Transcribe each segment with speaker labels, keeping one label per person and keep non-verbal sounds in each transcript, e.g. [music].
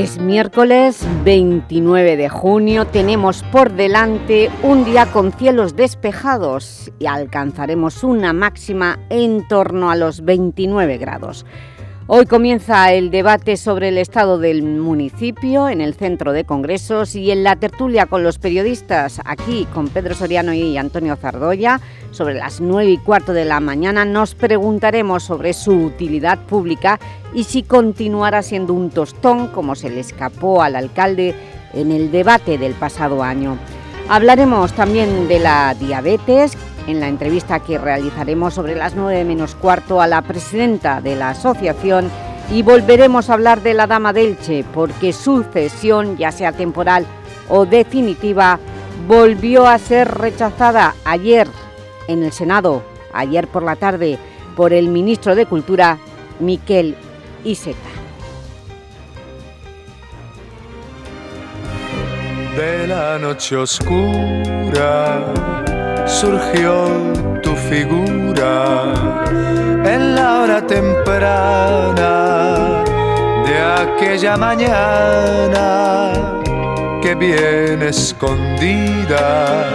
Speaker 1: Es miércoles 29 de junio, tenemos por delante un día con cielos despejados y alcanzaremos una máxima en torno a los 29 grados. Hoy comienza el debate sobre el estado del municipio en el Centro de Congresos y en la tertulia con los periodistas, aquí con Pedro Soriano y Antonio Zardoya, sobre las nueve y cuarto de la mañana nos preguntaremos sobre su utilidad pública y si continuará siendo un tostón como se le escapó al alcalde en el debate del pasado año. Hablaremos también de la diabetes, en la entrevista que realizaremos sobre las 9 menos cuarto a la presidenta de la asociación y volveremos a hablar de la Dama delche porque su cesión, ya sea temporal o definitiva, volvió a ser rechazada ayer en el Senado, ayer por la tarde, por el ministro de Cultura, Miquel Iseta.
Speaker 2: De la noche oscura surgió tu figura en la hora temprana de aquella mañana que viene escondida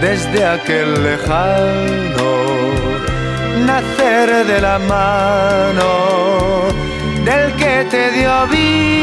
Speaker 2: desde aquel lejano nacer de la mano del que te dio vida.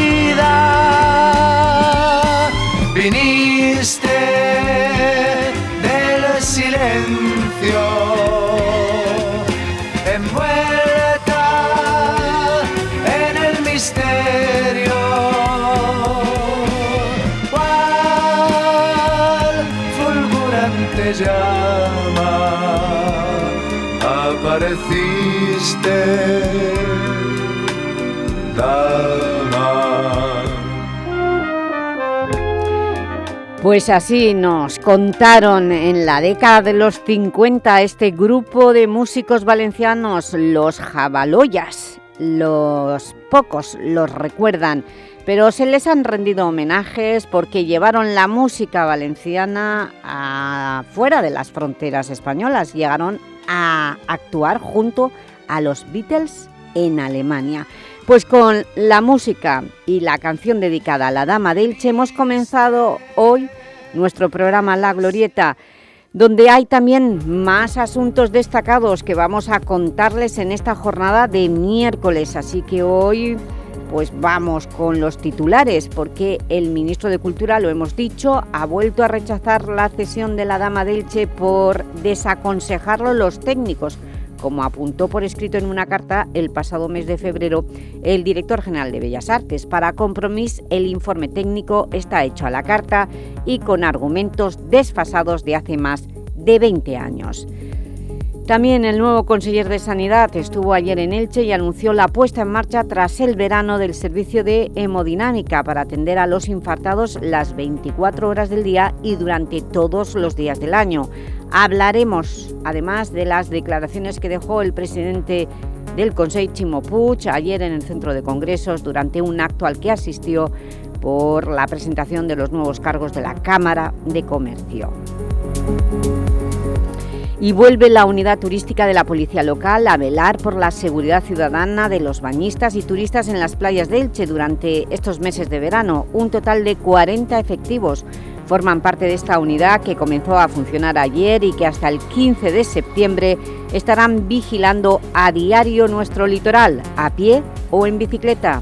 Speaker 1: Pues así nos contaron en la década de los 50 este grupo de músicos valencianos, los Jabaloyas. Los pocos los recuerdan, pero se les han rendido homenajes porque llevaron la música valenciana fuera de las fronteras españolas. Llegaron a actuar junto a los Beatles en Alemania. Pues con la música y la canción dedicada a la Dama de Elche hemos comenzado hoy nuestro programa La Glorieta, donde hay también más asuntos destacados que vamos a contarles en esta jornada de miércoles. Así que hoy pues vamos con los titulares, porque el ministro de Cultura, lo hemos dicho, ha vuelto a rechazar la cesión de la Dama de Elche por desaconsejarlo los técnicos como apuntó por escrito en una carta el pasado mes de febrero el director general de Bellas Artes. Para Compromís, el informe técnico está hecho a la carta y con argumentos desfasados de hace más de 20 años. También el nuevo conseller de Sanidad estuvo ayer en Elche y anunció la puesta en marcha tras el verano del servicio de hemodinámica para atender a los infartados las 24 horas del día y durante todos los días del año. Hablaremos, además, de las declaraciones que dejó el presidente del Consejo Chimo Puig ayer en el Centro de Congresos durante un acto al que asistió por la presentación de los nuevos cargos de la Cámara de Comercio. Y vuelve la unidad turística de la Policía Local a velar por la seguridad ciudadana de los bañistas y turistas en las playas de Elche durante estos meses de verano. Un total de 40 efectivos forman parte de esta unidad que comenzó a funcionar ayer y que hasta el 15 de septiembre estarán vigilando a diario nuestro litoral, a pie o en bicicleta.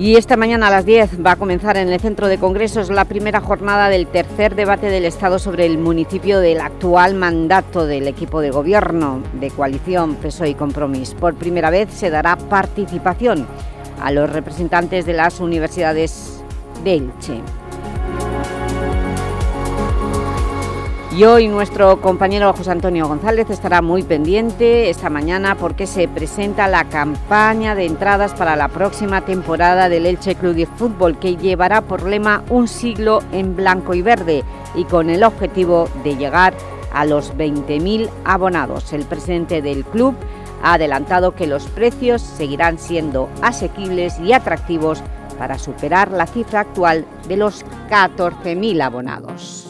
Speaker 1: Y esta mañana a las 10 va a comenzar en el Centro de Congresos la primera jornada del tercer debate del Estado sobre el municipio del actual mandato del equipo de gobierno de coalición PSOE y Compromís. Por primera vez se dará participación a los representantes de las universidades de Elche. Y hoy nuestro compañero José Antonio González estará muy pendiente esta mañana porque se presenta la campaña de entradas para la próxima temporada del Elche Club de Fútbol que llevará por lema un siglo en blanco y verde y con el objetivo de llegar a los 20.000 abonados. El presidente del club ha adelantado que los precios seguirán siendo asequibles y atractivos para superar la cifra actual de los 14.000 abonados.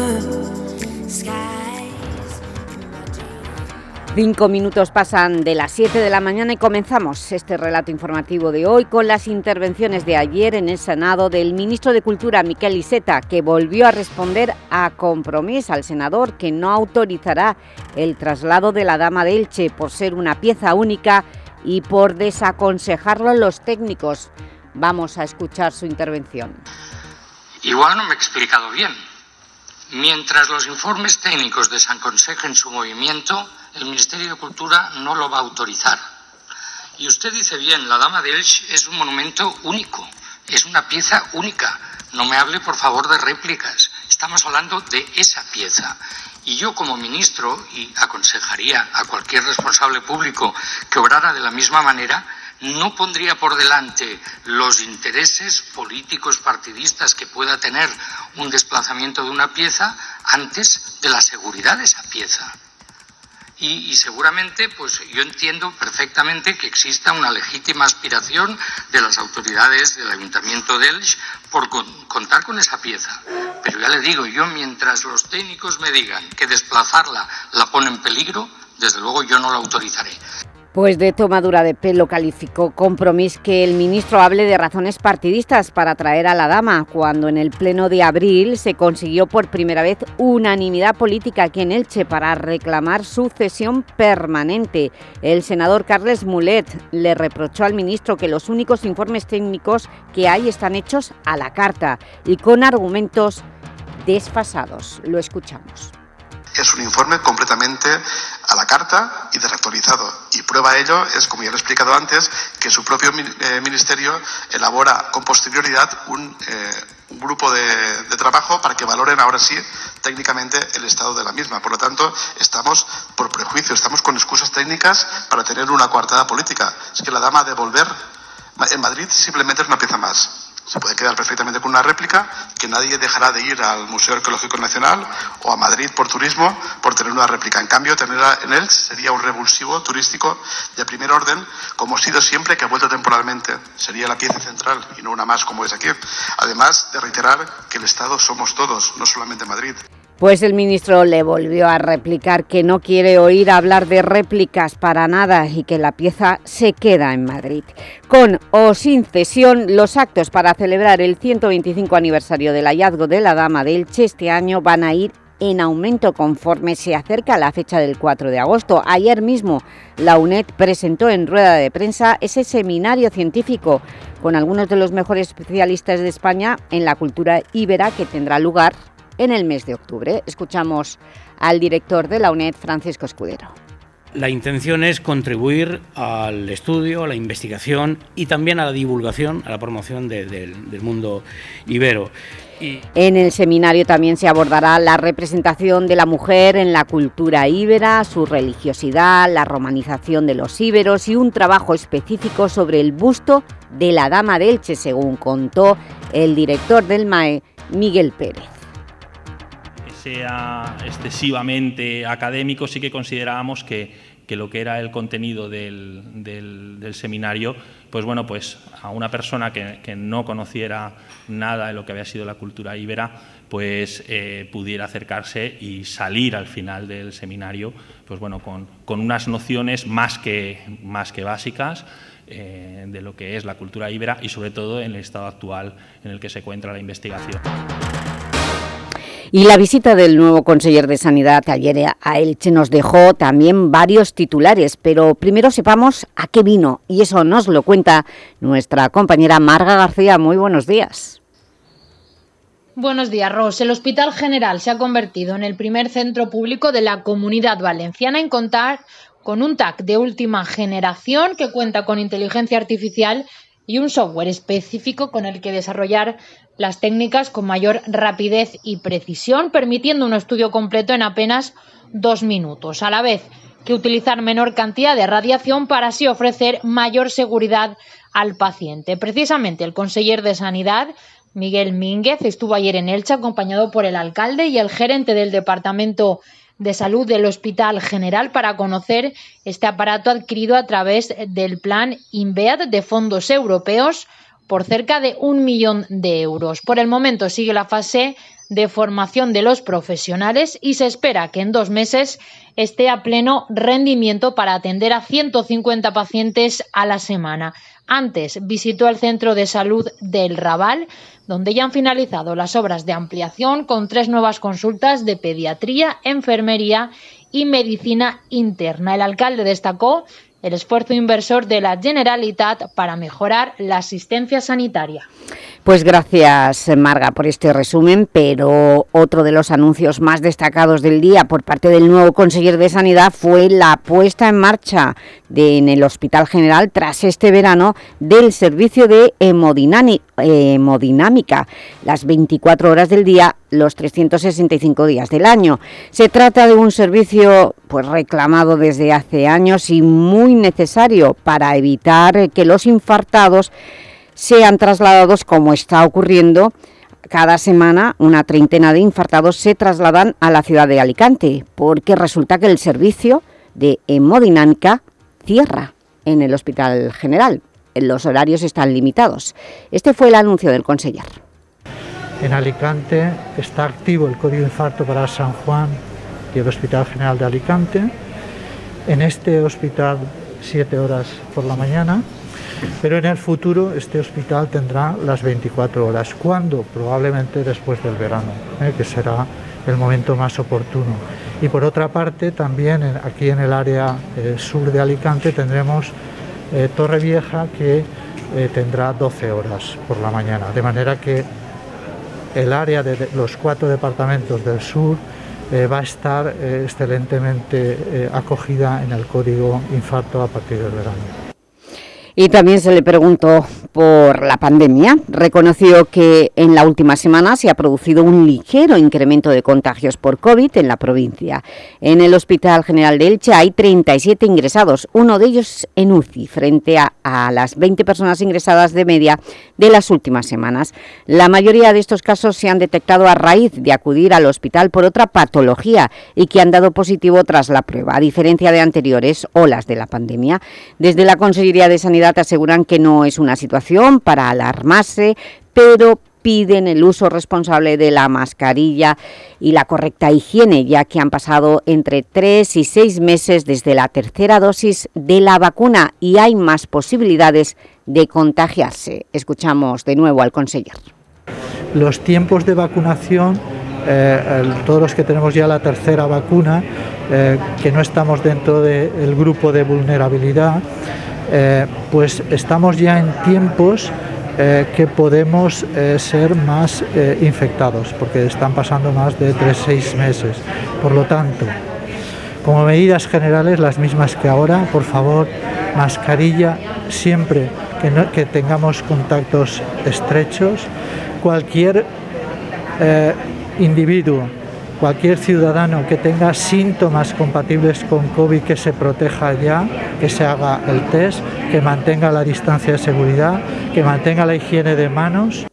Speaker 1: 5 minutos pasan de las 7 de la mañana y comenzamos este relato informativo de hoy con las intervenciones de ayer en el Senado del ministro de Cultura, Miquel Iseta, que volvió a responder a compromiso al senador que no autorizará el traslado de la Dama de Elche por ser una pieza única y por desaconsejarlo los técnicos. Vamos a escuchar su intervención.
Speaker 3: Igual no me he explicado bien. Mientras los informes técnicos desaconsejen su movimiento, el Ministerio de Cultura no lo va a autorizar. Y usted dice bien, la Dama de Elche es un monumento único, es una pieza única. No me hable, por favor, de réplicas. Estamos hablando de esa pieza. Y yo como ministro, y aconsejaría a cualquier responsable público que obrara de la misma manera, no pondría por delante los intereses políticos partidistas que pueda tener un desplazamiento de una pieza antes de la seguridad de esa pieza. Y, seguramente, pues yo entiendo perfectamente que exista una legítima aspiración de las autoridades del Ayuntamiento de Elche por contar con esa pieza. Pero ya le digo, yo mientras los técnicos me digan que desplazarla la pone en peligro, desde luego yo no la autorizaré.
Speaker 1: Pues de tomadura de pelo calificó compromiso que el ministro hable de razones partidistas para traer a la dama, cuando en el pleno de abril se consiguió por primera vez unanimidad política aquí en Elche para reclamar su cesión permanente. El senador Carles Mulet le reprochó al ministro que los únicos informes técnicos que hay están hechos a la carta y con argumentos desfasados. Lo escuchamos
Speaker 4: es un informe completamente a la carta y desactualizado. Y prueba de ello es, como ya lo he explicado antes, que su propio eh, ministerio elabora con posterioridad un, eh, grupo de, trabajo para que valoren ahora sí técnicamente el estado de la misma. Por lo tanto, estamos por prejuicio, estamos con excusas técnicas para tener una coartada política. Es que la dama de volver en Madrid simplemente es una pieza más se puede quedar perfectamente con una réplica, que nadie dejará de ir al Museo Arqueológico Nacional o a Madrid por turismo por tener una réplica. En cambio, tenerla en él sería un revulsivo turístico de primer orden, como ha sido siempre que ha vuelto temporalmente. Sería la pieza central y no una más como es aquí. Además de reiterar que el Estado somos todos, no solamente Madrid.
Speaker 1: Pues el ministro le volvió a replicar que no quiere oír hablar de réplicas para nada y que la pieza se queda en Madrid. Con o sin cesión, los actos para celebrar el 125 aniversario del hallazgo de la Dama del Che este año van a ir en aumento conforme se acerca la fecha del 4 de agosto. Ayer mismo la UNED presentó en rueda de prensa ese seminario científico con algunos de los mejores especialistas de España en la cultura íbera que tendrá lugar en el mes de octubre. Escuchamos al director de la UNED, Francisco Escudero.
Speaker 5: La intención es contribuir al estudio, a la investigación y también a la divulgación, a la promoción del mundo ibero.
Speaker 1: En el seminario también se abordará la representación de la mujer en la cultura íbera, su religiosidad, la romanización de los íberos y un trabajo específico sobre el busto de la Dama de Elche, según contó el director del MAE, Miguel Pérez
Speaker 6: sea excesivamente académico, sí que considerábamos que, lo que era el contenido del, seminario, pues bueno, pues a una persona que, no conociera nada de lo que había sido la cultura íbera, pues eh, pudiera acercarse y salir al final del seminario, pues bueno, con, unas nociones más que, más que básicas, eh, de lo que es la cultura íbera y sobre todo en el estado actual en el que se encuentra la investigación.
Speaker 1: Y la visita del nuevo conseller de Sanidad ayer a Elche nos dejó también varios titulares, pero primero sepamos a qué vino, y eso nos lo cuenta nuestra compañera Marga García. Muy buenos días.
Speaker 7: Buenos días, Ros. El Hospital General se ha convertido en el primer centro público de la comunidad valenciana en contar con un TAC de última generación que cuenta con inteligencia artificial y un software específico con el que desarrollar las técnicas con mayor rapidez y precisión, permitiendo un estudio completo en apenas dos minutos, a la vez que utilizar menor cantidad de radiación para así ofrecer mayor seguridad al paciente. Precisamente el conseller de Sanidad Miguel Mínguez estuvo ayer en Elche acompañado por el alcalde y el gerente del Departamento de Salud del Hospital General para conocer este aparato adquirido a través del plan INVEAD de fondos europeos por cerca de un millón de euros. Por el momento sigue la fase de formación de los profesionales y se espera que en dos meses esté a pleno rendimiento para atender a 150 pacientes a la semana. Antes visitó el centro de salud del Raval, donde ya han finalizado las obras de ampliación con tres nuevas consultas de pediatría, enfermería y medicina interna. El alcalde destacó el esfuerzo inversor de la Generalitat para mejorar la asistencia sanitaria.
Speaker 1: Pues gracias, Marga, por este resumen, pero otro de los anuncios más destacados del día por parte del nuevo consejero de Sanidad fue la puesta en marcha de, en el Hospital General tras este verano del servicio de hemodinámica, las 24 horas del día, los 365 días del año. Se trata de un servicio pues, reclamado desde hace años y muy necesario para evitar que los infartados sean trasladados, como está ocurriendo, cada semana una treintena de infartados se trasladan a la ciudad de Alicante, porque resulta que el servicio de hemodinámica cierra en el Hospital General. Los horarios están limitados. Este fue el anuncio del conseller.
Speaker 8: En Alicante está activo el código infarto para San Juan y el Hospital General de Alicante. En este hospital, siete horas por la mañana, pero en el futuro este hospital tendrá las 24 horas. ¿Cuándo? Probablemente después del verano, ¿eh? que será el momento más oportuno. Y por otra parte, también aquí en el área eh, sur de Alicante tendremos eh, Torre Vieja que tendrá 12 horas por la mañana. De manera que el área de los cuatro departamentos del sur va a estar excelentemente acogida en el código infarto a partir del verano.
Speaker 1: Y también se le preguntó por la pandemia. Reconoció que en la última semana se ha producido un ligero incremento de contagios por COVID en la provincia. En el Hospital General de Elche hay 37 ingresados, uno de ellos en UCI, frente a, a las 20 personas ingresadas de media de las últimas semanas. La mayoría de estos casos se han detectado a raíz de acudir al hospital por otra patología y que han dado positivo tras la prueba, a diferencia de anteriores olas de la pandemia. Desde la Consejería de Sanidad aseguran que no es una situación para alarmarse, pero piden el uso responsable de la mascarilla y la correcta higiene, ya que han pasado entre tres y seis meses desde la tercera dosis de la vacuna y hay más posibilidades de contagiarse. Escuchamos de nuevo al conseller.
Speaker 8: Los tiempos de vacunación, eh, todos los que tenemos ya la tercera vacuna, eh, que no estamos dentro del grupo de vulnerabilidad, eh, pues estamos ya en tiempos eh, que podemos eh, ser más infectados, porque están pasando más de 3-6 meses. Por lo tanto, como medidas generales, las mismas que ahora, por favor, mascarilla siempre que, que tengamos contactos estrechos, cualquier individuo cualquier ciudadano que tenga síntomas compatibles con COVID que se proteja ya, que se haga el test, que mantenga la distancia de seguridad, que mantenga la higiene de manos.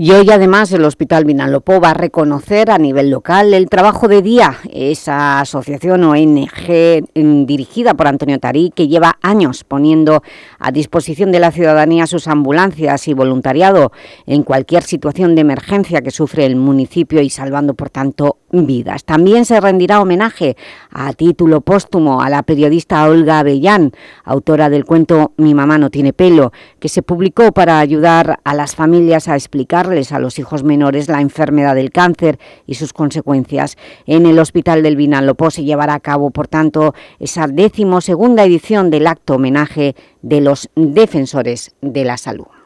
Speaker 1: Y hoy además el Hospital Vinalopó va a reconocer a nivel local el trabajo de día, esa asociación ONG dirigida por Antonio Tarí que lleva años poniendo a disposición de la ciudadanía sus ambulancias y voluntariado en cualquier situación de emergencia que sufre el municipio y salvando por tanto vidas. También se rendirá homenaje a título póstumo a la periodista Olga Avellán, autora del cuento Mi mamá no tiene pelo, que se publicó para ayudar a las familias a explicar a los hijos menores la enfermedad del cáncer y sus consecuencias. En el Hospital del Vinalopó se llevará a cabo, por tanto, esa decimosegunda edición del acto homenaje de los defensores de la salud.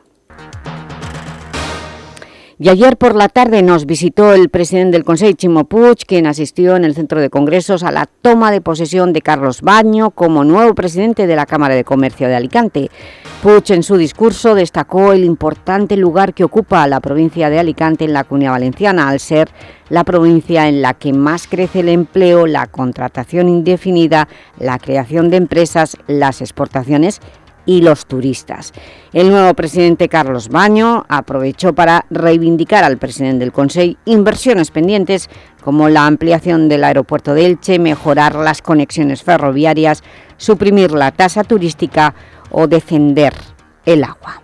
Speaker 1: Y ayer por la tarde nos visitó el presidente del Consejo, Chimo Puig, quien asistió en el Centro de Congresos a la toma de posesión de Carlos Baño como nuevo presidente de la Cámara de Comercio de Alicante. Puig en su discurso destacó el importante lugar que ocupa la provincia de Alicante en la Comunidad Valenciana, al ser la provincia en la que más crece el empleo, la contratación indefinida, la creación de empresas, las exportaciones y los turistas. El nuevo presidente Carlos Baño aprovechó para reivindicar al presidente del Consejo inversiones pendientes como la ampliación del aeropuerto de Elche, mejorar las conexiones ferroviarias, suprimir la tasa turística o defender el agua.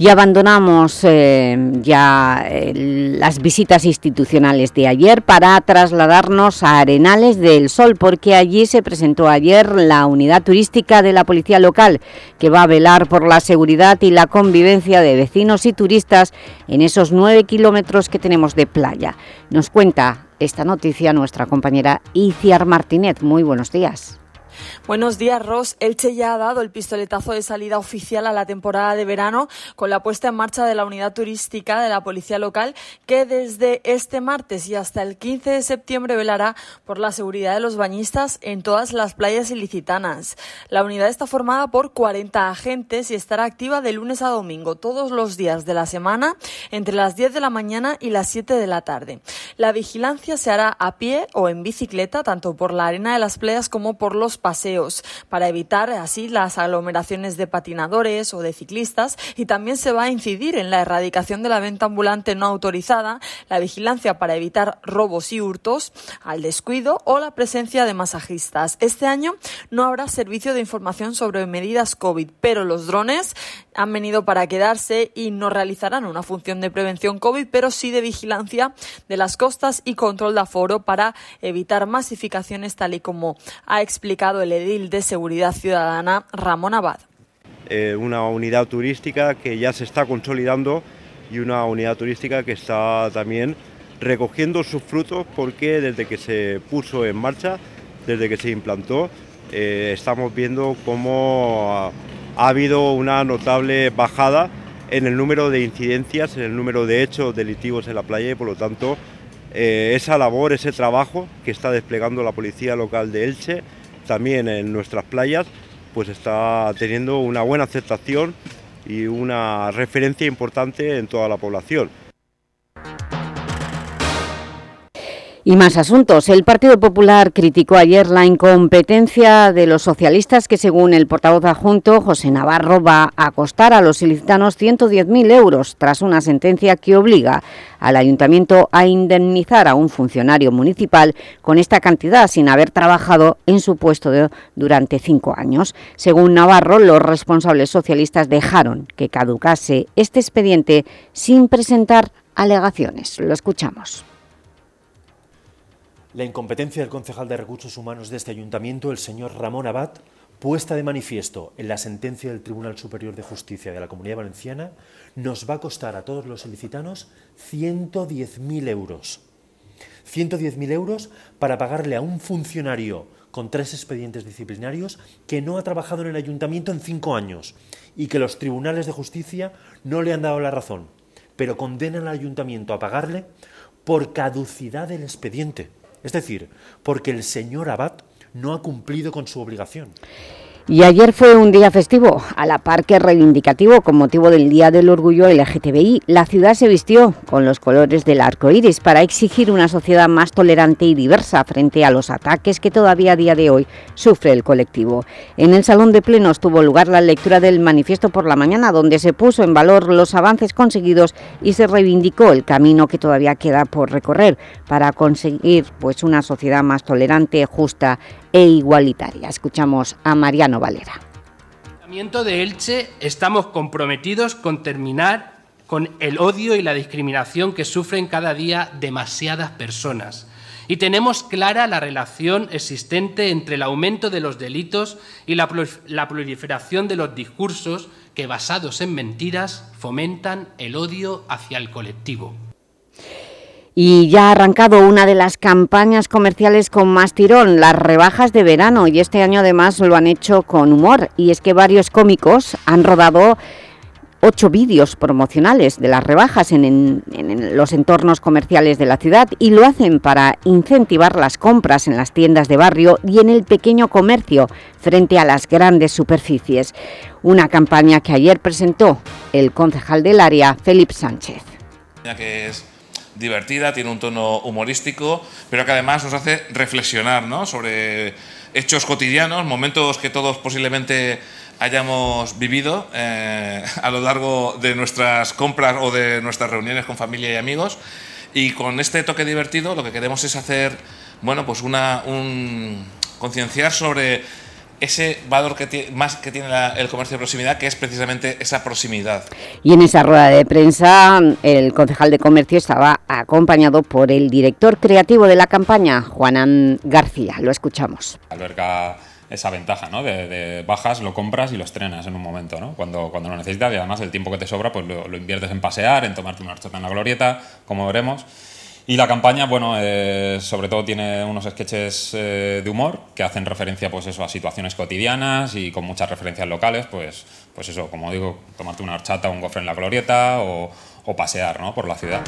Speaker 1: Y abandonamos eh, ya eh, las visitas institucionales de ayer para trasladarnos a Arenales del Sol, porque allí se presentó ayer la unidad turística de la Policía Local, que va a velar por la seguridad y la convivencia de vecinos y turistas en esos nueve kilómetros que tenemos de playa. Nos cuenta esta noticia nuestra compañera Iciar Martínez. Muy buenos días.
Speaker 9: Buenos días, Ross. Elche ya ha dado el pistoletazo de salida oficial a la temporada de verano con la puesta en marcha de la unidad turística de la policía local que desde este martes y hasta el 15 de septiembre velará por la seguridad de los bañistas en todas las playas ilicitanas. La unidad está formada por 40 agentes y estará activa de lunes a domingo todos los días de la semana entre las 10 de la mañana y las 7 de la tarde. La vigilancia se hará a pie o en bicicleta tanto por la arena de las playas como por los paseos para evitar así las aglomeraciones de patinadores o de ciclistas y también se va a incidir en la erradicación de la venta ambulante no autorizada, la vigilancia para evitar robos y hurtos al descuido o la presencia de masajistas. Este año no habrá servicio de información sobre medidas COVID, pero los drones han venido para quedarse y no realizarán una función de prevención COVID, pero sí de vigilancia de las costas y control de aforo para evitar masificaciones tal y como ha explicado el edil de Seguridad Ciudadana, Ramón Abad.
Speaker 10: Eh, una unidad turística que ya se está consolidando y una unidad turística que está también recogiendo sus frutos porque desde que se puso en marcha, desde que se implantó, eh, estamos viendo cómo ha, habido una notable bajada en el número de incidencias, en el número de hechos delictivos en la playa y por lo tanto eh, esa labor, ese trabajo que está desplegando la Policía Local de Elche también en nuestras playas, pues está teniendo una buena aceptación y una referencia importante en toda la población.
Speaker 1: Y más asuntos. El Partido Popular criticó ayer la incompetencia de los socialistas que, según el portavoz adjunto, José Navarro, va a costar a los ilicitanos 110.000 euros tras una sentencia que obliga al Ayuntamiento a indemnizar a un funcionario municipal con esta cantidad sin haber trabajado en su puesto durante cinco años. Según Navarro, los responsables socialistas dejaron que caducase este expediente sin presentar alegaciones. Lo escuchamos.
Speaker 11: La incompetencia del concejal de Recursos Humanos de este ayuntamiento, el señor Ramón Abad, puesta de manifiesto en la sentencia del Tribunal Superior de Justicia de la Comunidad Valenciana, nos va a costar a todos los ilicitanos 110.000 euros. 110.000 euros para pagarle a un funcionario con tres expedientes disciplinarios que no ha trabajado en el ayuntamiento en cinco años y que los tribunales de justicia no le han dado la razón, pero condenan al ayuntamiento a pagarle por caducidad del expediente. Es decir, porque el señor Abad no ha cumplido con su obligación.
Speaker 1: Y ayer fue un día festivo, a la par que reivindicativo con motivo del Día del Orgullo LGTBI. La ciudad se vistió con los colores del arco iris para exigir una sociedad más tolerante y diversa frente a los ataques que todavía a día de hoy sufre el colectivo. En el Salón de Plenos tuvo lugar la lectura del manifiesto por la mañana, donde se puso en valor los avances conseguidos y se reivindicó el camino que todavía queda por recorrer para conseguir pues, una sociedad más tolerante, justa e igualitaria. Escuchamos a Mariano Valera.
Speaker 12: De Elche estamos comprometidos con terminar con el odio y la discriminación que sufren cada día demasiadas personas. Y tenemos clara la relación existente entre el aumento de los delitos y la, proliferación de los discursos que, basados en mentiras, fomentan el odio hacia el colectivo
Speaker 1: y ya ha arrancado una de las campañas comerciales con más tirón, las rebajas de verano, y este año además lo han hecho con humor, y es que varios cómicos han rodado ocho vídeos promocionales de las rebajas en, los entornos comerciales de la ciudad y lo hacen para incentivar las compras en las tiendas de barrio y en el pequeño comercio frente a las grandes superficies. Una campaña que ayer presentó el concejal del área, Felipe Sánchez.
Speaker 13: Que es divertida, tiene un tono humorístico, pero que además nos hace reflexionar sobre hechos cotidianos, momentos que todos posiblemente hayamos vivido eh, [laughs] a lo largo de nuestras compras o de nuestras reuniones con familia y amigos. Y con este toque divertido lo que queremos es hacer, bueno, pues una, un, concienciar sobre ese valor que más que tiene el comercio de proximidad, que es precisamente esa proximidad.
Speaker 1: Y en esa rueda de prensa, el concejal de comercio estaba acompañado por el director creativo de la campaña, Juanán García. Lo escuchamos.
Speaker 14: Alberga esa ventaja, ¿no? De, bajas, lo compras y lo estrenas en un momento, ¿no? Cuando, cuando lo necesitas y además el tiempo que te sobra, pues lo, lo inviertes en pasear, en tomarte una horchata en la glorieta, como veremos. Y la campaña, bueno, eh, sobre todo tiene unos sketches eh, de humor que hacen referencia, pues eso, a situaciones cotidianas y con muchas referencias locales, pues, pues eso, como digo, tomarte una horchata, un gofre en la glorieta o, o pasear, ¿no? Por la ciudad.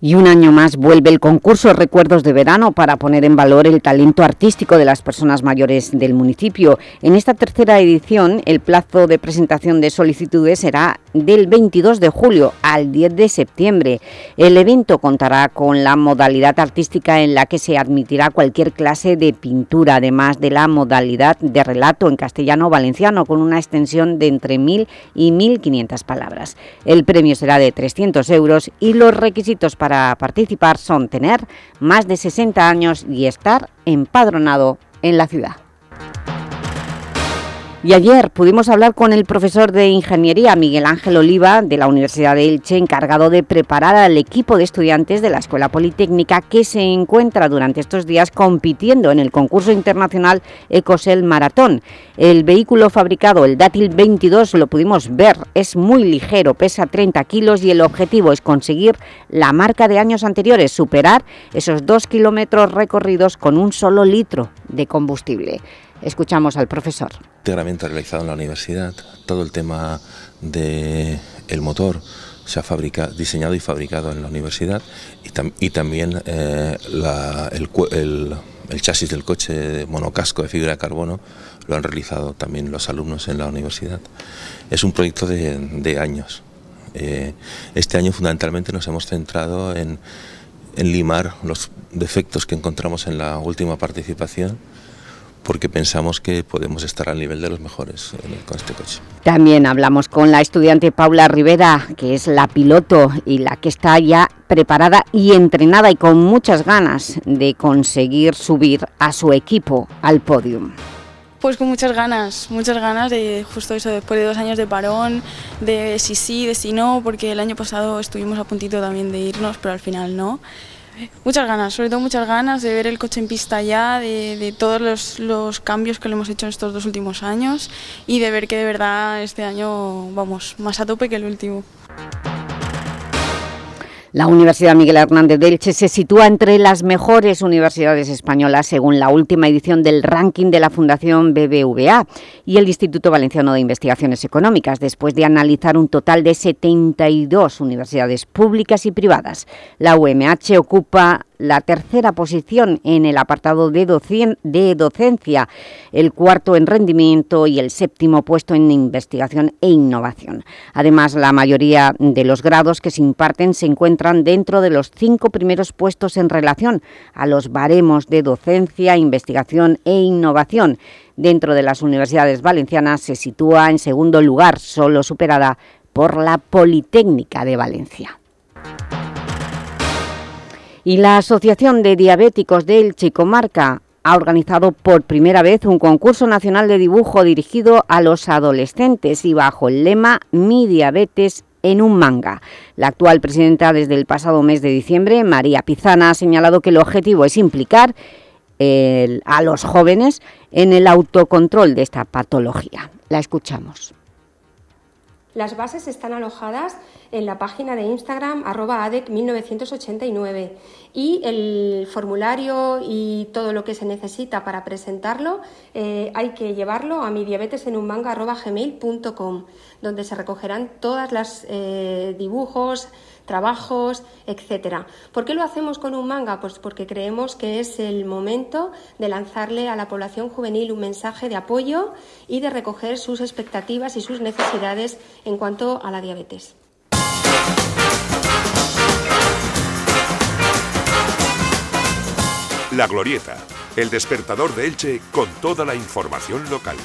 Speaker 1: Y un año más vuelve el concurso Recuerdos de Verano para poner en valor el talento artístico de las personas mayores del municipio. En esta tercera edición, el plazo de presentación de solicitudes será del 22 de julio al 10 de septiembre. El evento contará con la modalidad artística en la que se admitirá cualquier clase de pintura, además de la modalidad de relato en castellano-valenciano, con una extensión de entre 1.000 y 1.500 palabras. El premio será de 300 euros y los requisitos para para participar son tener más de 60 años y estar empadronado en la ciudad. Y ayer pudimos hablar con el profesor de Ingeniería Miguel Ángel Oliva de la Universidad de Elche, encargado de preparar al equipo de estudiantes de la Escuela Politécnica que se encuentra durante estos días compitiendo en el concurso internacional Ecosel Maratón. El vehículo fabricado, el Dátil 22, lo pudimos ver, es muy ligero, pesa 30 kilos y el objetivo es conseguir la marca de años anteriores, superar esos dos kilómetros recorridos con un solo litro de combustible. Escuchamos al profesor.
Speaker 15: Íntegramente realizado en la universidad, todo el tema del el motor se ha fabricado, diseñado y fabricado en la universidad y, también eh, el, chasis del coche monocasco de fibra de carbono lo han realizado también los alumnos en la universidad. Es un proyecto de, años. Eh, este año fundamentalmente nos hemos centrado en limar los defectos que encontramos en la última participación porque pensamos que podemos estar al nivel de los mejores con este coche.
Speaker 1: También hablamos con la estudiante Paula Rivera, que es la piloto y la que está ya preparada y entrenada y con muchas ganas de conseguir subir a su equipo al podium.
Speaker 16: Pues con muchas ganas, muchas ganas de justo eso, después de dos años de parón, de si sí, de si no, porque el año pasado estuvimos a puntito también de irnos, pero al final no. Muchas ganas, sobre todo muchas ganas de ver el coche en pista ya, de, todos los, los, cambios que le hemos hecho en estos dos últimos años y de ver que de verdad este año vamos más a tope que el último.
Speaker 1: La Universidad Miguel Hernández de Elche se sitúa entre las mejores universidades españolas según la última edición del ranking de la Fundación BBVA y el Instituto Valenciano de Investigaciones Económicas, después de analizar un total de 72 universidades públicas y privadas. La UMH ocupa la tercera posición en el apartado de, docencia, el cuarto en rendimiento y el séptimo puesto en investigación e innovación. Además, la mayoría de los grados que se imparten se encuentran dentro de los cinco primeros puestos en relación a los baremos de docencia, investigación e innovación. Dentro de las universidades valencianas se sitúa en segundo lugar, solo superada por la Politécnica de Valencia. Y la Asociación de Diabéticos del Chicomarca ha organizado por primera vez un concurso nacional de dibujo dirigido a los adolescentes y bajo el lema Mi diabetes en un manga. La actual presidenta desde el pasado mes de diciembre, María Pizana, ha señalado que el objetivo es implicar a los jóvenes en el autocontrol de esta patología. La escuchamos.
Speaker 17: Las bases están alojadas en la página de Instagram arroba ADEC1989 y el formulario y todo lo que se necesita para presentarlo eh, hay que llevarlo a mi en donde se recogerán todas las eh, dibujos, trabajos, etcétera. ¿Por qué lo hacemos con un manga? Pues porque creemos que es el momento de lanzarle a la población juvenil un mensaje de apoyo y de recoger sus expectativas y sus necesidades en cuanto a la diabetes.
Speaker 18: La Glorieta, el despertador de Elche con toda la información local.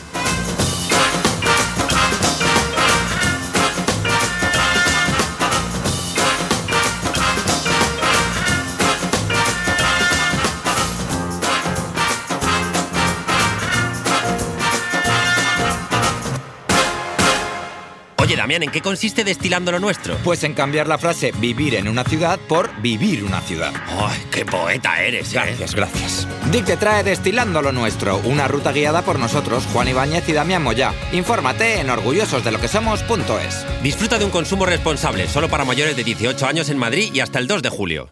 Speaker 19: Damián, ¿en qué consiste destilando lo nuestro?
Speaker 20: Pues en cambiar la frase vivir en una ciudad por vivir una ciudad.
Speaker 19: ¡Ay, qué poeta eres! ¿eh?
Speaker 20: Gracias, gracias. Dic te trae Destilando lo Nuestro, una ruta guiada por nosotros, Juan Ibáñez y Damián Moya. Infórmate en orgullososdelokesomos.es.
Speaker 19: Disfruta de un consumo responsable, solo para mayores de 18 años en Madrid y hasta el 2 de julio.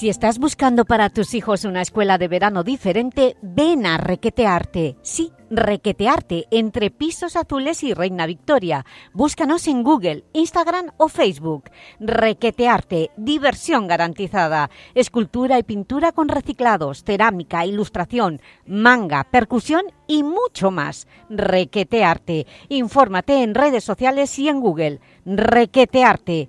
Speaker 21: Si estás buscando para tus hijos una escuela de verano diferente, ven a Requetearte. Sí, Requetearte, entre Pisos Azules y Reina Victoria. Búscanos en Google, Instagram o Facebook. Requetearte, diversión garantizada. Escultura y pintura con reciclados, cerámica, ilustración, manga, percusión y mucho más. Requetearte. Infórmate en redes sociales y en Google. Requetearte,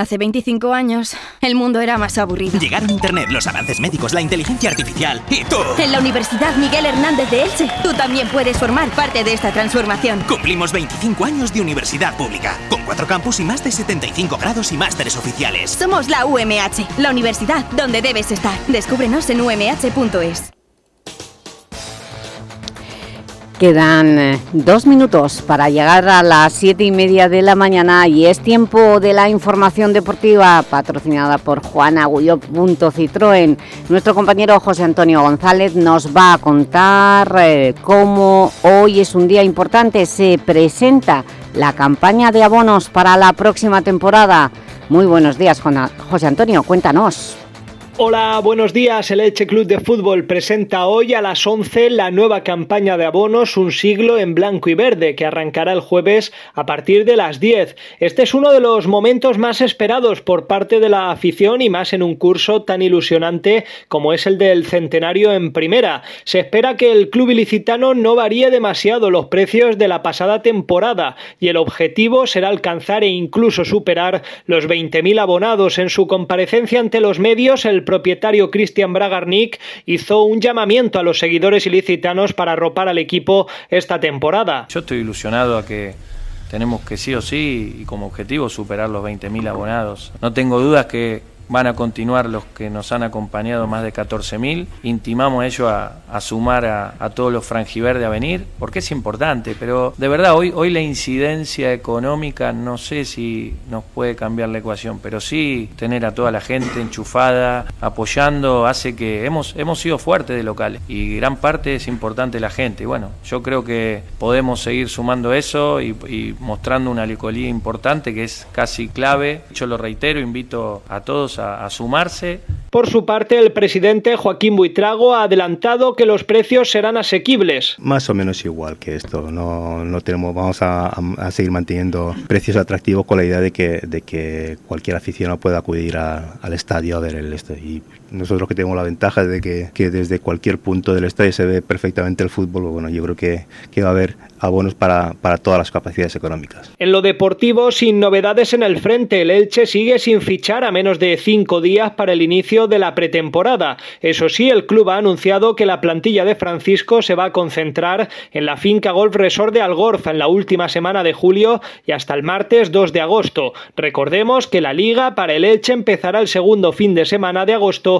Speaker 16: Hace 25 años, el mundo era más aburrido.
Speaker 22: Llegaron Internet, los avances médicos, la inteligencia artificial y tú.
Speaker 16: En la Universidad Miguel Hernández de Elche, tú también puedes formar parte de esta transformación.
Speaker 22: Cumplimos 25 años de universidad pública, con cuatro campus y más de 75 grados y másteres oficiales.
Speaker 16: Somos la UMH, la universidad donde debes estar. Descúbrenos en umh.es.
Speaker 1: Quedan eh, dos minutos para llegar a las siete y media de la mañana y es tiempo de la información deportiva patrocinada por Citroën. Nuestro compañero José Antonio González nos va a contar eh, cómo hoy es un día importante. Se presenta la campaña de abonos para la próxima temporada. Muy buenos días, José Antonio, cuéntanos.
Speaker 23: Hola, buenos días. El Elche Club de Fútbol presenta hoy a las 11 la nueva campaña de abonos Un siglo en blanco y verde que arrancará el jueves a partir de las 10. Este es uno de los momentos más esperados por parte de la afición y más en un curso tan ilusionante como es el del centenario en primera. Se espera que el club ilicitano no varíe demasiado los precios de la pasada temporada y el objetivo será alcanzar e incluso superar los 20.000 abonados. En su comparecencia ante los medios, el propietario Cristian Bragarnik hizo un llamamiento a los seguidores ilicitanos para arropar al equipo esta temporada.
Speaker 24: Yo estoy ilusionado a que tenemos que sí o sí y como objetivo superar los 20.000 abonados. No tengo dudas que van a continuar los que nos han acompañado más de 14.000. Intimamos a ellos a, sumar a, todos los franjiverdes a venir, porque es importante, pero de verdad hoy, hoy la incidencia económica no sé si nos puede cambiar la ecuación, pero sí tener a toda la gente enchufada, apoyando, hace que hemos, hemos sido fuertes de locales y gran parte es importante la gente. bueno, yo creo que podemos seguir sumando eso y, y mostrando una licolía importante que es casi clave. Yo lo reitero, invito a todos a, a sumarse.
Speaker 23: Por su parte, el presidente Joaquín Buitrago ha adelantado que los precios serán asequibles.
Speaker 25: Más o menos igual que esto. No, no tenemos, vamos a, a seguir manteniendo precios atractivos con la idea de que, de que cualquier aficionado pueda acudir a, al estadio a ver el esto. Y nosotros que tenemos la ventaja de que, que, desde cualquier punto del estadio se ve perfectamente el fútbol, bueno, yo creo que, que va a haber abonos para, para, todas las capacidades económicas.
Speaker 23: En lo deportivo, sin novedades en el frente, el Elche sigue sin fichar a menos de cinco días para el inicio de la pretemporada. Eso sí, el club ha anunciado que la plantilla de Francisco se va a concentrar en la finca Golf Resort de Algorza en la última semana de julio y hasta el martes 2 de agosto. Recordemos que la liga para el Elche empezará el segundo fin de semana de agosto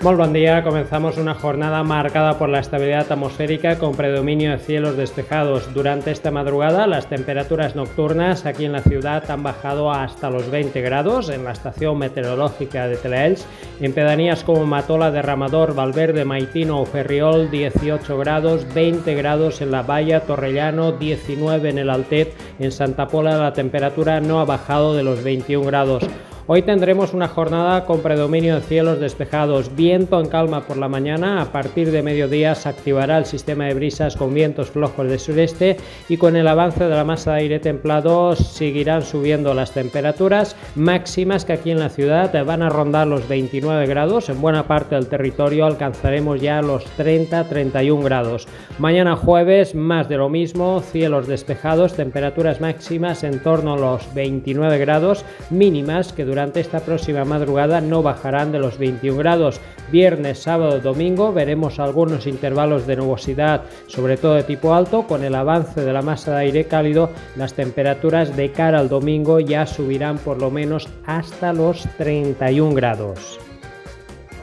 Speaker 26: Muy buen día, comenzamos una jornada marcada por la estabilidad atmosférica con predominio de cielos despejados. Durante esta madrugada las temperaturas nocturnas aquí en la ciudad han bajado hasta los 20 grados en la estación meteorológica de Teleelch. En pedanías como Matola, Derramador, Valverde, Maitino o Ferriol 18 grados, 20 grados en la Valla, Torrellano 19 en el Altet. En Santa Pola la temperatura no ha bajado de los 21 grados. Hoy tendremos una jornada con predominio de cielos despejados, viento en calma por la mañana, a partir de mediodía se activará el sistema de brisas con vientos flojos de sureste y con el avance de la masa de aire templado seguirán subiendo las temperaturas máximas que aquí en la ciudad van a rondar los 29 grados, en buena parte del territorio alcanzaremos ya los 30-31 grados. Mañana jueves más de lo mismo, cielos despejados, temperaturas máximas en torno a los 29 grados, mínimas que durante durante esta próxima madrugada no bajarán de los 21 grados. Viernes, sábado, domingo veremos algunos intervalos de nubosidad, sobre todo de tipo alto, con el avance de la masa de aire cálido, las temperaturas de cara al domingo ya subirán por lo menos hasta los 31 grados.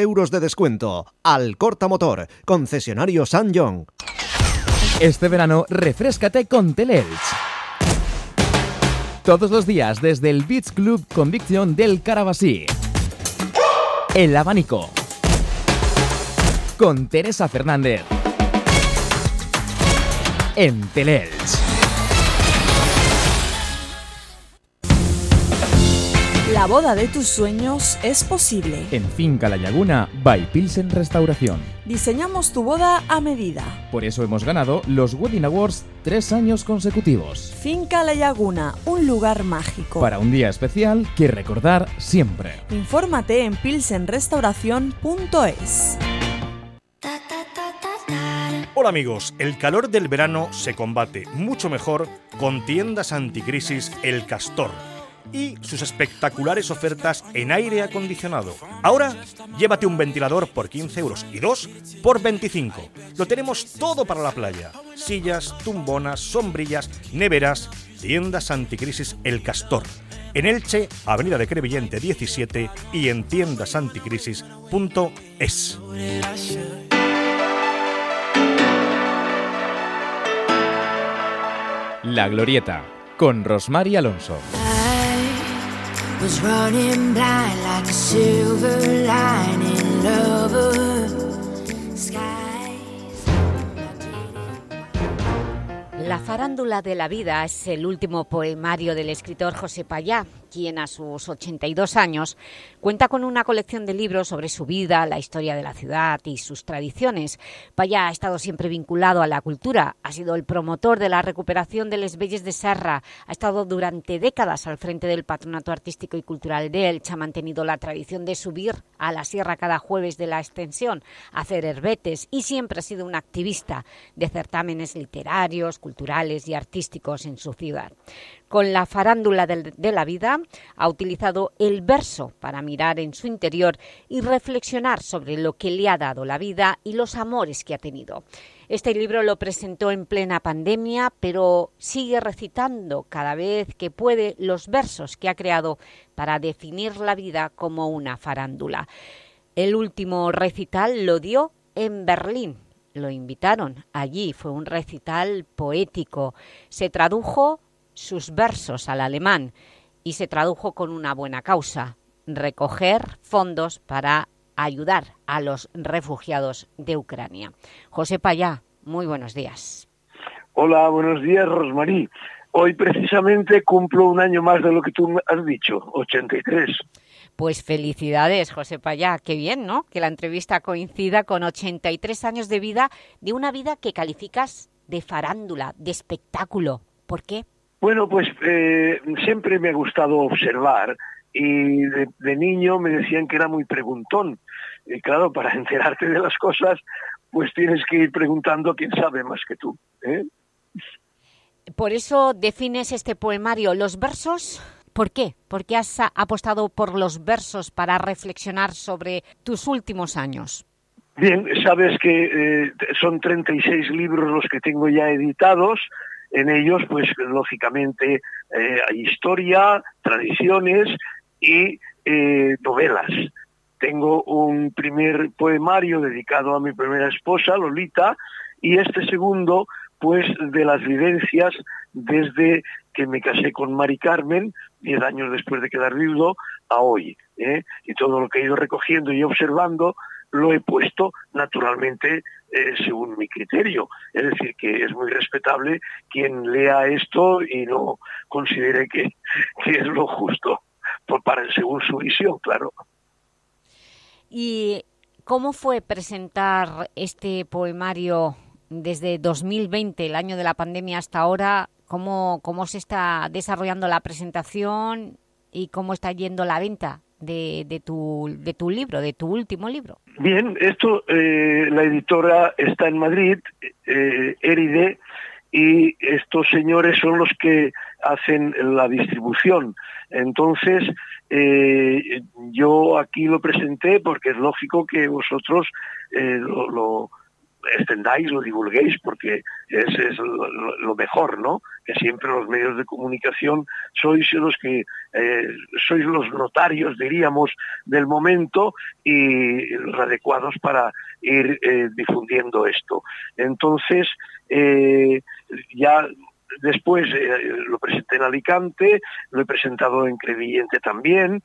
Speaker 27: euros de descuento. Al Corta Motor, concesionario San John.
Speaker 28: Este verano, refrescate con Teleelch. Todos los días desde el Beach Club Conviction del Carabasí. El Abanico. Con Teresa Fernández. En Teleelch.
Speaker 9: La boda de tus sueños es posible.
Speaker 28: En Finca La Laguna, by Pilsen Restauración.
Speaker 9: Diseñamos tu boda a medida.
Speaker 28: Por eso hemos ganado los Wedding Awards tres años consecutivos.
Speaker 9: Finca La Laguna, un lugar mágico.
Speaker 28: Para un día especial que recordar siempre.
Speaker 9: Infórmate en pilsenrestauración.es.
Speaker 29: Hola amigos, el calor del verano se combate mucho mejor con tiendas anticrisis El Castor y sus espectaculares ofertas en aire acondicionado. Ahora, llévate un ventilador por 15 euros y dos por 25. Lo tenemos todo para la playa. Sillas, tumbonas, sombrillas, neveras, tiendas anticrisis El Castor.
Speaker 30: En Elche, Avenida de Crevillente 17 y en tiendasanticrisis.es.
Speaker 28: La Glorieta, con Rosmar Alonso.
Speaker 1: La farándula de la vida es el último poemario del escritor José Payá, quien a sus 82 años cuenta con una colección de libros sobre su vida, la historia de la ciudad y sus tradiciones. Payá ha estado siempre vinculado a la cultura, ha sido el promotor de la recuperación de Les Belles de Serra, ha estado durante décadas al frente del Patronato Artístico y Cultural de Elche, ha mantenido la tradición de subir a la sierra cada jueves de la extensión, hacer herbetes y siempre ha sido un activista de certámenes literarios, culturales y artísticos en su ciudad con la farándula de la vida, ha utilizado el verso para mirar en su interior y reflexionar sobre lo que le ha dado la vida y los amores que ha tenido. Este libro lo presentó en plena pandemia, pero sigue recitando cada vez que puede los versos que ha creado para definir la vida como una farándula. El último recital lo dio en Berlín, lo invitaron allí, fue un recital poético. Se tradujo sus versos al alemán y se tradujo con una buena causa, recoger fondos para ayudar a los refugiados de Ucrania. José Payá, muy buenos días.
Speaker 31: Hola, buenos días, Rosmarí. Hoy precisamente cumplo un año más de lo que tú has dicho, 83.
Speaker 1: Pues felicidades, José Payá. Qué bien, ¿no? Que la entrevista coincida con 83 años de vida, de una vida que calificas de farándula, de espectáculo. ¿Por qué?
Speaker 31: Bueno, pues eh, siempre me ha gustado observar y de, niño me decían que era muy preguntón. Y claro, para [laughs] enterarte de las cosas, pues tienes que ir preguntando a quién sabe más que tú. ¿eh?
Speaker 1: Por eso defines este poemario. ¿Los versos? ¿Por qué? ¿Por qué has apostado por los versos para reflexionar sobre tus últimos años?
Speaker 31: Bien, sabes que eh, son 36 libros los que tengo ya editados, en ellos, pues lógicamente, eh, hay historia, tradiciones y eh, novelas. Tengo un primer poemario dedicado a mi primera esposa, Lolita, y este segundo, pues de las vivencias desde que me casé con Mari Carmen, diez años después de quedar viudo, a hoy. ¿eh? Y todo lo que he ido recogiendo y observando lo he puesto naturalmente eh, según mi criterio. Es decir, que es muy respetable quien lea esto y no considere que, [laughs] es lo justo, por, para, según su visión, claro.
Speaker 1: ¿Y cómo fue presentar este poemario desde 2020, el año de la pandemia, hasta ahora? ¿Cómo, cómo se está desarrollando la presentación y cómo está yendo la venta de, de, tu, de tu libro, de tu último libro?
Speaker 31: Bien, esto, eh, la editora está en Madrid, eh, Eride, y estos señores son los que hacen la distribución. Entonces, eh, yo aquí lo presenté porque es lógico que vosotros eh, lo, extendáis, lo divulguéis, porque es, es lo, mejor, ¿no? Que siempre los medios de comunicación sois los que eh, sois los notarios, diríamos, del momento y los adecuados para ir eh, difundiendo esto. Entonces, eh, ya después lo presenté en Alicante, lo he presentado en Crevillente también,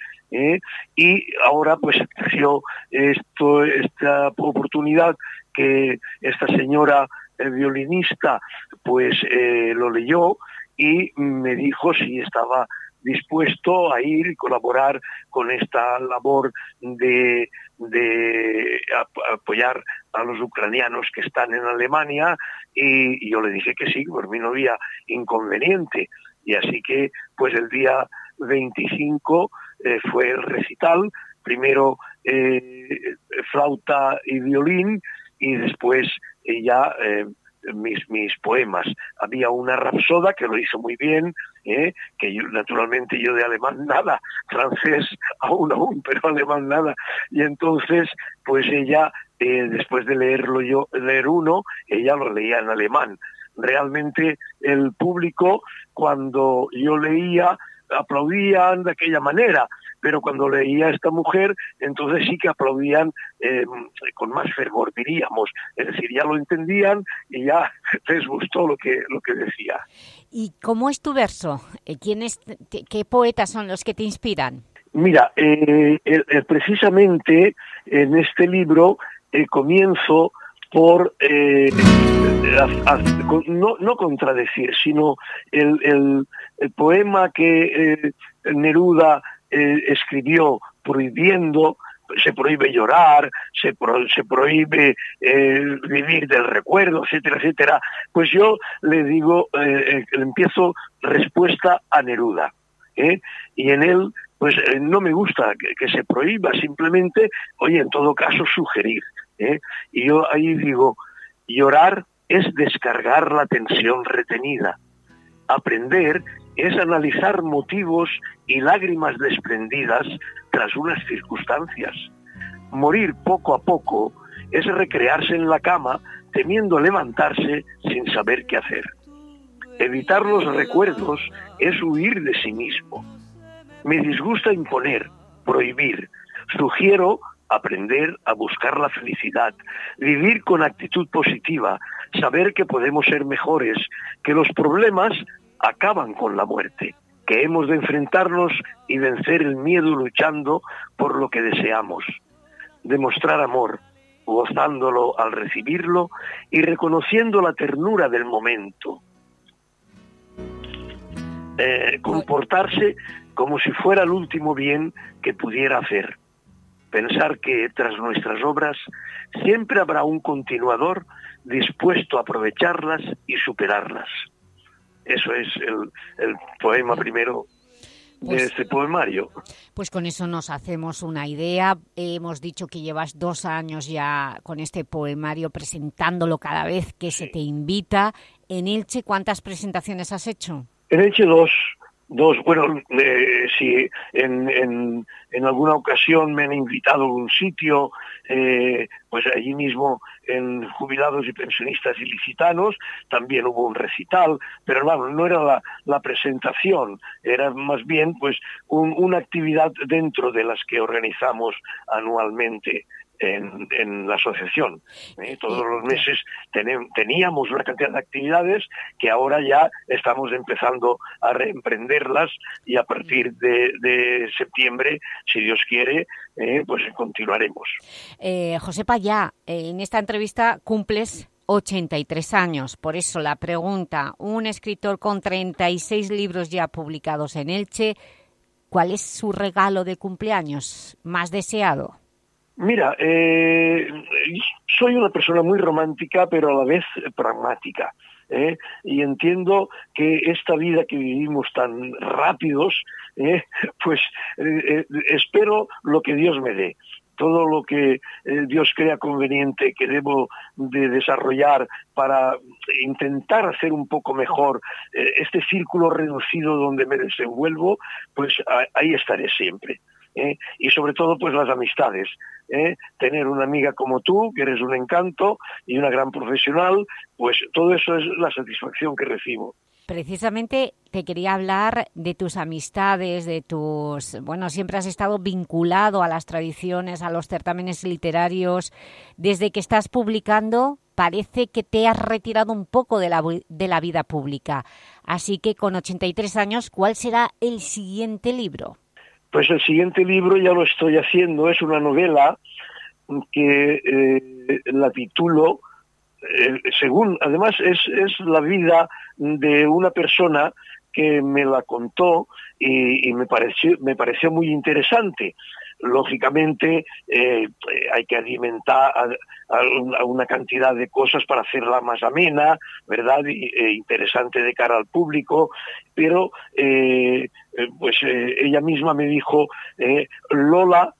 Speaker 31: y ahora pues yo esto, esta oportunidad que esta señora eh, violinista pues eh, lo leyó y me dijo si estaba dispuesto a ir y colaborar con esta labor de, apoyar a los ucranianos que están en Alemania y, yo le dije que sí, por mí no había inconveniente. Y así que pues el día 25 eh, fue el recital, primero flauta y violín y después ya eh, mis, mis poemas. Había una rapsoda que lo hizo muy bien, ¿eh? que yo, naturalmente yo de alemán nada, francés [laughs] aún aún, pero alemán nada. Y entonces, pues ella, eh, después de leerlo yo, leer uno, ella lo leía en alemán. Realmente el público, cuando yo leía, aplaudían de aquella manera, pero cuando leía a esta mujer, entonces sí que aplaudían eh, con más fervor, diríamos. Es decir, ya lo entendían y ya [laughs] les gustó lo que, lo que decía.
Speaker 1: ¿Y cómo es tu verso? Eh, ¿Quién ¿Qué poetas son los que te inspiran?
Speaker 31: Mira, eh, precisamente en este libro comienzo por no, no, contradecir, sino el, el, el poema que Neruda eh, escribió prohibiendo se prohíbe llorar, se, se prohíbe eh, vivir del recuerdo, etcétera, etcétera, pues yo le digo, eh, empiezo respuesta a Neruda. Y en él, pues no me gusta que, que, se prohíba, simplemente, oye, en todo caso, sugerir. Y yo ahí digo, llorar es descargar la tensión retenida. Aprender es analizar motivos y lágrimas desprendidas tras unas circunstancias. Morir poco a poco es recrearse en la cama temiendo levantarse sin saber qué hacer. Evitar los recuerdos es huir de sí mismo. Me disgusta imponer, prohibir. Sugiero aprender a buscar la felicidad, vivir con actitud positiva, saber que podemos ser mejores, que los problemas acaban con la muerte, que hemos de enfrentarnos y vencer el miedo luchando por lo que deseamos, demostrar amor, gozándolo al recibirlo y reconociendo la ternura del momento. Eh, comportarse como si fuera el último bien que pudiera hacer. Pensar que tras nuestras obras siempre habrá un continuador dispuesto a aprovecharlas y superarlas. Eso es el, poema primero de pues este poemario.
Speaker 1: Pues con eso nos hacemos una idea. Hemos dicho que llevas dos años ya con este poemario presentándolo cada vez que se te invita. En Elche, ¿cuántas presentaciones has hecho?
Speaker 31: En Elche dos. Dos, bueno, eh, si en, en, en, alguna ocasión me han invitado a un sitio, eh, pues allí mismo en jubilados y pensionistas ilicitanos, también hubo un recital, pero bueno, no era la, presentación, era más bien pues un, una actividad dentro de las que organizamos anualmente en, la asociación. ¿eh? Todos los meses teníamos una cantidad de actividades que ahora ya estamos empezando a reemprenderlas y a partir de, septiembre, si Dios quiere, ¿eh? pues continuaremos.
Speaker 1: Eh, José Payá, en esta entrevista cumples 83 años. Por eso la pregunta, un escritor con 36 libros ya publicados en Elche, ¿cuál es su regalo de cumpleaños más deseado?
Speaker 31: Mira, eh, soy una persona muy romántica, pero a la vez pragmática. ¿eh? Y entiendo que esta vida que vivimos tan rápidos, ¿eh? [laughs] pues espero lo que Dios me dé todo lo que Dios crea conveniente que debo de desarrollar para intentar hacer un poco mejor este círculo reducido donde me desenvuelvo, pues ahí estaré siempre. ¿Eh? y sobre todo pues las amistades. ¿eh? Tener una amiga como tú, que eres un encanto y una gran profesional, pues todo eso es la satisfacción que recibo.
Speaker 1: Precisamente te quería hablar de tus amistades, de tus... Bueno, siempre has estado vinculado a las tradiciones, a los certámenes literarios. Desde que estás publicando, parece que te has retirado un poco de la, de la vida pública. Así que con 83 años, ¿cuál será el siguiente libro?
Speaker 31: Pues el siguiente libro ya lo estoy haciendo, es una novela que eh, la titulo, eh, según, además es, es la vida de una persona que me la contó y, me, pareció, me pareció muy interesante. Lógicamente eh, hay que alimentar una cantidad de cosas para hacerla más amena, ¿verdad? Y, e interesante de cara al público, pero eh, eh, pues ella misma me dijo, Lola,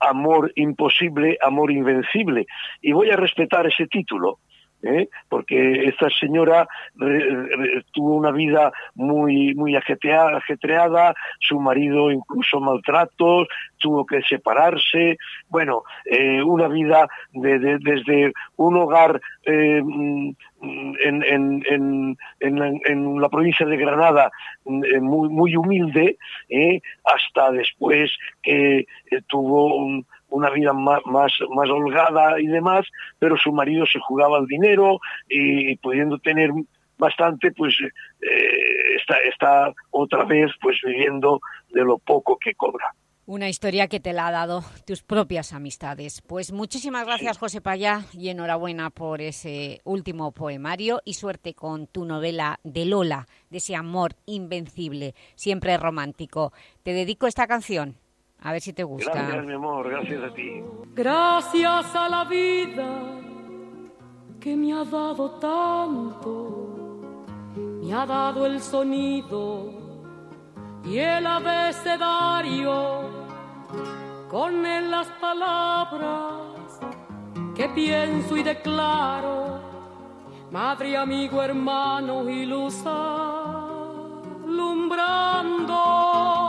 Speaker 31: amor imposible, amor invencible. Y voy a respetar ese título, ¿eh? porque esta señora tuvo una vida muy, muy ajetreada, su marido incluso maltratos, tuvo que separarse, bueno, eh, una vida desde un hogar eh, mm, en, la provincia de Granada muy, muy humilde, hasta después que tuvo un, una vida más, más, holgada y demás, pero su marido se jugaba el dinero y pudiendo tener bastante, pues eh, está, está otra vez pues viviendo de lo poco que cobra.
Speaker 1: Una historia que te la ha dado tus propias amistades. Pues muchísimas gracias, José Payá, y enhorabuena por ese último poemario y suerte con tu novela de Lola, de ese amor invencible, siempre romántico. Te dedico esta canción. A ver si te gusta.
Speaker 31: Gracias, mi amor, gracias a ti.
Speaker 32: Gracias a la vida que me ha dado tanto, me ha dado el sonido y el abecedario, con él las palabras que pienso y declaro, madre, amigo, hermano y luz alumbrando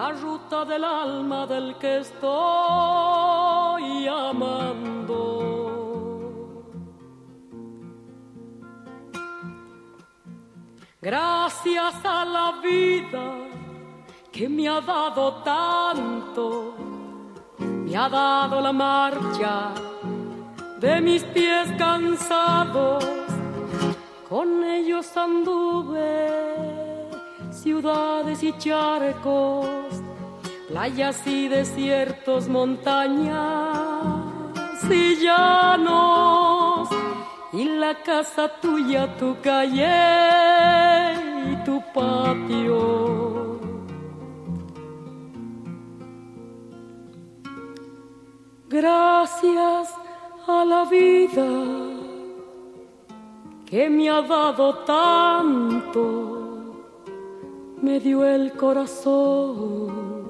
Speaker 32: la ruta del alma del que estoy amando. Gracias a la vida que me ha dado tanto, me ha dado la marcha de mis pies cansados, con ellos anduve ciudades y charcos, playas y desiertos, montañas y llanos, y la casa tuya, tu calle y tu patio. Gracias a la vida que me ha dado tanto me dio el corazón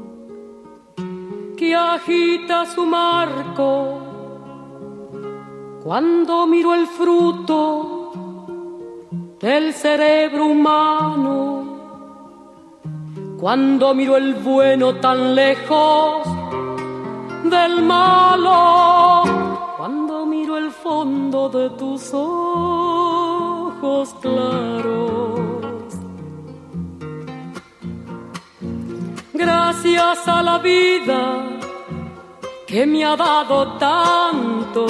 Speaker 32: que agita su marco. Cuando miro el fruto del cerebro humano, cuando miro el bueno tan lejos del malo, cuando miro el fondo de tus ojos claros gracias a la vida que me ha dado tanto,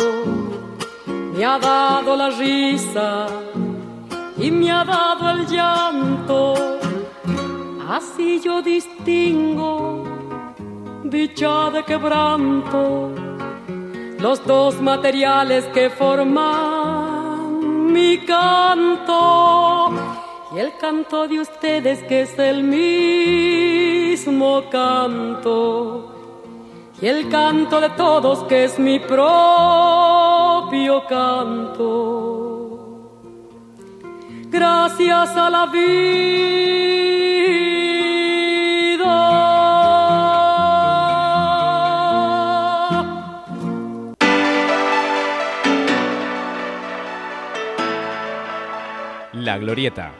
Speaker 32: me ha dado la risa y me ha dado el llanto. Así yo distingo dicha de quebranto, los dos materiales que forman mi canto y el canto de ustedes que es el mismo canto y el canto de todos que es mi propio canto. Gracias a la vida.
Speaker 28: La Glorieta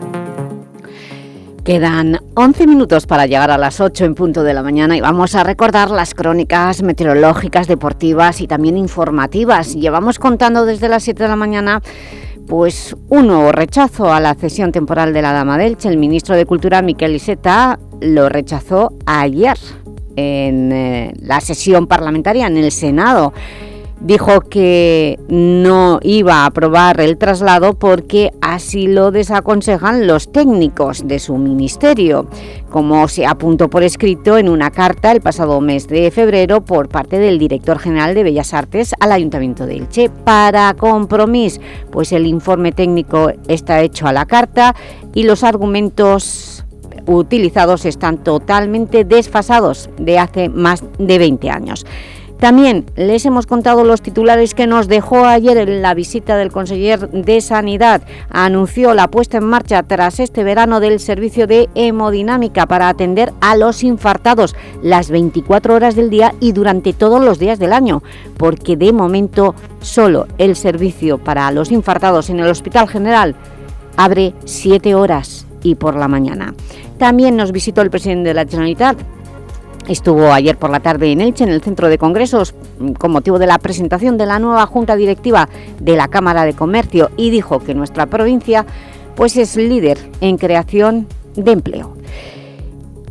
Speaker 1: Quedan 11 minutos para llegar a las 8 en punto de la mañana y vamos a recordar las crónicas meteorológicas, deportivas y también informativas. Llevamos contando desde las 7 de la mañana pues un nuevo rechazo a la cesión temporal de la Dama del El ministro de Cultura, Miquel Iseta, lo rechazó ayer en eh, la sesión parlamentaria en el Senado dijo que no iba a aprobar el traslado porque así lo desaconsejan los técnicos de su ministerio, como se apuntó por escrito en una carta el pasado mes de febrero por parte del director general de Bellas Artes al Ayuntamiento de Elche. Para compromiso, pues el informe técnico está hecho a la carta y los argumentos utilizados están totalmente desfasados de hace más de 20 años. También les hemos contado los titulares que nos dejó ayer en la visita del conseller de Sanidad. Anunció la puesta en marcha tras este verano del servicio de hemodinámica para atender a los infartados las 24 horas del día y durante todos los días del año, porque de momento solo el servicio para los infartados en el Hospital General abre 7 horas y por la mañana. También nos visitó el presidente de la Generalitat, Estuvo ayer por la tarde en Elche, en el Centro de Congresos, con motivo de la presentación de la nueva Junta Directiva de la Cámara de Comercio y dijo que nuestra provincia pues, es líder en creación de empleo.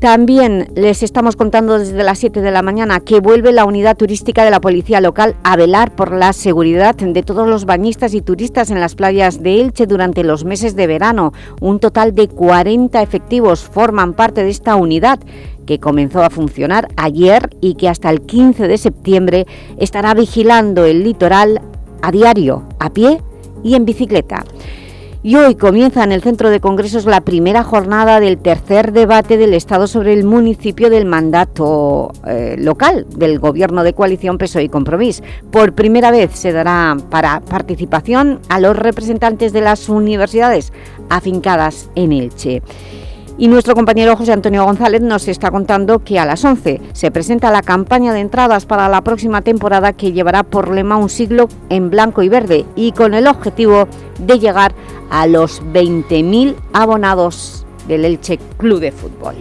Speaker 1: También les estamos contando desde las 7 de la mañana que vuelve la unidad turística de la Policía Local a velar por la seguridad de todos los bañistas y turistas en las playas de Elche durante los meses de verano. Un total de 40 efectivos forman parte de esta unidad que comenzó a funcionar ayer y que hasta el 15 de septiembre estará vigilando el litoral a diario, a pie y en bicicleta. Y hoy comienza en el Centro de Congresos la primera jornada del tercer debate del Estado sobre el municipio del mandato eh, local del Gobierno de Coalición PSOE y Compromís. Por primera vez se dará para participación a los representantes de las universidades afincadas en Elche. Y nuestro compañero José Antonio González nos está contando que a las 11 se presenta la campaña de entradas para la próxima temporada que llevará por lema un siglo en blanco y verde y con el objetivo de llegar a los 20.000 abonados del Elche Club de Fútbol.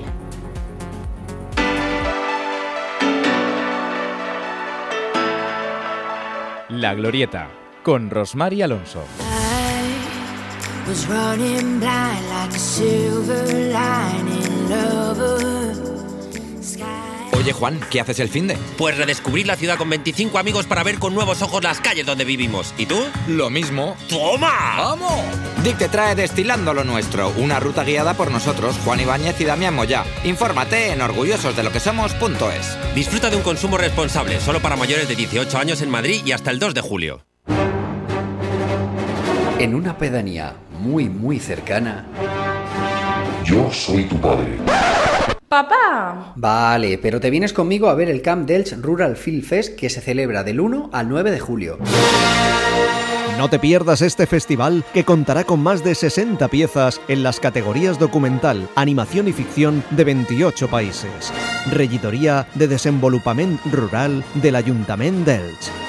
Speaker 33: La Glorieta, con Rosmar Alonso.
Speaker 20: Oye Juan, ¿qué haces el fin de?
Speaker 34: Pues redescubrir la ciudad con 25 amigos para ver con nuevos ojos las calles donde vivimos. ¿Y tú?
Speaker 20: Lo mismo.
Speaker 34: ¡Toma!
Speaker 20: ¡Vamos! Dick te trae Destilando lo Nuestro, una ruta guiada por nosotros, Juan Ibáñez y Damián Moya. Infórmate en orgullososdeloquesomos.es.
Speaker 34: Disfruta de un consumo responsable, solo para mayores de 18 años en Madrid y hasta el 2 de julio.
Speaker 35: En una pedanía muy, muy cercana.
Speaker 36: Yo soy tu padre.
Speaker 37: ¡Papá!
Speaker 35: Vale, pero te vienes conmigo a ver el Camp Delch Rural Film Fest que se celebra del 1 al 9 de julio.
Speaker 27: No te pierdas este festival que contará con más de 60 piezas en las categorías documental, animación y ficción de 28 países. Regidoría de Desenvolupament Rural del Ayuntamiento d'Elx.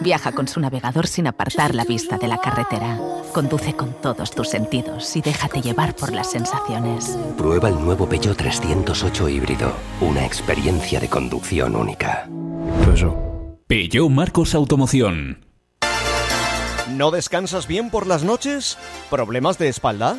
Speaker 38: Viaja con su navegador sin apartar la vista de la carretera. Conduce con todos tus sentidos y déjate llevar por las sensaciones.
Speaker 39: Prueba el nuevo Peugeot 308 híbrido. Una experiencia de conducción única.
Speaker 40: Peugeot Marcos Automoción.
Speaker 27: ¿No descansas bien por las noches? ¿Problemas de espalda?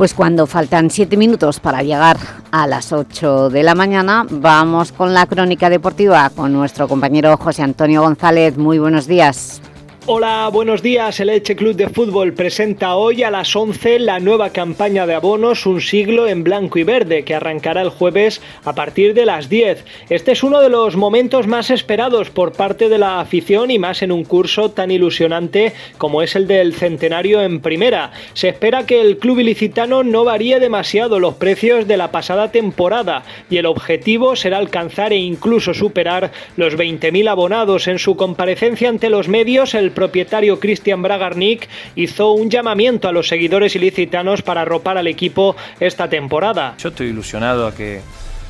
Speaker 1: Pues cuando faltan siete minutos para llegar a las 8 de la mañana, vamos con la crónica deportiva con nuestro compañero José Antonio González. Muy buenos días.
Speaker 23: Hola, buenos días. El Elche Club de Fútbol presenta hoy a las 11 la nueva campaña de abonos Un siglo en blanco y verde que arrancará el jueves a partir de las 10. Este es uno de los momentos más esperados por parte de la afición y más en un curso tan ilusionante como es el del centenario en primera. Se espera que el club ilicitano no varíe demasiado los precios de la pasada temporada y el objetivo será alcanzar e incluso superar los 20.000 abonados. En su comparecencia ante los medios, el propietario Cristian Bragarnik hizo un llamamiento a los seguidores ilicitanos para arropar al equipo esta temporada.
Speaker 24: Yo estoy ilusionado a que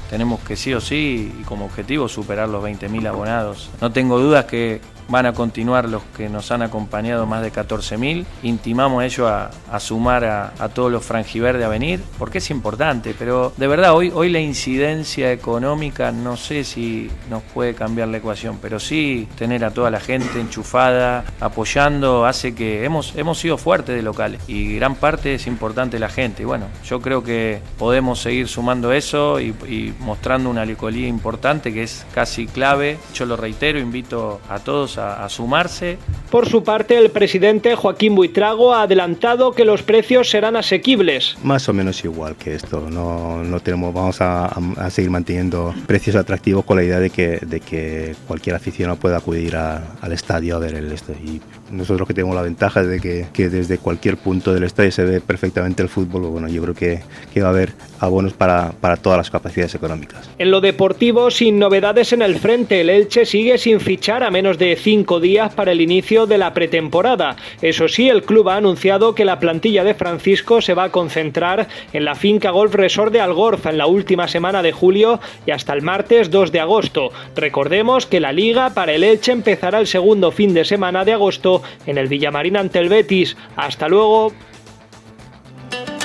Speaker 24: tenemos que sí o sí y como objetivo superar los 20.000 abonados. No tengo dudas que van a continuar los que nos han acompañado más de 14.000. Intimamos a ellos a, sumar a, todos los franjiverdes a venir, porque es importante, pero de verdad hoy, hoy la incidencia económica no sé si nos puede cambiar la ecuación, pero sí tener a toda la gente enchufada, apoyando, hace que hemos, hemos sido fuertes de locales y gran parte es importante la gente. Bueno, yo creo que podemos seguir sumando eso y, mostrando una licolía importante que es casi clave. Yo lo reitero, invito a todos sumarse.
Speaker 23: Por su parte, el presidente Joaquín Buitrago ha adelantado que los precios serán asequibles.
Speaker 41: Más o menos igual que esto. No, no tenemos, vamos a, seguir manteniendo precios atractivos con la idea de que, de que cualquier aficionado pueda acudir al estadio a ver el esto. Y nosotros que tenemos la ventaja de que, que, desde cualquier punto del estadio se ve perfectamente el fútbol, bueno, yo creo que, que va a haber abonos para, para todas las capacidades económicas.
Speaker 23: En lo deportivo, sin novedades en el frente, el Elche sigue sin fichar a menos de cinco días para el inicio de la pretemporada. Eso sí, el club ha anunciado que la plantilla de Francisco se va a concentrar en la finca Golf Resort de Algorza en la última semana de julio y hasta el martes 2 de agosto. Recordemos que la liga para el Elche empezará el segundo fin de semana de agosto en el Villamarín ante el Betis. Hasta luego.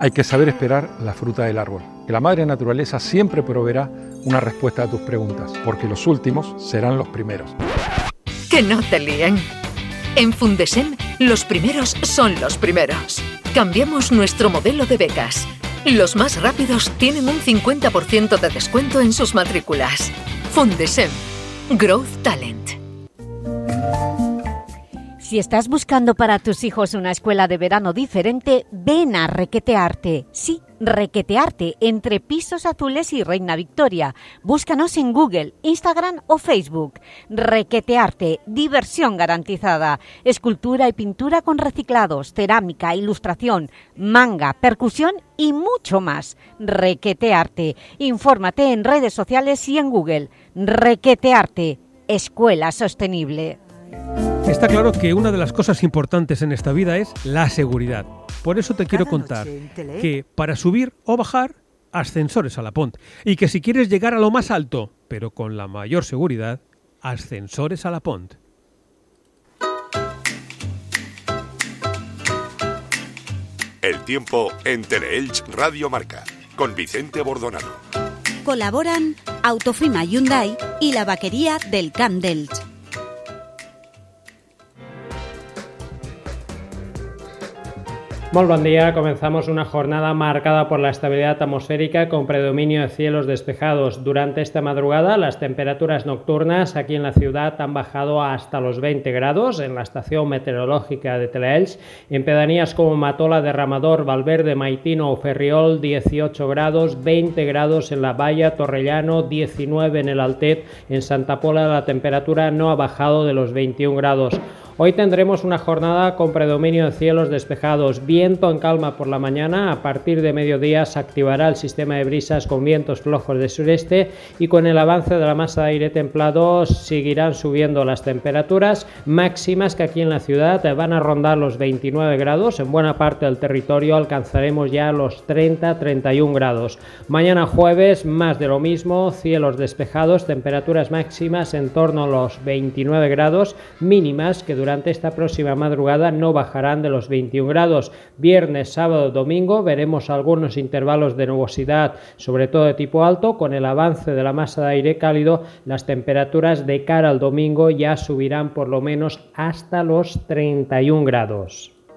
Speaker 42: hay que saber esperar la fruta del árbol. Que la madre naturaleza siempre proveerá una respuesta a tus preguntas, porque los últimos serán los primeros.
Speaker 43: Que no te líen. En Fundesem, los primeros son los primeros. Cambiamos nuestro modelo de becas. Los más rápidos tienen un 50% de descuento en sus matrículas. Fundesem. Growth Talent.
Speaker 1: Si estás buscando para tus hijos una escuela de verano diferente, ven a Requetearte. Sí, Requetearte, entre Pisos Azules y Reina Victoria. Búscanos en Google, Instagram o Facebook. Requetearte, diversión garantizada. Escultura y pintura con reciclados, cerámica, ilustración, manga, percusión y mucho más. Requetearte. Infórmate en redes sociales y en Google. Requetearte, Escuela Sostenible.
Speaker 35: Está claro que una de las cosas importantes en esta vida es la seguridad. Por eso te quiero contar que para subir o bajar, ascensores a la Pont. Y que si quieres llegar a lo más alto, pero con la mayor seguridad, ascensores a la Pont.
Speaker 18: El tiempo en Teleelch Radio Marca, con Vicente Bordonado.
Speaker 21: Colaboran Autofima Hyundai y la vaquería del Camp Delch.
Speaker 26: Muy buen día, comenzamos una jornada marcada por la estabilidad atmosférica con predominio de cielos despejados. Durante esta madrugada las temperaturas nocturnas aquí en la ciudad han bajado hasta los 20 grados en la estación meteorológica de Teleelch. En pedanías como Matola, Derramador, Valverde, Maitino o Ferriol 18 grados, 20 grados en la Valla, Torrellano 19 en el Altet. En Santa Pola la temperatura no ha bajado de los 21 grados. Hoy tendremos una jornada con predominio de cielos despejados, viento en calma por la mañana, a partir de mediodía se activará el sistema de brisas con vientos flojos de sureste y con el avance de la masa de aire templado seguirán subiendo las temperaturas máximas que aquí en la ciudad van a rondar los 29 grados, en buena parte del territorio alcanzaremos ya los 30-31 grados. Mañana jueves más de lo mismo, cielos despejados, temperaturas máximas en torno a los 29 grados mínimas que durante durante esta próxima madrugada no bajarán de los 21 grados. Viernes, sábado, domingo veremos algunos intervalos de nubosidad, sobre todo de tipo alto. Con el avance de la masa de aire cálido, las temperaturas de cara al domingo ya subirán por lo menos hasta los 31 grados.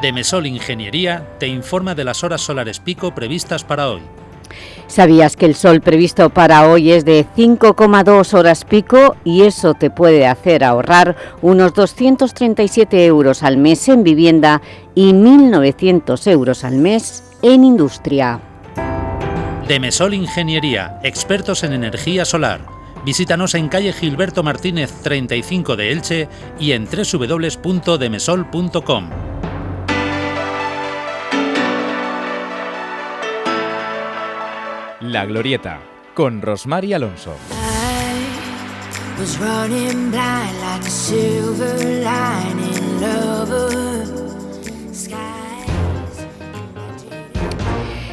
Speaker 44: Demesol Ingeniería te informa de las horas solares pico previstas para hoy.
Speaker 1: ¿Sabías que el sol previsto para hoy es de 5,2 horas pico y eso te puede hacer ahorrar unos 237 euros al mes en vivienda y 1.900 euros al mes en industria?
Speaker 44: Demesol Ingeniería, expertos en energía solar. Visítanos en calle Gilberto Martínez 35 de Elche y en www.demesol.com.
Speaker 33: La Glorieta, con Rosmar y Alonso.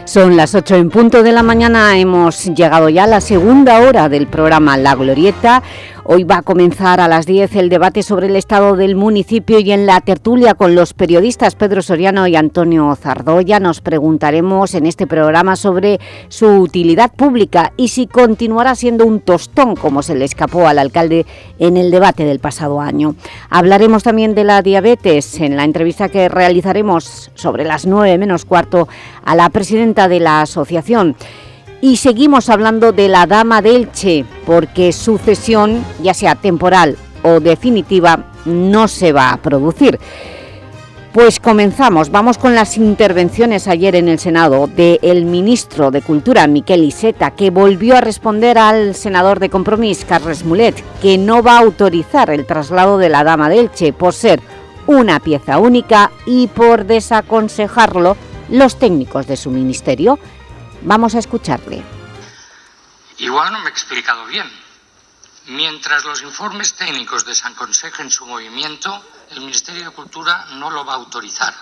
Speaker 1: Son las 8 en punto de la mañana, hemos llegado ya a la segunda hora del programa La Glorieta. Hoy va a comenzar a las 10 el debate sobre el estado del municipio y en la tertulia con los periodistas Pedro Soriano y Antonio Zardoya nos preguntaremos en este programa sobre su utilidad pública y si continuará siendo un tostón como se le escapó al alcalde en el debate del pasado año. Hablaremos también de la diabetes en la entrevista que realizaremos sobre las 9 menos cuarto a la presidenta de la asociación. Y seguimos hablando de la Dama del Che, porque su cesión, ya sea temporal o definitiva, no se va a producir. Pues comenzamos, vamos con las intervenciones ayer en el Senado del ministro de Cultura, Miquel Iseta, que volvió a responder al senador de Compromís, Carles Mulet, que no va a autorizar el traslado de la Dama del Che por ser una pieza única y por desaconsejarlo los técnicos de su ministerio. Vamos a escucharle.
Speaker 3: Igual no me he explicado bien. Mientras los informes técnicos desaconsejen su movimiento, el Ministerio de Cultura no lo va a autorizar.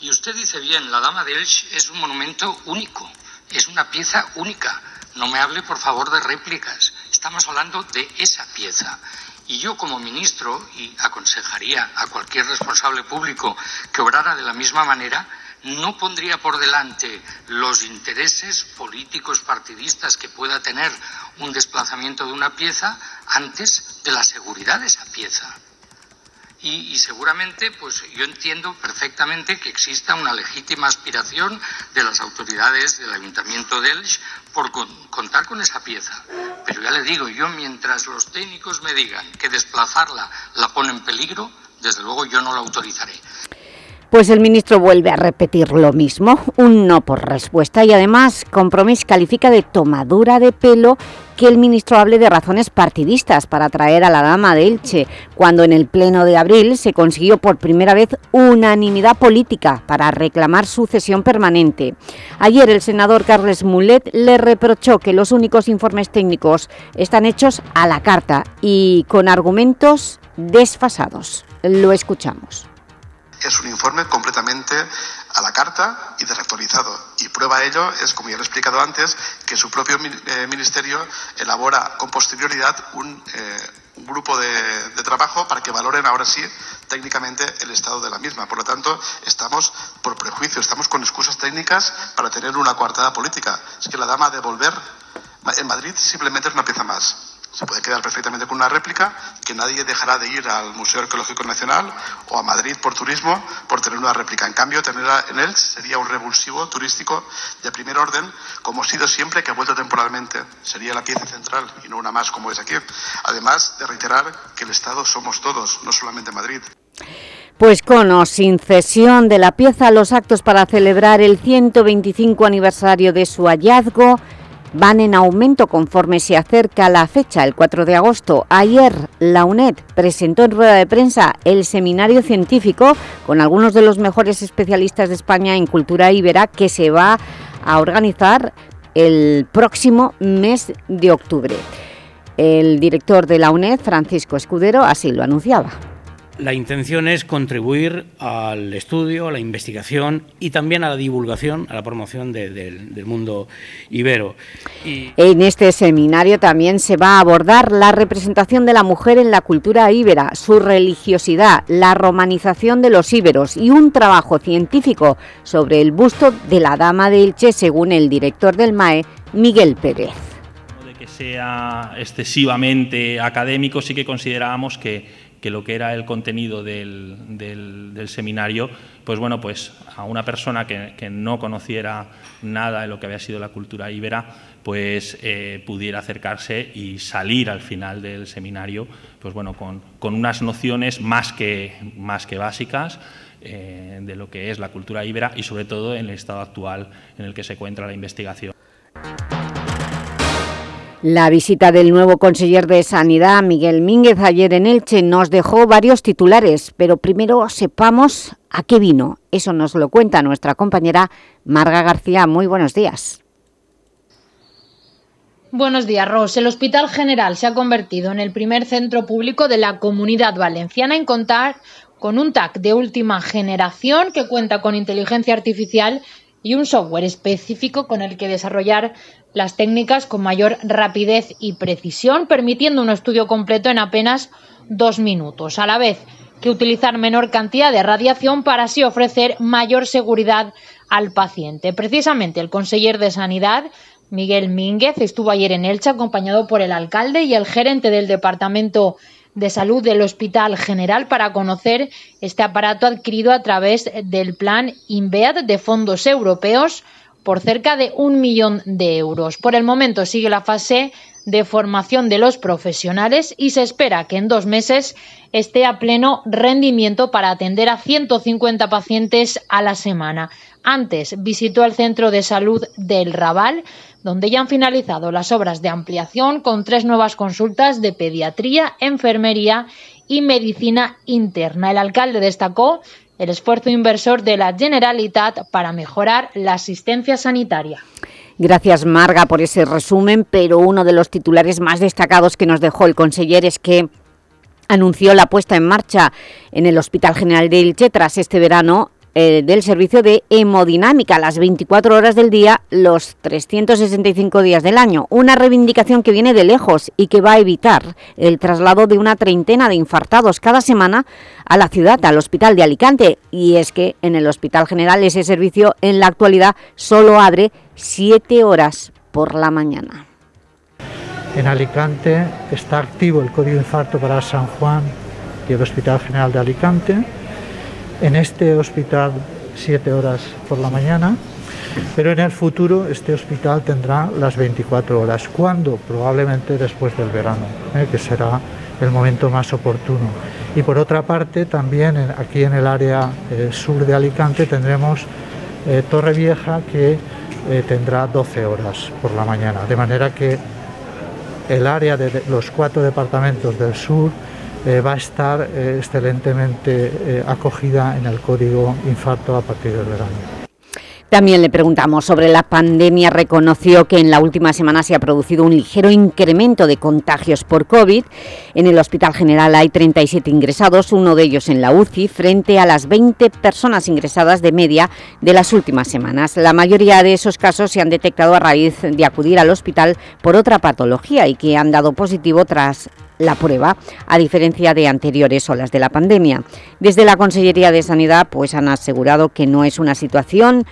Speaker 3: Y usted dice bien, la Dama de Elche es un monumento único, es una pieza única. No me hable, por favor, de réplicas. Estamos hablando de esa pieza. Y yo como ministro, y aconsejaría a cualquier responsable público que obrara de la misma manera, no pondría por delante los intereses políticos partidistas que pueda tener un desplazamiento de una pieza antes de la seguridad de esa pieza. Y, seguramente, pues yo entiendo perfectamente que exista una legítima aspiración de las autoridades del Ayuntamiento de Elche por con, contar con esa pieza. Pero ya le digo, yo mientras los técnicos me digan que desplazarla la pone en peligro, desde luego yo no la autorizaré.
Speaker 1: Pues el ministro vuelve a repetir lo mismo, un no por respuesta y además Compromís califica de tomadura de pelo que el ministro hable de razones partidistas para traer a la dama de Elche, cuando en el pleno de abril se consiguió por primera vez unanimidad política para reclamar su cesión permanente. Ayer el senador Carles Mulet le reprochó que los únicos informes técnicos están hechos a la carta y con argumentos desfasados. Lo escuchamos
Speaker 4: es un informe completamente a la carta y desactualizado. Y prueba de ello es, como ya lo he explicado antes, que su propio eh, ministerio elabora con posterioridad un, eh, un grupo de, de, trabajo para que valoren ahora sí técnicamente el estado de la misma. Por lo tanto, estamos por prejuicio, estamos con excusas técnicas para tener una coartada política. Es que la dama de volver en Madrid simplemente es una pieza más se puede quedar perfectamente con una réplica, que nadie dejará de ir al Museo Arqueológico Nacional o a Madrid por turismo por tener una réplica. En cambio, tenerla en él sería un revulsivo turístico de primer orden, como ha sido siempre que ha vuelto temporalmente. Sería la pieza central y no una más como es aquí. Además de reiterar que el Estado somos todos, no solamente Madrid.
Speaker 1: Pues con o sin cesión de la pieza, los actos para celebrar el 125 aniversario de su hallazgo van en aumento conforme se acerca la fecha, el 4 de agosto. Ayer la UNED presentó en rueda de prensa el seminario científico con algunos de los mejores especialistas de España en cultura íbera que se va a organizar el próximo mes de octubre. El director de la UNED, Francisco Escudero, así lo anunciaba.
Speaker 45: La intención es contribuir al estudio, a la investigación y también a la divulgación, a la promoción del mundo ibero.
Speaker 1: En este seminario también se va a abordar la representación de la mujer en la cultura íbera, su religiosidad, la romanización de los íberos y un trabajo científico sobre el busto de la Dama de Elche, según el director del MAE, Miguel Pérez.
Speaker 6: De que sea excesivamente académico, sí que considerábamos que que lo que era el contenido del, del, seminario, pues bueno, pues a una persona que, que, no conociera nada de lo que había sido la cultura íbera, pues eh, pudiera acercarse y salir al final del seminario, pues bueno, con, con unas nociones más que, más que básicas, eh, de lo que es la cultura íbera y sobre todo en el estado actual en el que se encuentra la investigación.
Speaker 1: La visita del nuevo conseller de Sanidad, Miguel Mínguez, ayer en Elche nos dejó varios titulares, pero primero sepamos a qué vino. Eso nos lo cuenta nuestra compañera Marga García. Muy buenos días.
Speaker 7: Buenos días, Ros. El Hospital General se ha convertido en el primer centro público de la Comunidad Valenciana en contar con un TAC de última generación que cuenta con inteligencia artificial y un software específico con el que desarrollar las técnicas con mayor rapidez y precisión, permitiendo un estudio completo en apenas dos minutos, a la vez que utilizar menor cantidad de radiación para así ofrecer mayor seguridad al paciente. Precisamente el conseller de Sanidad, Miguel Mínguez, estuvo ayer en Elche acompañado por el alcalde y el gerente del Departamento de Salud del Hospital General para conocer este aparato adquirido a través del plan INVEAD de fondos europeos por cerca de un millón de euros. Por el momento sigue la fase de formación de los profesionales y se espera que en dos meses esté a pleno rendimiento para atender a 150 pacientes a la semana. Antes visitó el centro de salud del Raval, donde ya han finalizado las obras de ampliación con tres nuevas consultas de pediatría, enfermería y medicina interna. El alcalde destacó el esfuerzo inversor de la Generalitat para mejorar la asistencia sanitaria.
Speaker 1: Gracias, Marga, por ese resumen, pero uno de los titulares más destacados que nos dejó el conseller es que anunció la puesta en marcha en el Hospital General de Ilche tras este verano eh, del servicio de hemodinámica las 24 horas del día, los 365 días del año. Una reivindicación que viene de lejos y que va a evitar el traslado de una treintena de infartados cada semana a la ciudad, al Hospital de Alicante. Y es que en el Hospital General ese servicio en la actualidad solo abre 7 horas por la mañana.
Speaker 8: En Alicante está activo el código infarto para San Juan y el Hospital General de Alicante en este hospital siete horas por la mañana, pero en el futuro este hospital tendrá las 24 horas. ¿Cuándo? Probablemente después del verano, ¿eh? que será el momento más oportuno. Y por otra parte, también aquí en el área eh, sur de Alicante tendremos eh, Torre Vieja que tendrá 12 horas por la mañana, de manera que el área de los cuatro departamentos del sur eh, va a estar eh, excelentemente eh, acogida en el código infarto a partir del verano.
Speaker 1: También le preguntamos sobre la pandemia. Reconoció que en la última semana se ha producido un ligero incremento de contagios por COVID. En el Hospital General hay 37 ingresados, uno de ellos en la UCI, frente a las 20 personas ingresadas de media de las últimas semanas. La mayoría de esos casos se han detectado a raíz de acudir al hospital por otra patología y que han dado positivo tras la prueba, a diferencia de anteriores olas de la pandemia. Desde la Consellería de Sanidad pues, han asegurado que no es una situación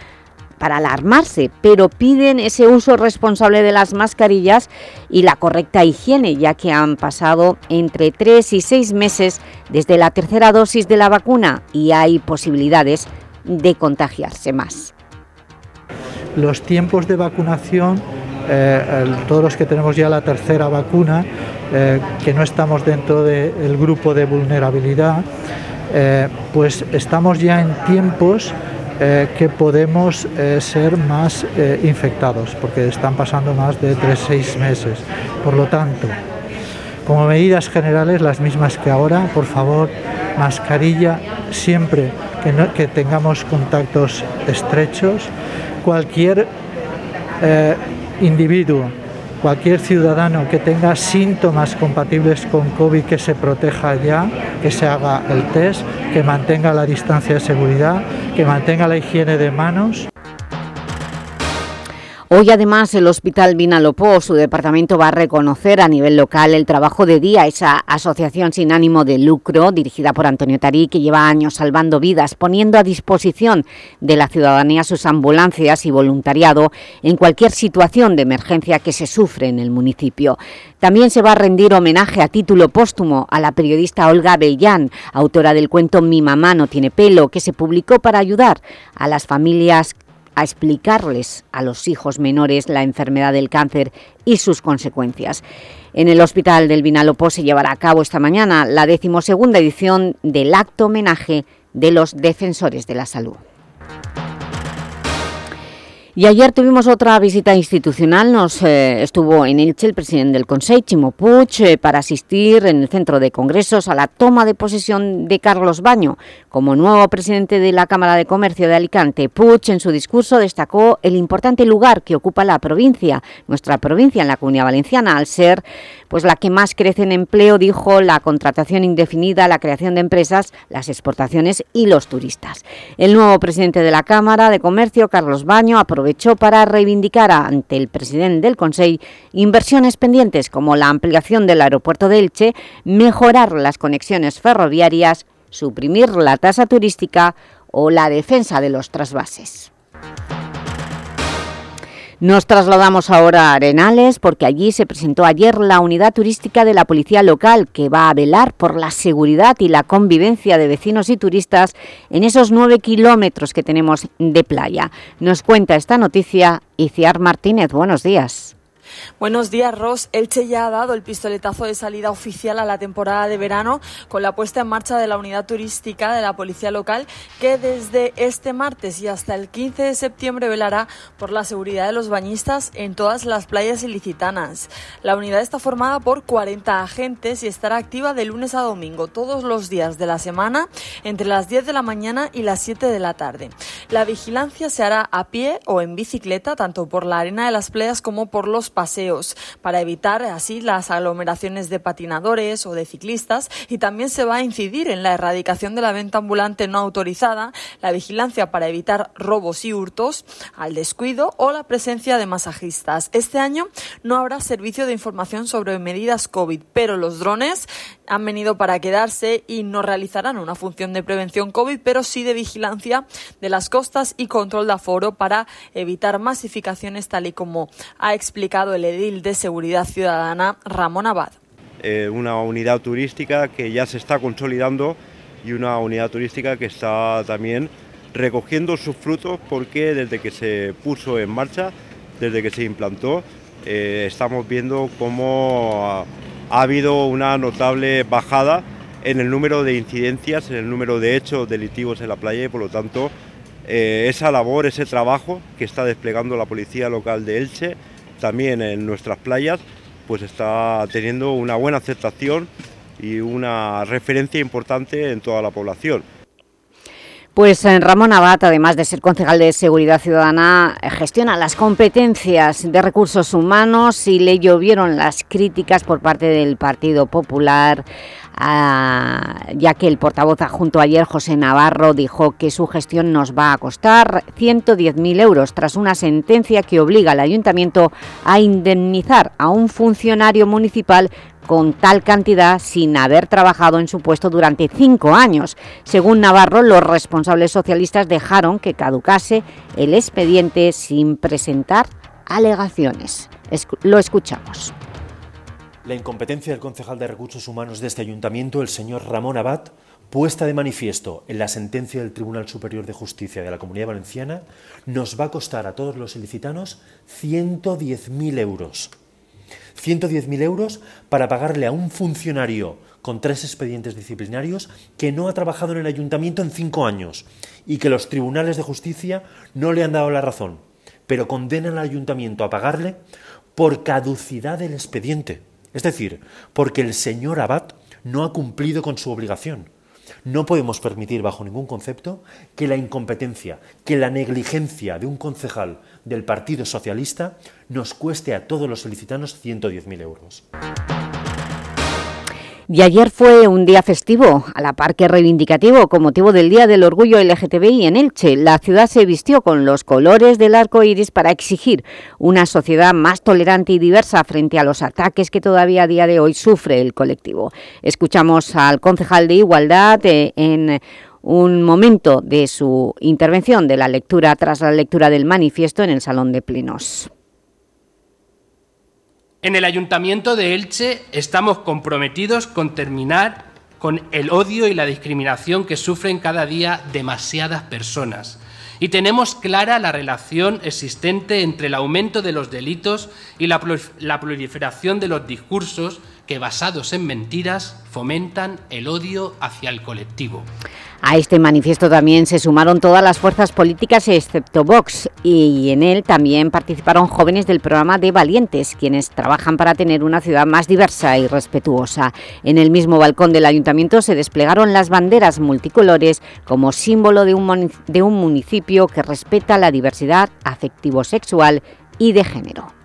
Speaker 1: para alarmarse, pero piden ese uso responsable de las mascarillas y la correcta higiene, ya que han pasado entre tres y seis meses desde la tercera dosis de la vacuna y hay posibilidades de contagiarse más.
Speaker 8: Los tiempos de vacunación, eh, todos los que tenemos ya la tercera vacuna, eh, que no estamos dentro del grupo de vulnerabilidad, eh, pues estamos ya en tiempos que podemos ser más infectados, porque están pasando más de 3-6 meses. Por lo tanto, como medidas generales, las mismas que ahora, por favor, mascarilla siempre que, que tengamos contactos estrechos. Cualquier individuo cualquier ciudadano que tenga síntomas compatibles con COVID que se proteja ya, que se haga el test, que mantenga la distancia de seguridad, que mantenga la higiene de manos.
Speaker 1: Hoy además el Hospital Vinalopó, su departamento va a reconocer a nivel local el trabajo de día, esa asociación sin ánimo de lucro dirigida por Antonio Tarí que lleva años salvando vidas, poniendo a disposición de la ciudadanía sus ambulancias y voluntariado en cualquier situación de emergencia que se sufre en el municipio. También se va a rendir homenaje a título póstumo a la periodista Olga Bellán, autora del cuento Mi mamá no tiene pelo, que se publicó para ayudar a las familias a explicarles a los hijos menores la enfermedad del cáncer y sus consecuencias. En el Hospital del Vinalopó se llevará a cabo esta mañana la decimosegunda edición del acto homenaje de los defensores de la salud. Y ayer tuvimos otra visita institucional, nos eh, estuvo en Elche el presidente del Consejo, Chimo Puig, eh, para asistir en el Centro de Congresos a la toma de posesión de Carlos Baño como nuevo presidente de la Cámara de Comercio de Alicante. Puig en su discurso destacó el importante lugar que ocupa la provincia, nuestra provincia en la Comunidad Valenciana, al ser pues la que más crece en empleo, dijo, la contratación indefinida, la creación de empresas, las exportaciones y los turistas. El nuevo presidente de la Cámara de Comercio, Carlos Baño, aprovechó para reivindicar ante el presidente del Consejo inversiones pendientes como la ampliación del aeropuerto de Elche, mejorar las conexiones ferroviarias, suprimir la tasa turística o la defensa de los trasvases. Nos trasladamos ahora a Arenales porque allí se presentó ayer la unidad turística de la policía local que va a velar por la seguridad y la convivencia de vecinos y turistas en esos nueve kilómetros que tenemos de playa. Nos cuenta esta noticia Iciar Martínez. Buenos días.
Speaker 9: Buenos días, Ross. Elche ya ha dado el pistoletazo de salida oficial a la temporada de verano con la puesta en marcha de la unidad turística de la policía local que desde este martes y hasta el 15 de septiembre velará por la seguridad de los bañistas en todas las playas ilicitanas. La unidad está formada por 40 agentes y estará activa de lunes a domingo todos los días de la semana entre las 10 de la mañana y las 7 de la tarde. La vigilancia se hará a pie o en bicicleta tanto por la arena de las playas como por los paseos para evitar así las aglomeraciones de patinadores o de ciclistas y también se va a incidir en la erradicación de la venta ambulante no autorizada, la vigilancia para evitar robos y hurtos al descuido o la presencia de masajistas. Este año no habrá servicio de información sobre medidas COVID, pero los drones han venido para quedarse y no realizarán una función de prevención COVID, pero sí de vigilancia de las costas y control de aforo para evitar masificaciones tal y como ha explicado el edil de Seguridad Ciudadana, Ramón Abad.
Speaker 10: Eh, una unidad turística que ya se está consolidando y una unidad turística que está también recogiendo sus frutos porque desde que se puso en marcha, desde que se implantó, eh, estamos viendo cómo ha, habido una notable bajada en el número de incidencias, en el número de hechos delictivos en la playa y por lo tanto eh, esa labor, ese trabajo que está desplegando la Policía Local de Elche también en nuestras playas, pues está teniendo una buena aceptación y una referencia importante en toda la población.
Speaker 1: Pues eh, Ramón Abad, además de ser concejal de Seguridad Ciudadana, gestiona las competencias de recursos humanos y le llovieron las críticas por parte del Partido Popular ya que el portavoz adjunto ayer, José Navarro, dijo que su gestión nos va a costar 110.000 euros tras una sentencia que obliga al Ayuntamiento a indemnizar a un funcionario municipal con tal cantidad sin haber trabajado en su puesto durante cinco años. Según Navarro, los responsables socialistas dejaron que caducase el expediente sin presentar alegaciones. lo escuchamos.
Speaker 11: La incompetencia del concejal de Recursos Humanos de este ayuntamiento, el señor Ramón Abad, puesta de manifiesto en la sentencia del Tribunal Superior de Justicia de la Comunidad Valenciana, nos va a costar a todos los ilicitanos 110.000 euros. 110.000 euros para pagarle a un funcionario con tres expedientes disciplinarios que no ha trabajado en el ayuntamiento en cinco años y que los tribunales de justicia no le han dado la razón, pero condenan al ayuntamiento a pagarle por caducidad del expediente. Es decir, porque el señor Abad no ha cumplido con su obligación. No podemos permitir bajo ningún concepto que la incompetencia, que la negligencia de un concejal del Partido Socialista nos cueste a todos los solicitanos 110.000 euros.
Speaker 1: Y ayer fue un día festivo, a la par que reivindicativo, con motivo del Día del Orgullo LGTBI en Elche. La ciudad se vistió con los colores del arco iris para exigir una sociedad más tolerante y diversa frente a los ataques que todavía a día de hoy sufre el colectivo. Escuchamos al concejal de Igualdad eh, en un momento de su intervención de la lectura tras la lectura del manifiesto en el Salón de Plenos.
Speaker 46: En el Ayuntamiento de Elche estamos comprometidos con terminar con el odio y la discriminación que sufren cada día demasiadas personas. Y tenemos clara la relación existente entre el aumento de los delitos y la, proliferación de los discursos que, basados en mentiras, fomentan el odio hacia el colectivo.
Speaker 1: A este manifiesto también se sumaron todas las fuerzas políticas excepto Vox y en él también participaron jóvenes del programa de Valientes, quienes trabajan para tener una ciudad más diversa y respetuosa. En el mismo balcón del Ayuntamiento se desplegaron las banderas multicolores como símbolo de un, municipio que respeta la diversidad afectivo-sexual y de género.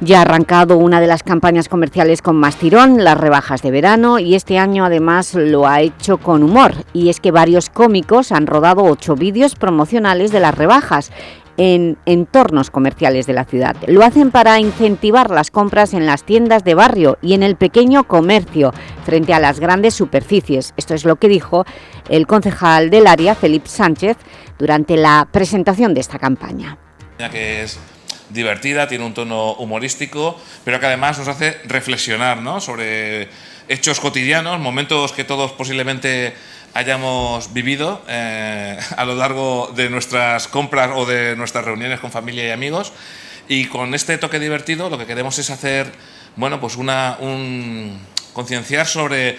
Speaker 1: Ya ha arrancado una de las campañas comerciales con más tirón, las rebajas de verano, y este año además lo ha hecho con humor. Y es que varios cómicos han rodado ocho vídeos promocionales de las rebajas en entornos comerciales de la ciudad. Lo hacen para incentivar las compras en las tiendas de barrio y en el pequeño comercio frente a las grandes superficies. Esto es lo que dijo el concejal del área, Felipe Sánchez, durante la presentación de esta campaña.
Speaker 13: Divertida, tiene un tono humorístico, pero que además nos hace reflexionar ¿no? sobre hechos cotidianos, momentos que todos posiblemente hayamos vivido eh, [laughs] a lo largo de nuestras compras o de nuestras reuniones con familia y amigos. Y con este toque divertido lo que queremos es hacer, bueno, pues una, un, concienciar sobre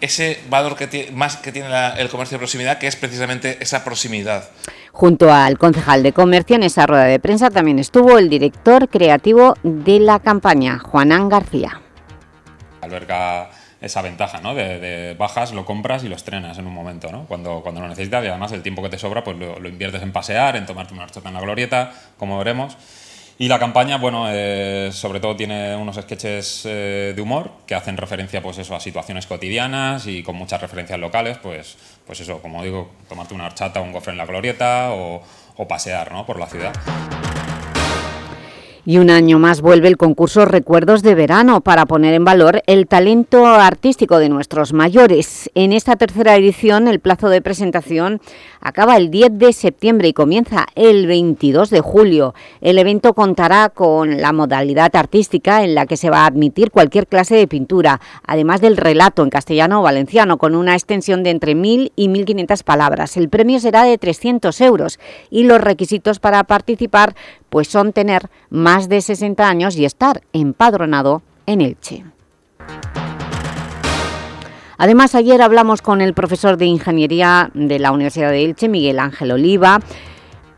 Speaker 13: ese valor que más que tiene el comercio de proximidad, que es precisamente esa proximidad.
Speaker 1: Junto al concejal de comercio en esa rueda de prensa también estuvo el director creativo de la campaña, Juanán García.
Speaker 14: Alberga esa ventaja, ¿no? De, bajas, lo compras y lo estrenas en un momento, ¿no? Cuando, cuando lo necesitas y además el tiempo que te sobra pues lo, inviertes en pasear, en tomarte una horchata en la glorieta, como veremos. Y la campaña, bueno, eh, sobre todo tiene unos sketches eh, de humor que hacen referencia, pues a situaciones cotidianas y con muchas referencias locales, pues, pues eso, como digo, tomarte una horchata un gofre en la glorieta o, o pasear, ¿no? Por la ciudad.
Speaker 1: Y un año más vuelve el concurso Recuerdos de Verano para poner en valor el talento artístico de nuestros mayores. En esta tercera edición el plazo de presentación acaba el 10 de septiembre y comienza el 22 de julio. El evento contará con la modalidad artística en la que se va a admitir cualquier clase de pintura, además del relato en castellano o valenciano, con una extensión de entre 1.000 y 1.500 palabras. El premio será de 300 euros y los requisitos para participar pues son tener más de 60 años y estar empadronado en Elche. Además, ayer hablamos con el profesor de Ingeniería de la Universidad de Elche, Miguel Ángel Oliva,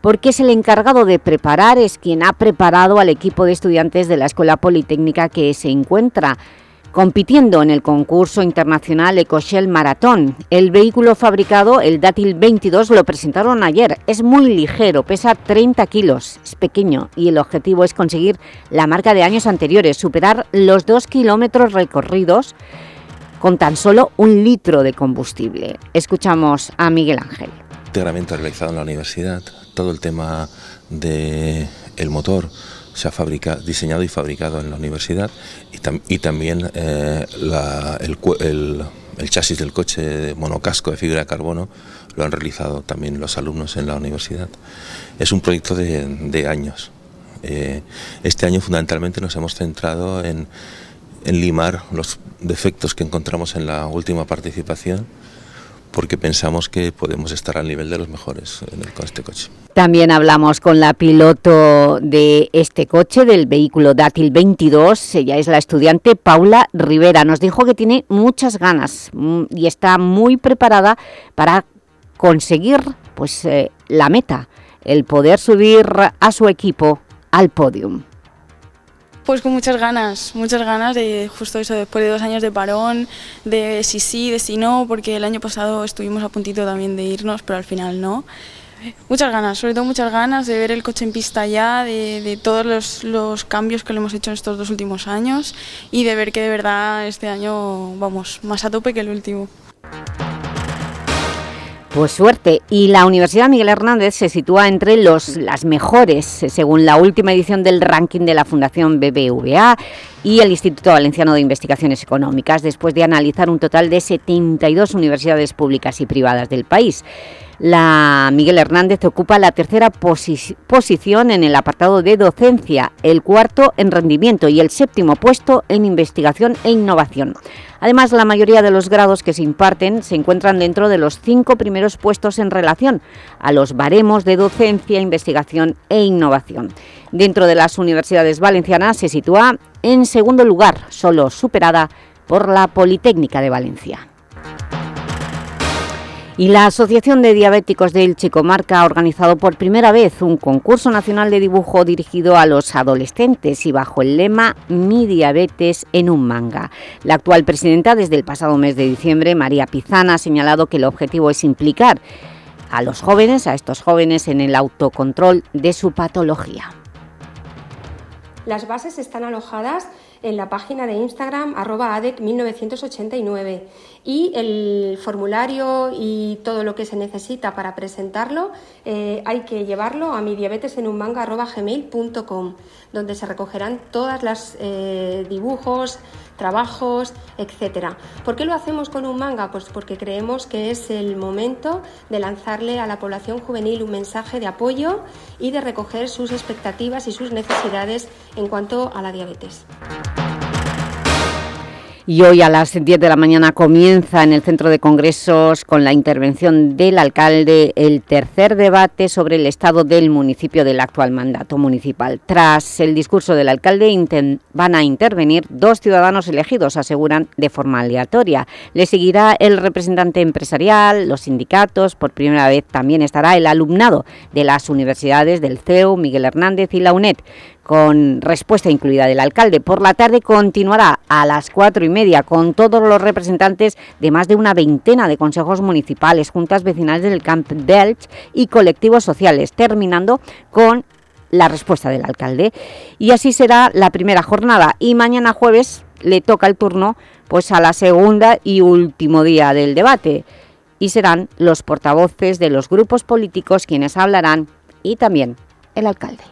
Speaker 1: porque es el encargado de preparar, es quien ha preparado al equipo de estudiantes de la Escuela Politécnica que se encuentra compitiendo en el concurso internacional EcoShell Maratón. El vehículo fabricado, el Dátil 22, lo presentaron ayer. Es muy ligero, pesa 30 kilos, es pequeño y el objetivo es conseguir la marca de años anteriores, superar los dos kilómetros recorridos con tan solo un litro de combustible. Escuchamos a Miguel Ángel.
Speaker 15: Íntegramente realizado en la universidad, todo el tema del el motor se ha diseñado y fabricado en la universidad y, también eh, el, chasis del coche monocasco de fibra de carbono lo han realizado también los alumnos en la universidad. Es un proyecto de, años. Eh, este año fundamentalmente nos hemos centrado en, en limar los defectos que encontramos en la última participación
Speaker 47: porque pensamos que podemos estar al nivel de los mejores con este coche.
Speaker 1: También hablamos con la piloto de este coche, del vehículo Dátil 22, ella es la estudiante Paula Rivera. Nos dijo que tiene muchas ganas mm, y está muy preparada para conseguir pues, eh, la meta, el poder subir a su equipo al podium.
Speaker 48: Pues con muchas ganas, muchas ganas de justo eso, después de dos años de parón, de si sí, de si no, porque el año pasado estuvimos a puntito también de irnos, pero al final no. Muchas ganas, sobre todo muchas ganas de ver el coche en pista ya, de, de todos los, los, cambios que le hemos hecho en estos dos últimos años y de ver que de verdad este año vamos más a tope que el último.
Speaker 1: Pues suerte. Y la Universidad Miguel Hernández se sitúa entre los, las mejores, según la última edición del ranking de la Fundación BBVA y el Instituto Valenciano de Investigaciones Económicas, después de analizar un total de 72 universidades públicas y privadas del país. La Miguel Hernández ocupa la tercera posición en el apartado de docencia, el cuarto en rendimiento y el séptimo puesto en investigación e innovación. Además, la mayoría de los grados que se imparten se encuentran dentro de los cinco primeros puestos en relación a los baremos de docencia, investigación e innovación. Dentro de las universidades valencianas se sitúa en segundo lugar, solo superada por la Politécnica de Valencia. Y la Asociación de Diabéticos de Elche Comarca ha organizado por primera vez un concurso nacional de dibujo dirigido a los adolescentes y bajo el lema Mi diabetes en un manga. La actual presidenta desde el pasado mes de diciembre, María Pizana, ha señalado que el objetivo es implicar a los jóvenes, a estos jóvenes, en el autocontrol de su patología.
Speaker 17: Las bases están alojadas en la página de Instagram arroba ADEC 1989 y el formulario y todo lo que se necesita para presentarlo eh, hay que llevarlo a mi diabetes en un manga gmail.com donde se recogerán todas las eh, dibujos, trabajos, etcétera. ¿Por qué lo hacemos con un manga? Pues porque creemos que es el momento de lanzarle a la población juvenil un mensaje de apoyo y de recoger sus expectativas y sus necesidades en cuanto a la diabetes.
Speaker 1: Y hoy a las 10 de la mañana comienza en el Centro de Congresos con la intervención del alcalde el tercer debate sobre el estado del municipio del actual mandato municipal. Tras el discurso del alcalde van a intervenir dos ciudadanos elegidos, aseguran, de forma aleatoria. Le seguirá el representante empresarial, los sindicatos, por primera vez también estará el alumnado de las universidades del CEU, Miguel Hernández y la UNED con respuesta incluida del alcalde. Por la tarde continuará a las cuatro y media con todos los representantes de más de una veintena de consejos municipales, juntas vecinales del Camp Delch y colectivos sociales, terminando con la respuesta del alcalde. Y así será la primera jornada. Y mañana jueves le toca el turno pues, a la segunda y último día del debate. Y serán los portavoces de los grupos políticos quienes hablarán y también el alcalde.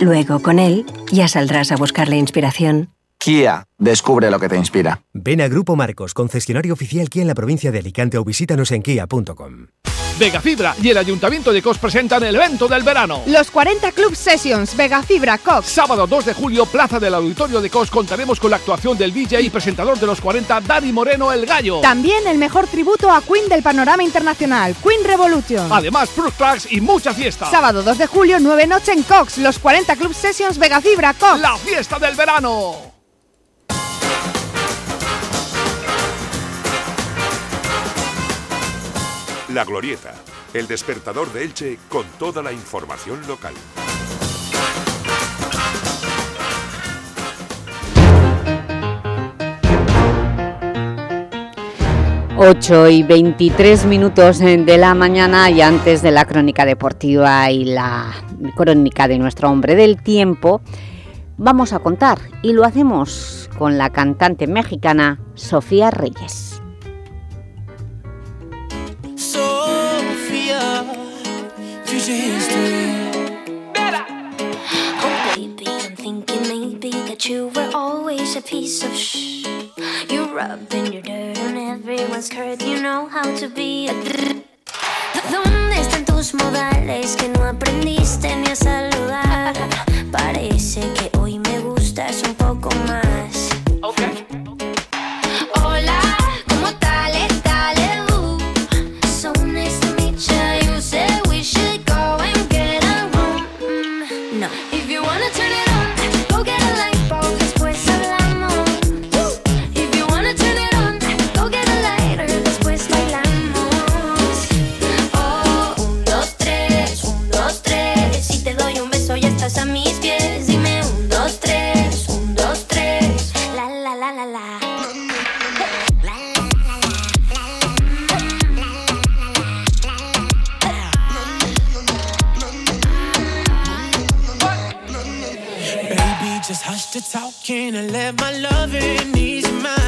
Speaker 49: Luego, con él, ya saldrás a buscar la inspiración.
Speaker 50: Kia, descubre lo que te inspira.
Speaker 51: Ven a Grupo Marcos, concesionario oficial Kia en la provincia de Alicante o visítanos en kia.com.
Speaker 52: Vega Fibra y el Ayuntamiento de Cos presentan el evento del verano.
Speaker 53: Los 40 Club Sessions Vega Fibra Cox.
Speaker 52: Sábado 2 de julio, Plaza del Auditorio de Cos, contaremos con la actuación del DJ y presentador de los 40, Dani Moreno el Gallo.
Speaker 53: También el mejor tributo a Queen del panorama internacional, Queen Revolution.
Speaker 52: Además, Fruit Tracks y mucha fiesta.
Speaker 53: Sábado 2 de julio, 9 noche en Cox. Los 40 Club Sessions Vega Fibra Cox.
Speaker 52: La fiesta del verano.
Speaker 18: La Glorieta, el despertador de Elche con toda la información local.
Speaker 1: Ocho y 23 minutos de la mañana y antes de la crónica deportiva y la crónica de nuestro hombre del tiempo, vamos a contar y lo hacemos con la cantante mexicana Sofía Reyes.
Speaker 54: Future history.
Speaker 55: Oh baby, I'm thinking maybe that you were always a piece of shh. You rubbing your dirt on everyone's skirt. You know how to be a. dr- ¿Dónde están tus modales que no aprendiste ni a saludar? Parece que hoy me gustas un poco más. Hola, to
Speaker 54: talking. and let my loving ease
Speaker 33: my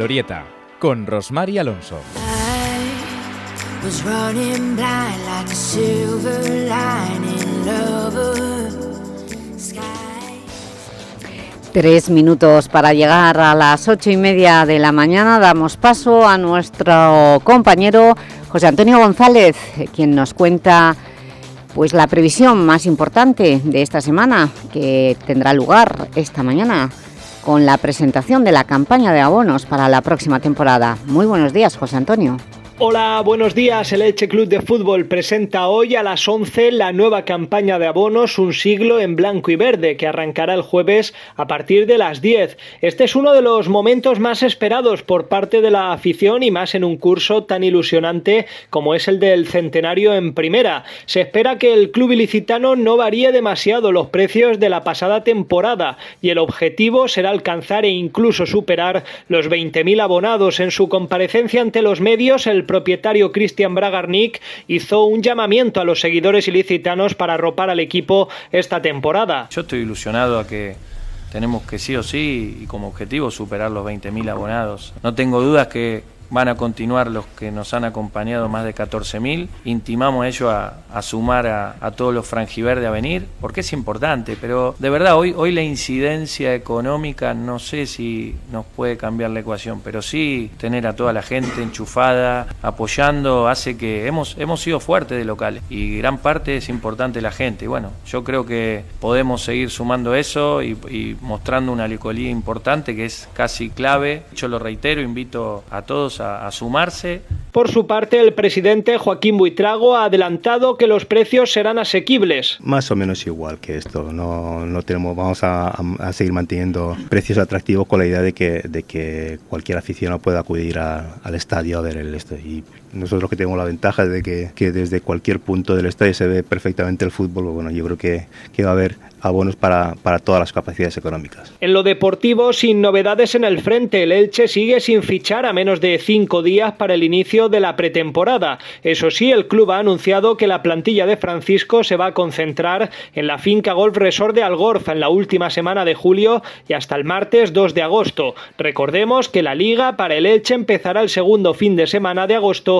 Speaker 33: Glorieta, con Rosmar y Alonso.
Speaker 1: Tres minutos para llegar a las ocho y media de la mañana. Damos paso a nuestro compañero José Antonio González, quien nos cuenta pues, la previsión más importante de esta semana, que tendrá lugar esta mañana con la presentación de la campaña de abonos para la próxima temporada. Muy buenos días, José Antonio.
Speaker 23: Hola, buenos días. El Elche Club de Fútbol presenta hoy a las 11 la nueva campaña de abonos Un siglo en blanco y verde que arrancará el jueves a partir de las 10. Este es uno de los momentos más esperados por parte de la afición y más en un curso tan ilusionante como es el del centenario en primera. Se espera que el club ilicitano no varíe demasiado los precios de la pasada temporada y el objetivo será alcanzar e incluso superar los 20.000 abonados. En su comparecencia ante los medios, el propietario Cristian Bragarnik hizo un llamamiento a los seguidores ilicitanos para arropar al equipo esta temporada.
Speaker 24: Yo estoy ilusionado a que tenemos que sí o sí y como objetivo superar los 20.000 abonados. No tengo dudas que van a continuar los que nos han acompañado más de 14.000. Intimamos a ellos a, sumar a, todos los franjiverdes a venir, porque es importante, pero de verdad hoy, hoy la incidencia económica no sé si nos puede cambiar la ecuación, pero sí tener a toda la gente enchufada, apoyando, hace que hemos, hemos sido fuertes de locales y gran parte es importante la gente. Y bueno, yo creo que podemos seguir sumando eso y, y mostrando una licolía importante que es casi clave. Yo lo reitero, invito a todos a, a sumarse.
Speaker 23: Por su parte, el presidente Joaquín Buitrago ha adelantado que los precios serán asequibles.
Speaker 41: Más o menos igual que esto. No, no tenemos, vamos a, a, seguir manteniendo precios atractivos con la idea de que, de que cualquier aficionado pueda acudir a, al estadio a ver el esto. Y nosotros que tenemos la ventaja de que, que, desde cualquier punto del estadio se ve perfectamente el fútbol, bueno, yo creo que, que va a haber abonos para, para, todas las capacidades económicas.
Speaker 23: En lo deportivo, sin novedades en el frente, el Elche sigue sin fichar a menos de cinco días para el inicio de la pretemporada. Eso sí, el club ha anunciado que la plantilla de Francisco se va a concentrar en la finca Golf Resort de Algorza en la última semana de julio y hasta el martes 2 de agosto. Recordemos que la liga para el Elche empezará el segundo fin de semana de agosto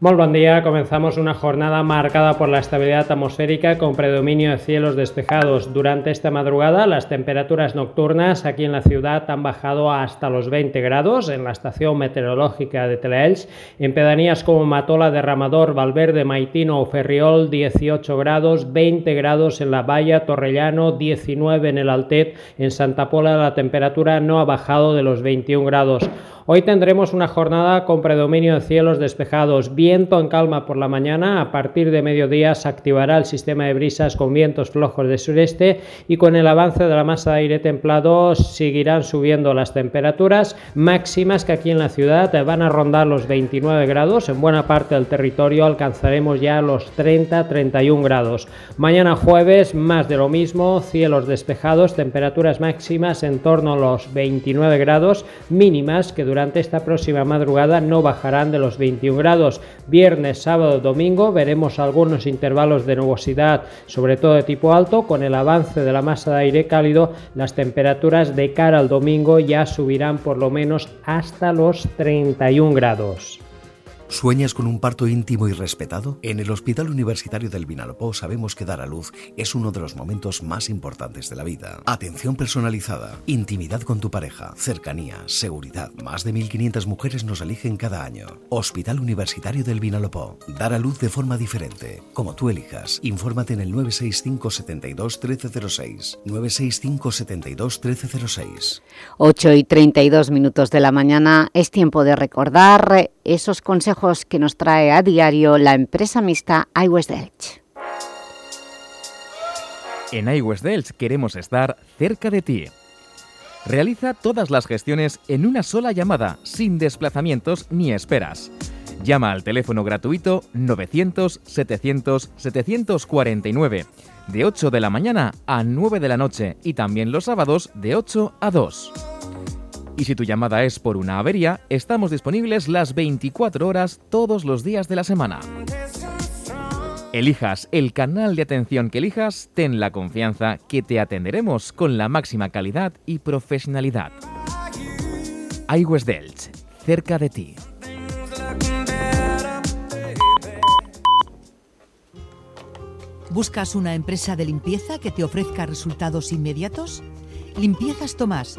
Speaker 26: Muy buen día, comenzamos una jornada marcada por la estabilidad atmosférica con predominio de cielos despejados. Durante esta madrugada las temperaturas nocturnas aquí en la ciudad han bajado hasta los 20 grados en la estación meteorológica de Teleelch. En pedanías como Matola, Derramador, Valverde, Maitino o Ferriol 18 grados, 20 grados en la Valla, Torrellano 19 en el Altet. En Santa Pola la temperatura no ha bajado de los 21 grados. Hoy tendremos una jornada con predominio de cielos despejados, viento en calma por la mañana, a partir de mediodía se activará el sistema de brisas con vientos flojos de sureste y con el avance de la masa de aire templado seguirán subiendo las temperaturas máximas que aquí en la ciudad van a rondar los 29 grados, en buena parte del territorio alcanzaremos ya los 30-31 grados. Mañana jueves más de lo mismo, cielos despejados, temperaturas máximas en torno a los 29 grados, mínimas que durante durante esta próxima madrugada no bajarán de los 21 grados. Viernes, sábado, domingo veremos algunos intervalos de nubosidad, sobre todo de tipo alto, con el avance de la masa de aire cálido, las temperaturas de cara al domingo ya subirán por lo menos hasta los 31 grados.
Speaker 56: ¿Sueñas con un parto íntimo y respetado? En el Hospital Universitario del Vinalopó sabemos que dar a luz es uno de los momentos más importantes de la vida. Atención personalizada, intimidad con tu pareja, cercanía, seguridad. Más de 1.500 mujeres nos eligen cada año. Hospital Universitario del Vinalopó. Dar a luz de forma diferente. Como tú elijas. Infórmate en el 965 72 1306. 965 72 1306.
Speaker 1: 8 y 32 minutos de la mañana. Es tiempo de recordar esos consejos que nos trae a diario la empresa mixta iWest Delch.
Speaker 57: En iWest Delch queremos estar cerca de ti. Realiza todas las gestiones en una sola llamada, sin desplazamientos ni esperas. Llama al teléfono gratuito 900-700-749, de 8 de la mañana a 9 de la noche y también los sábados de 8 a 2. Y si tu llamada es por una avería, estamos disponibles las 24 horas todos los días de la semana. Elijas el canal de atención que elijas, ten la confianza que te atenderemos con la máxima calidad y profesionalidad. iWest Delch, cerca de ti.
Speaker 53: ¿Buscas una empresa de limpieza que te ofrezca resultados inmediatos? Limpiezas Tomás,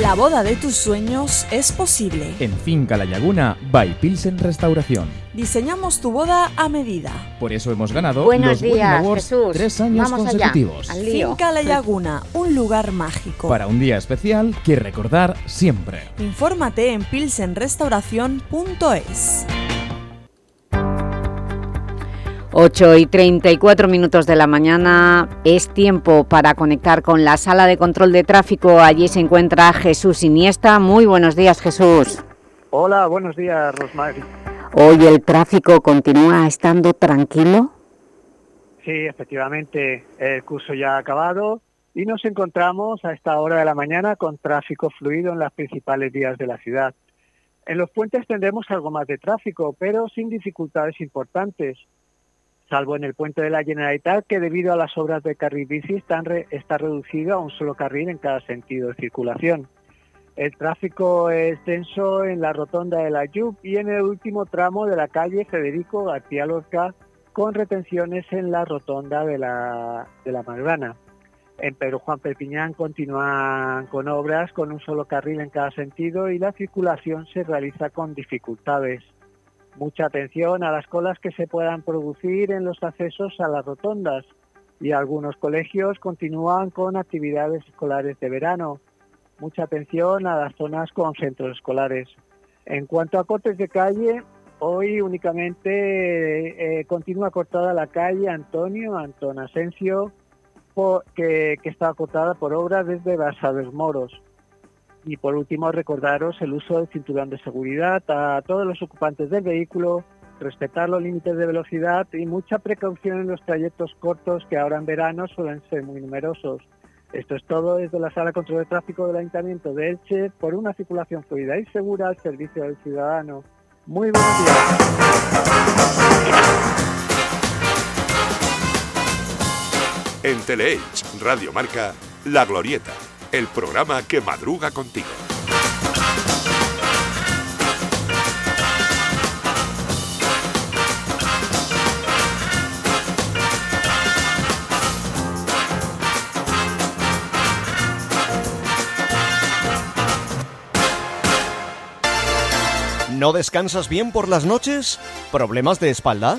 Speaker 9: La boda de tus sueños es posible.
Speaker 57: En Finca La Laguna, by Pilsen Restauración.
Speaker 9: Diseñamos tu boda a medida.
Speaker 57: Por eso hemos ganado
Speaker 1: Buenos
Speaker 57: los
Speaker 1: días,
Speaker 57: Awards
Speaker 1: Jesús.
Speaker 57: tres años
Speaker 1: Vamos
Speaker 57: consecutivos.
Speaker 9: Finca La Laguna, un lugar mágico.
Speaker 57: Para un día especial que recordar siempre.
Speaker 9: Infórmate en pilsenrestauración.es.
Speaker 1: 8 y 34 minutos de la mañana es tiempo para conectar con la sala de control de tráfico. Allí se encuentra Jesús Iniesta. Muy buenos días, Jesús.
Speaker 58: Hola, buenos días, Rosmary.
Speaker 1: Hoy el tráfico continúa estando tranquilo.
Speaker 58: Sí, efectivamente, el curso ya ha acabado y nos encontramos a esta hora de la mañana con tráfico fluido en las principales vías de la ciudad. En los puentes tendremos algo más de tráfico, pero sin dificultades importantes, salvo en el puente de la Generalitat, que debido a las obras de carril bici está reducido a un solo carril en cada sentido de circulación. El tráfico es denso en la rotonda de la Yup y en el último tramo de la calle Federico García Lorca, con retenciones en la rotonda de la, de. En Pedro Juan Perpiñán continúan con obras con un solo carril en cada sentido y la circulación se realiza con dificultades. Mucha atención a las colas que se puedan producir en los accesos a las rotondas y algunos colegios continúan con actividades escolares de verano. Mucha atención a las zonas con centros escolares. En cuanto a cortes de calle, hoy únicamente eh, continúa cortada la calle Antonio po- que, que está cortada por obra desde Basados Moros. Y por último, recordaros el uso del cinturón de seguridad a todos los ocupantes del vehículo, respetar los límites de velocidad y mucha precaución en los trayectos cortos que ahora en verano suelen ser muy numerosos. Esto es todo desde la Sala Control de Tráfico del Ayuntamiento de Elche por una circulación fluida y segura al servicio del ciudadano. Muy buenos días.
Speaker 18: En Teleelch, Radio Marca, La Glorieta, el programa que madruga contigo.
Speaker 27: ¿No descansas bien por las noches? ¿Problemas de espalda?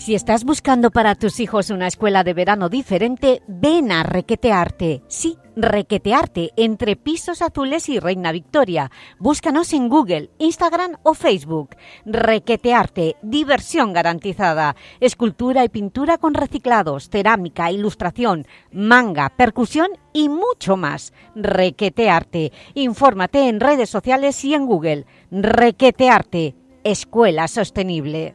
Speaker 1: Si estás buscando para tus hijos una escuela de verano diferente, ven a Requetearte. Sí, Requetearte, entre Pisos Azules y Reina Victoria. Búscanos en Google, Instagram o Facebook. Requetearte, diversión garantizada. Escultura y pintura con reciclados, cerámica, ilustración, manga, percusión y mucho más. Requetearte. Infórmate en redes sociales y en Google. Requetearte, Escuela Sostenible.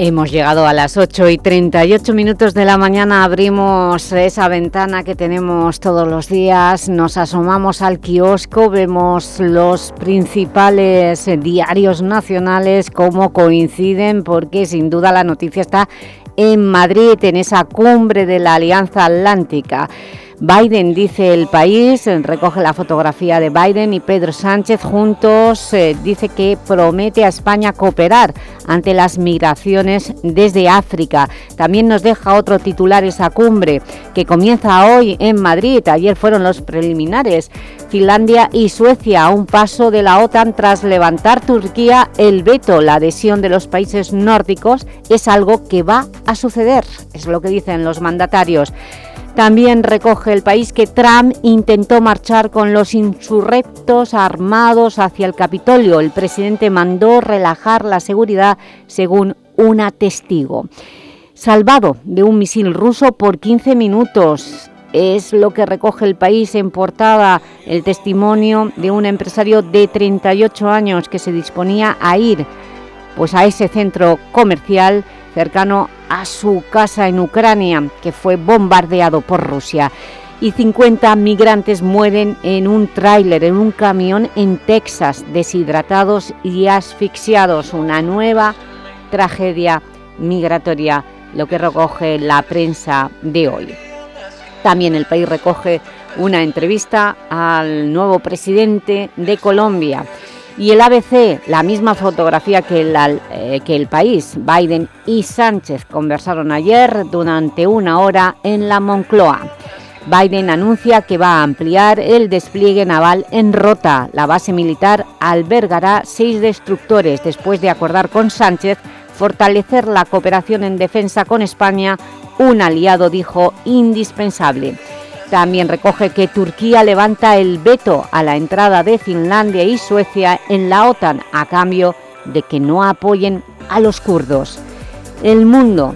Speaker 1: Hemos llegado a las 8 y 38 minutos de la mañana, abrimos esa ventana que tenemos todos los días, nos asomamos al kiosco, vemos los principales diarios nacionales, cómo coinciden, porque sin duda la noticia está en Madrid, en esa cumbre de la Alianza Atlántica. Biden, dice el país, recoge la fotografía de Biden y Pedro Sánchez juntos, eh, dice que promete a España cooperar ante las migraciones desde África. También nos deja otro titular esa cumbre que comienza hoy en Madrid. Ayer fueron los preliminares. Finlandia y Suecia a un paso de la OTAN tras levantar Turquía el veto. La adhesión de los países nórdicos es algo que va a suceder, es lo que dicen los mandatarios. También recoge el país que Trump intentó marchar con los insurrectos armados hacia el Capitolio. El presidente mandó relajar la seguridad según una testigo. Salvado de un misil ruso por 15 minutos. Es lo que recoge el país en portada el testimonio de un empresario de 38 años que se disponía a ir pues, a ese centro comercial cercano a su casa en Ucrania, que fue bombardeado por Rusia. Y 50 migrantes mueren en un tráiler, en un camión en Texas, deshidratados y asfixiados. Una nueva tragedia migratoria, lo que recoge la prensa de hoy. También el país recoge una entrevista al nuevo presidente de Colombia, y el ABC, la misma fotografía que el, eh, que el país. Biden y Sánchez conversaron ayer durante una hora en la Moncloa. Biden anuncia que va a ampliar el despliegue naval en Rota. La base militar albergará seis destructores después de acordar con Sánchez fortalecer la cooperación en defensa con España, un aliado, dijo, indispensable. También recoge que Turquía levanta el veto a la entrada de Finlandia y Suecia en la OTAN a cambio de que no apoyen a los kurdos. El Mundo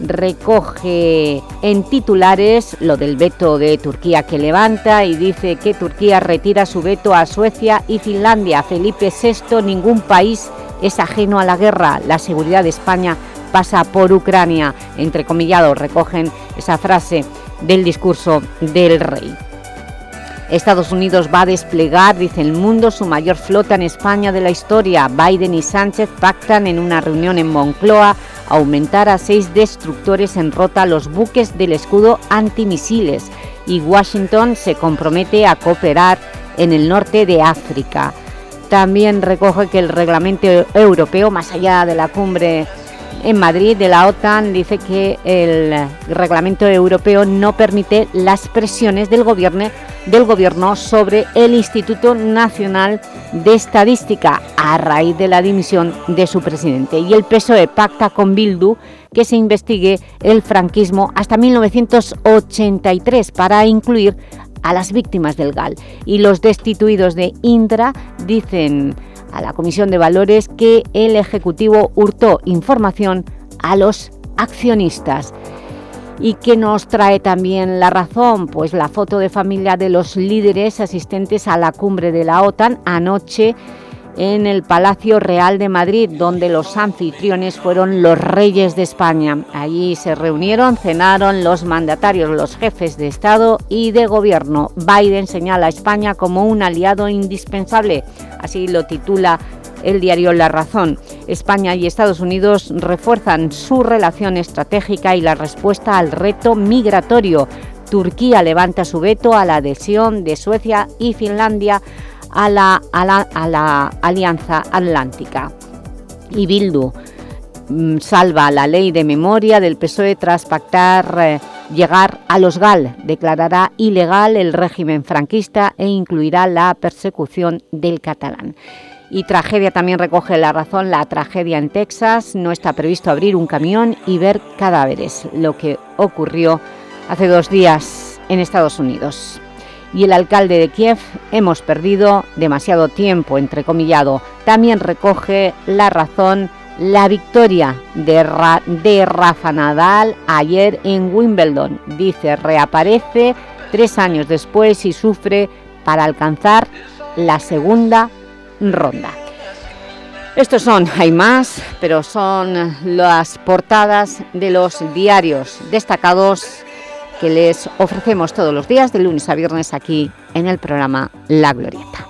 Speaker 1: recoge en titulares lo del veto de Turquía que levanta y dice que Turquía retira su veto a Suecia y Finlandia. Felipe VI, ningún país es ajeno a la guerra. La seguridad de España pasa por Ucrania. Entrecomillado recogen esa frase del discurso del rey. Estados Unidos va a desplegar, dice el mundo, su mayor flota en España de la historia. Biden y Sánchez pactan en una reunión en Moncloa aumentar a seis destructores en rota los buques del escudo antimisiles y Washington se compromete a cooperar en el norte de África. También recoge que el reglamento europeo, más allá de la cumbre en Madrid de la OTAN dice que el reglamento europeo no permite las presiones del gobierno, sobre el Instituto Nacional de Estadística a raíz de la dimisión de su presidente. Y el PSOE pacta con Bildu que se investigue el franquismo hasta 1983 para incluir a las víctimas del GAL. Y los destituidos de Indra dicen a la Comisión de Valores que el Ejecutivo hurtó información a los accionistas. ¿Y que nos trae también la razón? Pues la foto de familia de los líderes asistentes a la cumbre de la OTAN anoche en el Palacio Real de Madrid, donde los anfitriones fueron los reyes de España. Allí se reunieron, cenaron los mandatarios, los jefes de Estado y de Gobierno. Biden señala a España como un aliado indispensable, así lo titula el diario La Razón. España y Estados Unidos refuerzan su relación estratégica y la respuesta al reto migratorio. Turquía levanta su veto a la adhesión de Suecia y Finlandia a la, a la, Alianza Atlántica. Y Bildu mm, salva la ley de memoria del PSOE tras pactar eh, llegar a los GAL. Declarará ilegal el régimen franquista e incluirá la persecución del catalán. Y tragedia también recoge la razón, la tragedia en Texas. No está previsto abrir un camión y ver cadáveres, lo que ocurrió hace dos días en Estados Unidos y el alcalde de Kiev, hemos perdido demasiado tiempo, entrecomillado. También recoge la razón la victoria de, Ra- de Rafa Nadal ayer en Wimbledon. Dice, reaparece tres años después y sufre para alcanzar la segunda ronda. Estos son, hay más, pero son las portadas de los diarios destacados que les ofrecemos todos los días, de lunes a viernes, aquí en el programa La Glorieta.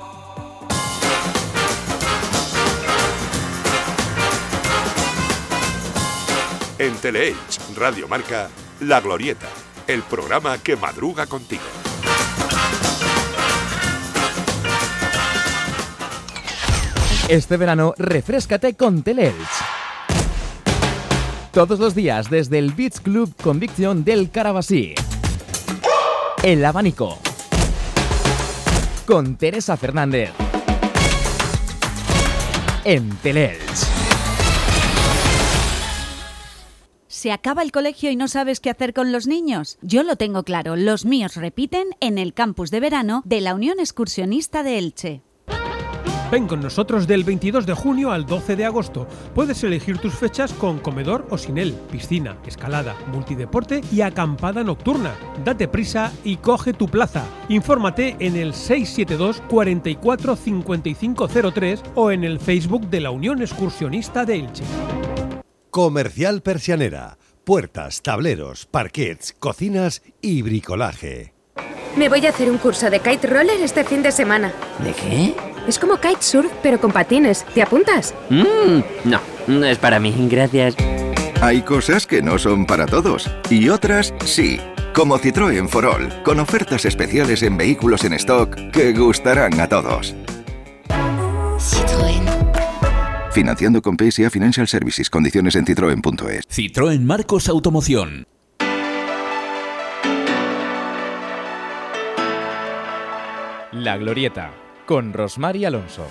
Speaker 18: En Teleelch Radio Marca, La Glorieta, el programa que madruga contigo.
Speaker 57: Este verano, refrescate con Teleelch. Todos los días desde el Beach Club Conviction del Carabasí. El Abanico. Con Teresa Fernández. En Teleelch.
Speaker 21: ¿Se acaba el colegio y no sabes qué hacer con los niños? Yo lo tengo claro, los míos repiten en el campus de verano de la Unión Excursionista de Elche.
Speaker 53: Ven con nosotros del 22 de junio al 12 de agosto. Puedes elegir tus fechas con comedor o sin él, piscina, escalada, multideporte y acampada nocturna. Date prisa y coge tu plaza. Infórmate en el 672 44 5503 o en el Facebook de la Unión Excursionista de Elche.
Speaker 59: Comercial Persianera. Puertas, tableros, parquets, cocinas y bricolaje.
Speaker 60: Me voy a hacer un curso de kite roller este fin de semana.
Speaker 61: ¿De qué?
Speaker 60: Es como kitesurf, pero con patines. ¿Te apuntas?
Speaker 61: Mmm, no, no es para mí, gracias.
Speaker 62: Hay cosas que no son para todos y otras sí. Como Citroën for All, con ofertas especiales en vehículos en stock que gustarán a todos. Financiando con PSA Financial Services. Condiciones en citroen.es.
Speaker 63: Citroën Marcos Automoción.
Speaker 57: La Glorieta. Con Rosmar y Alonso.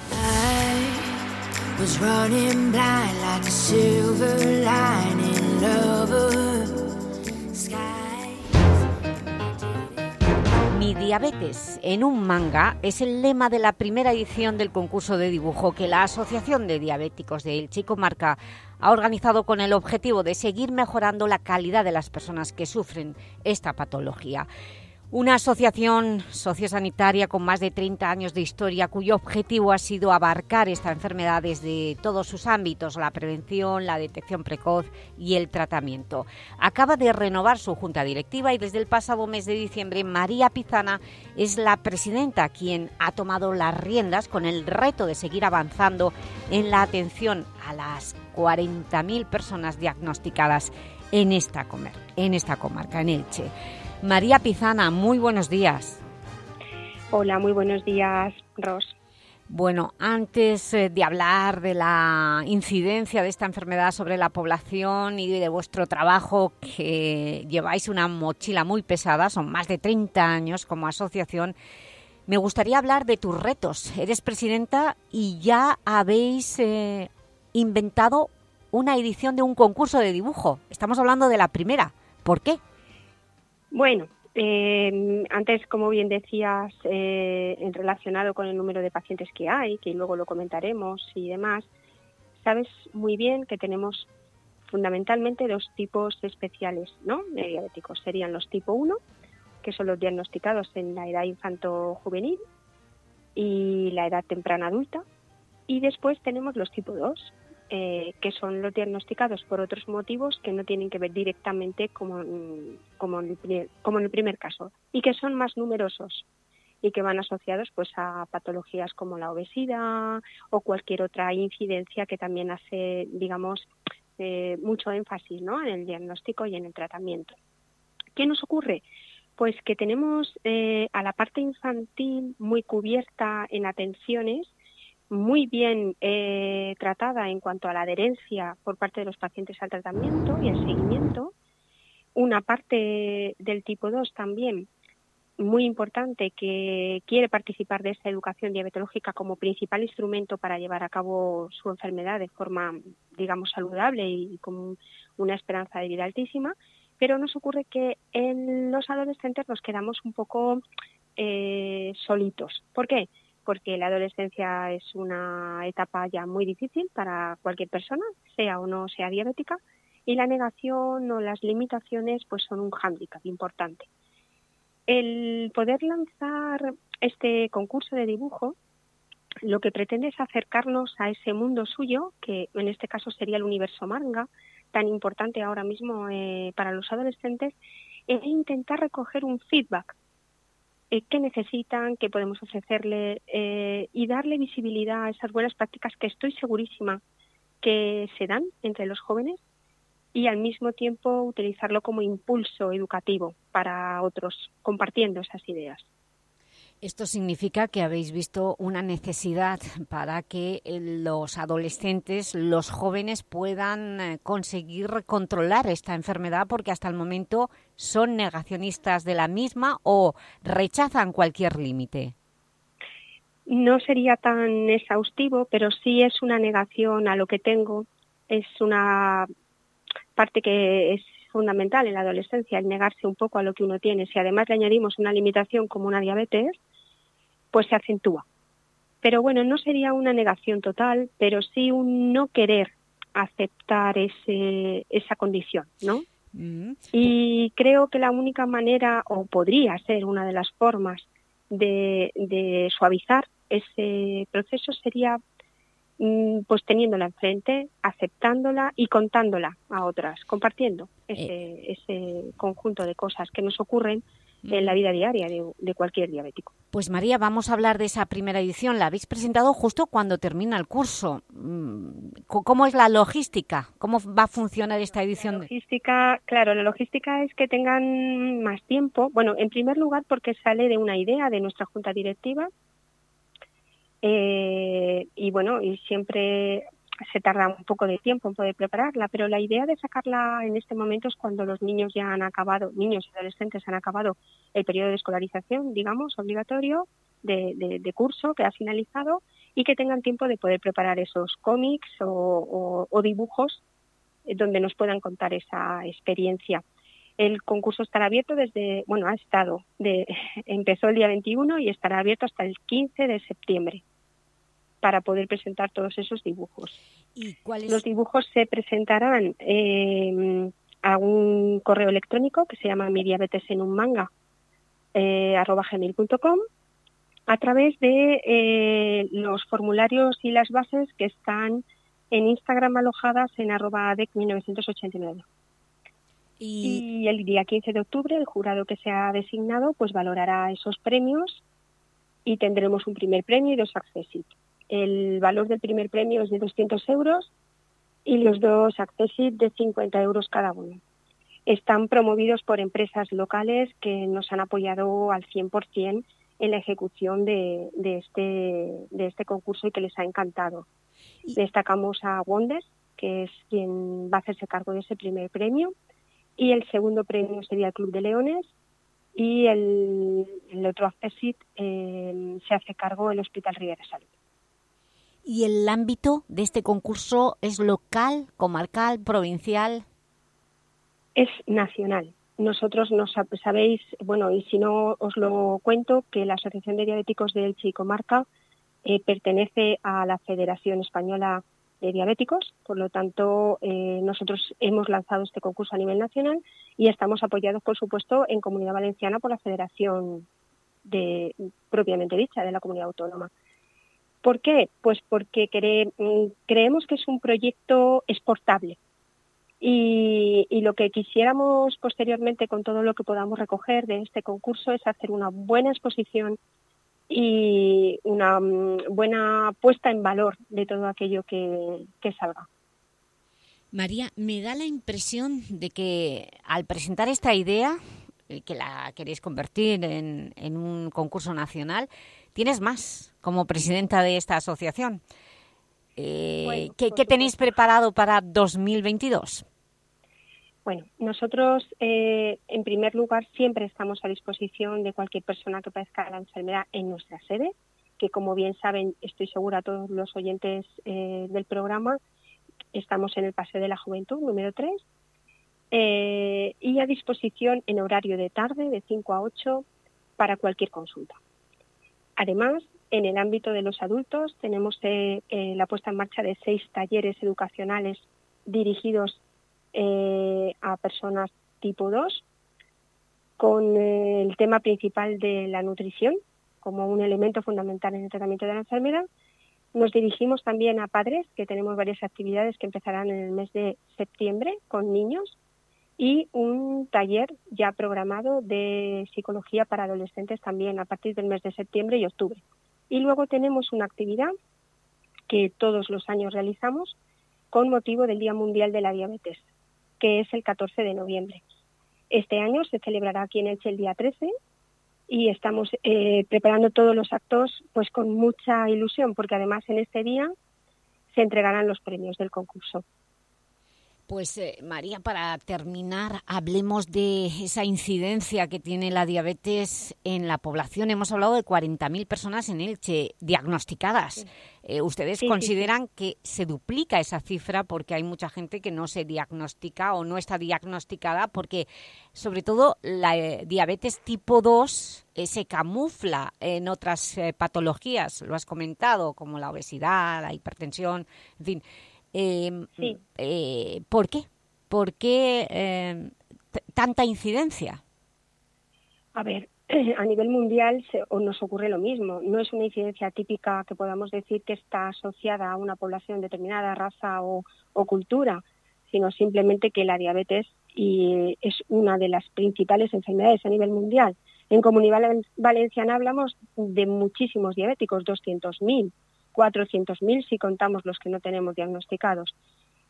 Speaker 1: Mi diabetes en un manga es el lema de la primera edición del concurso de dibujo que la Asociación de Diabéticos de Elche y Comarca ha organizado con el objetivo de seguir mejorando la calidad de las personas que sufren esta patología. Una asociación sociosanitaria con más de 30 años de historia cuyo objetivo ha sido abarcar esta enfermedad desde todos sus ámbitos, la prevención, la detección precoz y el tratamiento. Acaba de renovar su junta directiva y desde el pasado mes de diciembre María Pizana es la presidenta quien ha tomado las riendas con el reto de seguir avanzando en la atención a las 40.000 personas diagnosticadas en esta, en esta comarca, en Elche. María Pizana, muy buenos días.
Speaker 64: Hola, muy buenos días, Ros.
Speaker 1: Bueno, antes eh, de hablar de la incidencia de esta enfermedad sobre la población y de vuestro trabajo, que lleváis una mochila muy pesada, son más de 30 años como asociación, me gustaría hablar de tus retos. Eres presidenta y ya habéis eh, inventado una edición de un concurso de dibujo. Estamos hablando de la primera. ¿Por qué?
Speaker 64: Bueno, eh, antes, como bien decías, eh, en relacionado con el número de pacientes que hay, que luego lo comentaremos y demás, sabes muy bien que tenemos fundamentalmente dos tipos especiales ¿no? de diabéticos. Serían los tipo 1, que son los diagnosticados en la edad infanto-juvenil y la edad temprana adulta. Y después tenemos los tipo 2, eh, que son los diagnosticados por otros motivos que no tienen que ver directamente como, primer- como en el primer caso y que son más numerosos y que van asociados pues a patologías como la obesidad o cualquier otra incidencia que también hace digamos eh, mucho énfasis ¿no? en el diagnóstico y en el tratamiento. ¿Qué nos ocurre? Pues que tenemos eh, a la parte infantil muy cubierta en atenciones muy bien eh, tratada en cuanto a la adherencia por parte de los pacientes al tratamiento y el seguimiento. Una parte del tipo 2 también muy importante que quiere participar de esta educación diabetológica como principal instrumento para llevar a cabo su enfermedad de forma, digamos, saludable y con una esperanza de vida altísima. Pero nos ocurre que en los adolescentes nos quedamos un poco eh, solitos. ¿Por qué? Porque la adolescencia es una etapa ya muy difícil para cualquier persona, sea o no sea diabética, y la negación o las limitaciones pues son un hándicap importante. El poder lanzar este concurso de dibujo lo que pretende es acercarnos a ese mundo suyo, que en este caso sería el universo manga, tan importante ahora mismo eh, para los adolescentes, e intentar recoger un feedback. Eh, qué necesitan, qué podemos ofrecerle eh, y darle visibilidad a esas buenas prácticas que estoy segurísima que se dan entre los jóvenes y al mismo tiempo utilizarlo como impulso educativo para otros, compartiendo esas ideas.
Speaker 1: Esto significa que habéis visto una necesidad para que eh, los adolescentes, los jóvenes puedan eh, conseguir controlar esta enfermedad porque hasta el momento son negacionistas de la misma o rechazan cualquier límite.
Speaker 64: No sería tan exhaustivo, pero sí es una negación a lo que tengo. Es una parte que es fundamental en la adolescencia, el negarse un poco a lo que uno tiene. Si además le añadimos una limitación como una diabetes, pues se acentúa. Pero bueno, no sería una negación total, pero sí un no querer aceptar ese, esa condición, ¿no?
Speaker 1: Mm.
Speaker 64: Y creo que la única manera, o podría ser una de las formas de, de suavizar ese proceso sería pues teniéndola enfrente, aceptándola y contándola a otras, compartiendo ese, ese conjunto de cosas que nos ocurren en la vida diaria de, de, cualquier diabético.
Speaker 1: Pues María, vamos a hablar de esa primera edición. La habéis presentado justo cuando termina el curso. Mm, ¿Cómo es la logística? ¿Cómo va a funcionar esta edición?
Speaker 64: La logística, claro, la logística es que tengan más tiempo. Bueno, en primer lugar porque sale de una idea de nuestra junta directiva eh, y bueno, y siempre se tarda un poco de tiempo en poder prepararla, pero la idea de sacarla en este momento es cuando los niños ya han acabado, niños y adolescentes han acabado el periodo de escolarización, digamos, obligatorio de, de, curso que ha finalizado y que tengan tiempo de poder preparar esos cómics o, o, dibujos donde nos puedan contar esa experiencia. El concurso estará abierto desde, bueno, ha estado, de, [laughs] empezó el día 21 y estará abierto hasta el 15 de septiembre para poder presentar todos esos dibujos.
Speaker 1: ¿Y cuáles?
Speaker 64: Los dibujos se presentarán eh, a un correo electrónico que se llama mi diabetes en un manga eh, arroba gmail.com a través de eh, los formularios y las bases que están en Instagram alojadas en arroba dec 1989.
Speaker 1: Y...
Speaker 64: y el día 15 de octubre el jurado que se ha designado pues valorará esos premios y tendremos un primer premio y dos accessit. El valor del primer premio es de 200 euros y los dos accessit de 50 euros cada uno. Están promovidos por empresas locales que nos han apoyado al 100% en la ejecución de, de, este, de este concurso y que les ha encantado. Destacamos a Wonders, que es quien va a hacerse cargo de ese primer premio, y el segundo premio sería el Club de Leones, y el, el otro accessit eh, se hace cargo el Hospital Riviera Salud.
Speaker 1: ¿Y el ámbito de este concurso es local, comarcal, provincial?
Speaker 64: Es nacional. Nosotros nos sabéis, bueno, y si no os lo cuento, que la Asociación de Diabéticos de Elche y Comarca eh, pertenece a la Federación Española de Diabéticos, por lo tanto, eh, nosotros hemos lanzado este concurso a nivel nacional y estamos apoyados, por supuesto, en Comunidad Valenciana por la Federación de, propiamente dicha de la Comunidad Autónoma. ¿Por qué? Pues porque mm, creemos que es un proyecto exportable. Y, lo que quisiéramos posteriormente con todo lo que podamos recoger de este concurso es hacer una buena exposición y una um, buena puesta en valor de todo aquello que, que salga.
Speaker 1: María, me da la impresión de que al presentar esta idea, eh, que la queréis convertir en, en un concurso nacional, tienes más como presidenta de esta asociación. Eh,
Speaker 64: Bueno,
Speaker 1: ¿qué,
Speaker 64: por
Speaker 1: qué tenéis preparado para 2022?
Speaker 64: Bueno, nosotros eh, en primer lugar siempre estamos a disposición de cualquier persona que padezca la enfermedad en nuestra sede, que como bien saben, estoy segura todos los oyentes eh, del programa, estamos en el Paseo de la Juventud número 3 eh, y a disposición en horario de tarde de 5 a 8 para cualquier consulta. Además, En el ámbito de los adultos tenemos la puesta en marcha de seis talleres educacionales dirigidos eh, a personas tipo 2 con eh, el tema principal de la nutrición como un elemento fundamental en el tratamiento de la enfermedad. Nos dirigimos también a padres, que tenemos varias actividades que empezarán en el mes de septiembre con niños y un taller ya programado de psicología para adolescentes también a partir del mes de septiembre y octubre. Y luego tenemos una actividad que todos los años realizamos con motivo del Día Mundial de la Diabetes, que es el 14 de noviembre. Este año se celebrará aquí en Elche el día 13 y estamos eh, preparando todos los actos pues con mucha ilusión porque además en este día se entregarán los premios del concurso.
Speaker 1: Pues eh, María, para terminar, hablemos de esa incidencia que tiene la diabetes en la población. Hemos hablado de 40.000 personas en Elche diagnosticadas. Eh, ¿Ustedes
Speaker 64: Sí, sí,
Speaker 1: consideran que se duplica esa cifra porque hay mucha gente que no se diagnostica o no está diagnosticada? Porque, sobre todo, la eh, diabetes tipo 2 eh, se camufla en otras patologías, lo has comentado, como la obesidad, la hipertensión, en fin. Eh, eh, ¿Por qué? ¿Por qué eh, t- tanta incidencia?
Speaker 64: A ver, [clears throat] a nivel mundial se- o nos ocurre lo mismo. No es una incidencia típica que podamos decir que está asociada a una población determinada, raza o, o cultura, sino simplemente que la diabetes y es una de las principales enfermedades a nivel mundial. En Comunidad Valen- Valenciana hablamos de muchísimos diabéticos, 200.000, 400.000 si contamos los que no tenemos diagnosticados.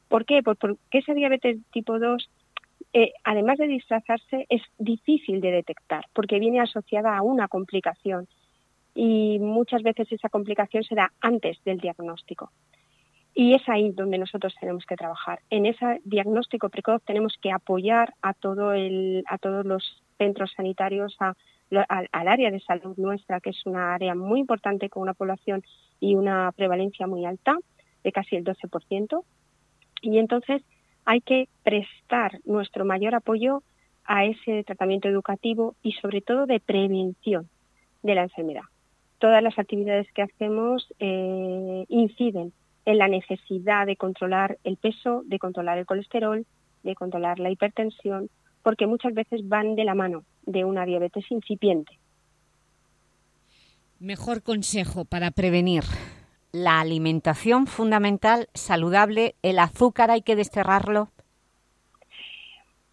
Speaker 64: ¿Por qué? Pues porque esa diabetes tipo 2 eh, además de disfrazarse, es difícil de detectar porque viene asociada a una complicación y muchas veces esa complicación se da antes del diagnóstico. Y es ahí donde nosotros tenemos que trabajar. En ese diagnóstico precoz tenemos que apoyar a, todo el, a todos los centros sanitarios, a, al, área de salud nuestra, que es una área muy importante con una población y una prevalencia muy alta, de casi el 12%. Y entonces hay que prestar nuestro mayor apoyo a ese tratamiento educativo y sobre todo de prevención de la enfermedad. Todas las actividades que hacemos eh, inciden en la necesidad de controlar el peso, de controlar el colesterol, de controlar la hipertensión, porque muchas veces van de la mano de una diabetes incipiente.
Speaker 1: Mejor consejo para prevenir. La alimentación fundamental, saludable, el azúcar hay que desterrarlo.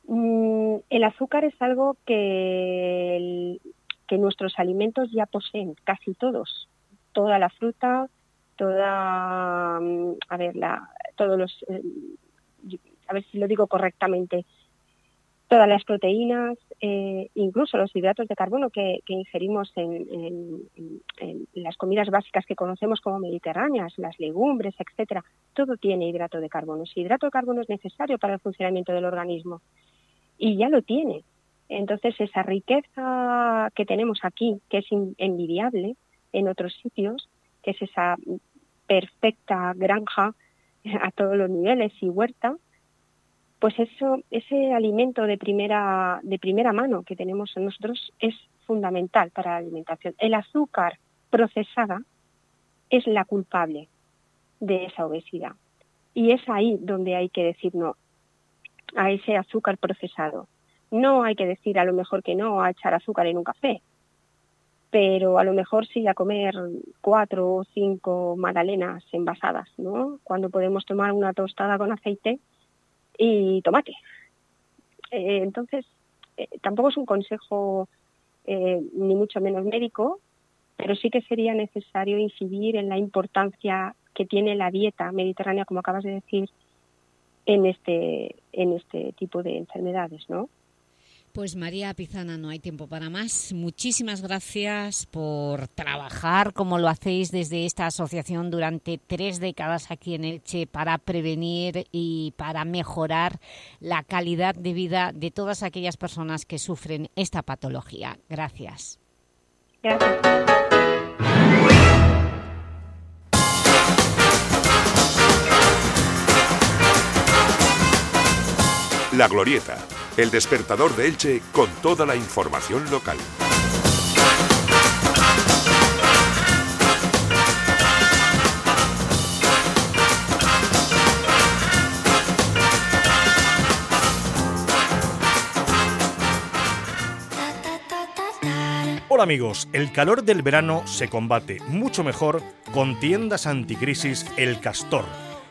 Speaker 64: Mm, el azúcar es algo que, el- que nuestros alimentos ya poseen, casi todos. Toda la fruta, toda, mm, a ver, la, todos los, eh, a ver si lo digo correctamente, todas las proteínas, eh, incluso los hidratos de carbono que, que ingerimos en, en- las comidas básicas que conocemos como mediterráneas, las legumbres, etcétera, todo tiene hidrato de carbono. Ese hidrato de carbono es necesario para el funcionamiento del organismo y ya lo tiene. Entonces, esa riqueza que tenemos aquí, que es envidiable en otros sitios, que es esa perfecta granja [laughs] a todos los niveles y huerta, pues eso, ese alimento de primera, de primera mano que tenemos en nosotros es fundamental para la alimentación. El azúcar procesada es la culpable de esa obesidad. Y es ahí donde hay que decir no a ese azúcar procesado. No hay que decir a lo mejor que no a echar azúcar en un café, pero a lo mejor sí a comer cuatro o cinco magdalenas envasadas, ¿no? Cuando podemos tomar una tostada con aceite y tomate. Eh, entonces, eh, tampoco es un consejo eh, ni mucho menos médico, pero sí que sería necesario incidir en la importancia que tiene la dieta mediterránea, como acabas de decir, en este, en este tipo de enfermedades, ¿no?
Speaker 1: Pues María Pizana, no hay tiempo para más. Muchísimas gracias por trabajar como lo hacéis desde esta asociación durante tres décadas aquí en Elche para prevenir y para mejorar la calidad de vida de todas aquellas personas que sufren esta patología. Gracias.
Speaker 18: La Glorieta, el despertador de Elche con toda la información local.
Speaker 65: Hola amigos, el calor del verano se combate mucho mejor con tiendas anticrisis El Castor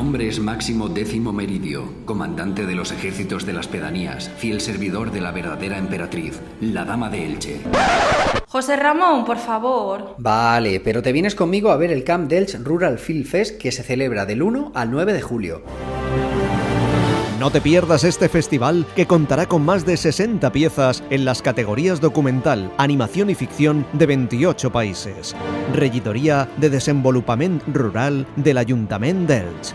Speaker 66: Mi nombre es Máximo Décimo Meridio, comandante de los ejércitos de las pedanías, fiel servidor de la verdadera emperatriz, la Dama de Elche.
Speaker 67: José Ramón, por favor.
Speaker 68: Vale, pero te vienes conmigo a ver el Camp Delch Rural Film Fest que se celebra del 1 al 9 de julio.
Speaker 27: No te pierdas este festival que contará con más de 60 piezas en las categorías documental, animación y ficción de 28 países. Regidoria de Desenvolupament Rural del Ayuntament d'Elx.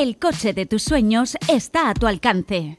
Speaker 21: El coche de tus sueños está a tu alcance.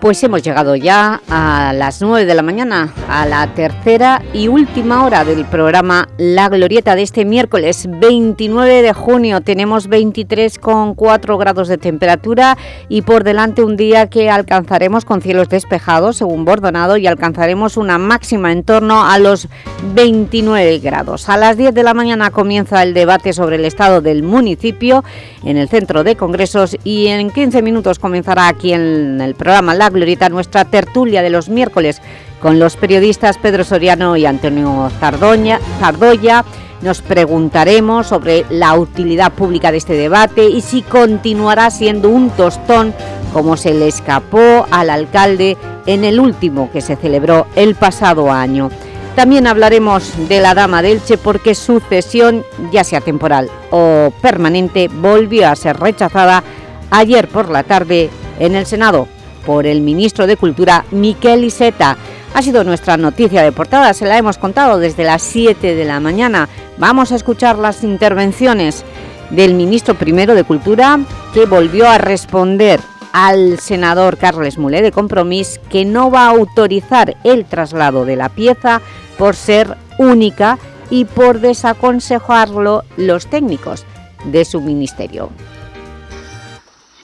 Speaker 1: Pues hemos llegado ya a las 9 de la mañana, a la tercera y última hora del programa La Glorieta de este miércoles 29 de junio. Tenemos 23,4 grados de temperatura y por delante un día que alcanzaremos con cielos despejados, según Bordonado, y alcanzaremos una máxima en torno a los 29 grados. A las 10 de la mañana comienza el debate sobre el estado del municipio en el Centro de Congresos y en 15 minutos comenzará aquí en el programa La Glorieta, nuestra tertulia de los miércoles con los periodistas Pedro Soriano y Antonio Zardoña, Zardoya. Nos preguntaremos sobre la utilidad pública de este debate y si continuará siendo un tostón como se le escapó al alcalde en el último que se celebró el pasado año. También hablaremos de la Dama de Elche porque su cesión, ya sea temporal o permanente, volvió a ser rechazada ayer por la tarde en el Senado por el ministro de Cultura, Miquel Iseta. Ha sido nuestra noticia de portada, se la hemos contado desde las 7 de la mañana. Vamos a escuchar las intervenciones del ministro primero de Cultura, que volvió a responder al senador Carles Mulé de Compromís que no va a autorizar el traslado de la pieza por ser única y por desaconsejarlo los técnicos de su ministerio.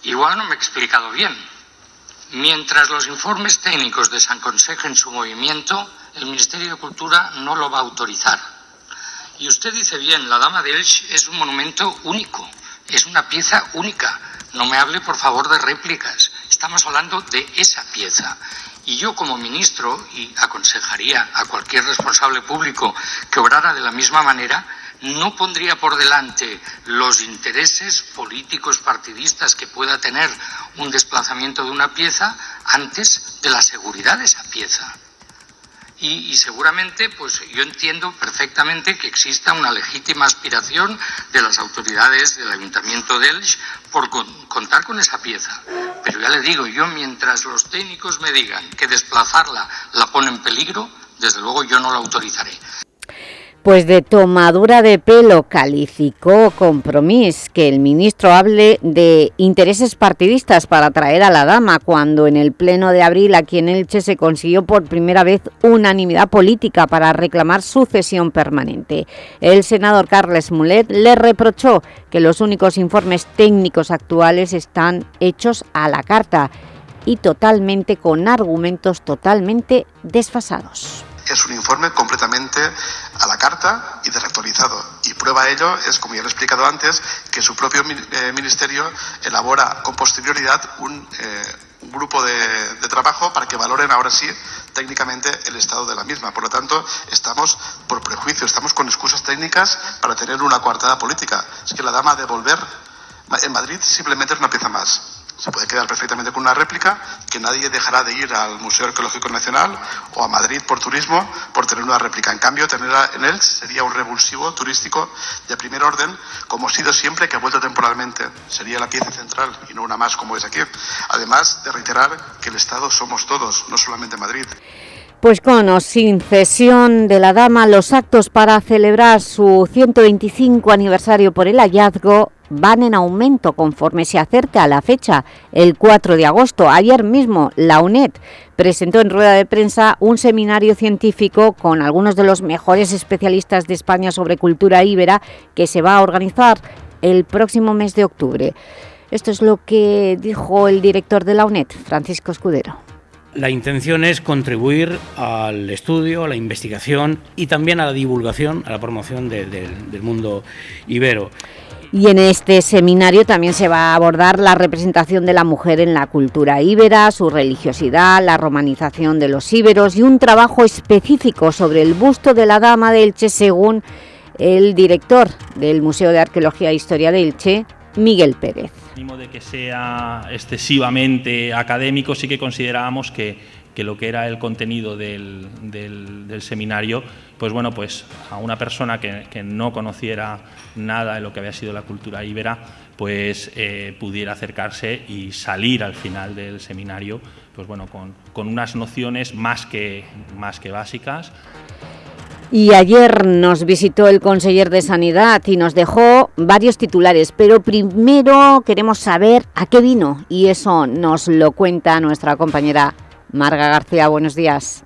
Speaker 3: Igual no me he explicado bien. Mientras los informes técnicos desaconsejen su movimiento, el Ministerio de Cultura no lo va a autorizar. Y usted dice bien, la Dama de Elche es un monumento único, es una pieza única. No me hable, por favor, de réplicas. Estamos hablando de esa pieza. Y yo como ministro, y aconsejaría a cualquier responsable público que obrara de la misma manera, no pondría por delante los intereses políticos partidistas que pueda tener un desplazamiento de una pieza antes de la seguridad de esa pieza. Y, seguramente, pues yo entiendo perfectamente que exista una legítima aspiración de las autoridades del Ayuntamiento de Elche por con, contar con esa pieza. Pero ya le digo, yo mientras los técnicos me digan que desplazarla la pone en peligro, desde luego yo no la autorizaré.
Speaker 1: Pues de tomadura de pelo calificó Compromís que el ministro hable de intereses partidistas para traer a la dama cuando en el pleno de abril aquí en Elche se consiguió por primera vez unanimidad política para reclamar sucesión permanente. El senador Carles Mulet le reprochó que los únicos informes técnicos actuales están hechos a la carta y totalmente con argumentos totalmente desfasados
Speaker 4: es un informe completamente a la carta y desactualizado. Y prueba ello es, como ya lo he explicado antes, que su propio eh, ministerio elabora con posterioridad un, eh, grupo de, de, trabajo para que valoren ahora sí técnicamente el estado de la misma. Por lo tanto, estamos por prejuicio, estamos con excusas técnicas para tener una coartada política. Es que la dama de volver en Madrid simplemente es una pieza más se puede quedar perfectamente con una réplica, que nadie dejará de ir al Museo Arqueológico Nacional o a Madrid por turismo por tener una réplica. En cambio, tenerla en él sería un revulsivo turístico de primer orden, como ha sido siempre que ha vuelto temporalmente. Sería la pieza central y no una más como es aquí. Además de reiterar que el Estado somos todos, no solamente Madrid.
Speaker 1: Pues con o sin cesión de la dama, los actos para celebrar su 125 aniversario por el hallazgo van en aumento conforme se acerca a la fecha, el 4 de agosto. Ayer mismo la UNED presentó en rueda de prensa un seminario científico con algunos de los mejores especialistas de España sobre cultura íbera que se va a organizar el próximo mes de octubre. Esto es lo que dijo el director de la UNED, Francisco Escudero.
Speaker 69: La intención es contribuir al estudio, a la investigación y también a la divulgación, a la promoción de, de, del mundo ibero.
Speaker 1: Y en este seminario también se va a abordar la representación de la mujer en la cultura íbera, su religiosidad, la romanización de los íberos y un trabajo específico sobre el busto de la Dama de Elche según el director del Museo de Arqueología e Historia de Elche, Miguel Pérez.
Speaker 6: de que sea excesivamente académico, sí que considerábamos que, que lo que era el contenido del, del, seminario, pues bueno, pues a una persona que, que, no conociera nada de lo que había sido la cultura íbera, pues eh, pudiera acercarse y salir al final del seminario, pues bueno, con, con unas nociones más que, más que básicas.
Speaker 1: Y ayer nos visitó el conseller de Sanidad y nos dejó varios titulares, pero primero queremos saber a qué vino y eso nos lo cuenta nuestra compañera Marga García. Buenos días.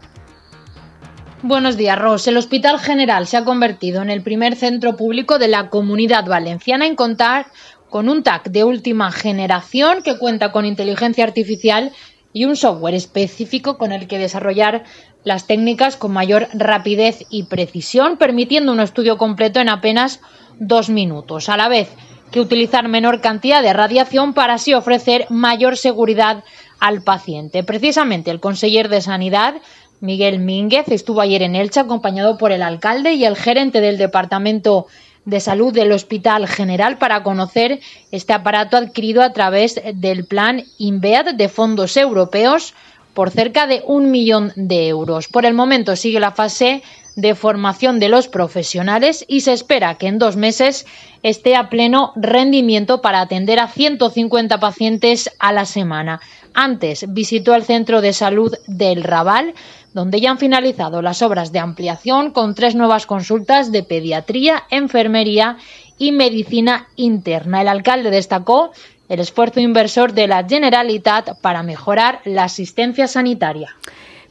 Speaker 7: Buenos días, Ros. El Hospital General se ha convertido en el primer centro público de la Comunidad Valenciana en contar con un TAC de última generación que cuenta con inteligencia artificial y un software específico con el que desarrollar las técnicas con mayor rapidez y precisión, permitiendo un estudio completo en apenas dos minutos, a la vez que utilizar menor cantidad de radiación para así ofrecer mayor seguridad al paciente. Precisamente el conseller de Sanidad, Miguel Mínguez, estuvo ayer en Elche acompañado por el alcalde y el gerente del Departamento de Salud del Hospital General para conocer este aparato adquirido a través del plan INVEAD de fondos europeos por cerca de un millón de euros. Por el momento sigue la fase de formación de los profesionales y se espera que en dos meses esté a pleno rendimiento para atender a 150 pacientes a la semana. Antes visitó el centro de salud del Raval, donde ya han finalizado las obras de ampliación con tres nuevas consultas de pediatría, enfermería y medicina interna. El alcalde destacó el esfuerzo inversor de la Generalitat para mejorar la asistencia sanitaria.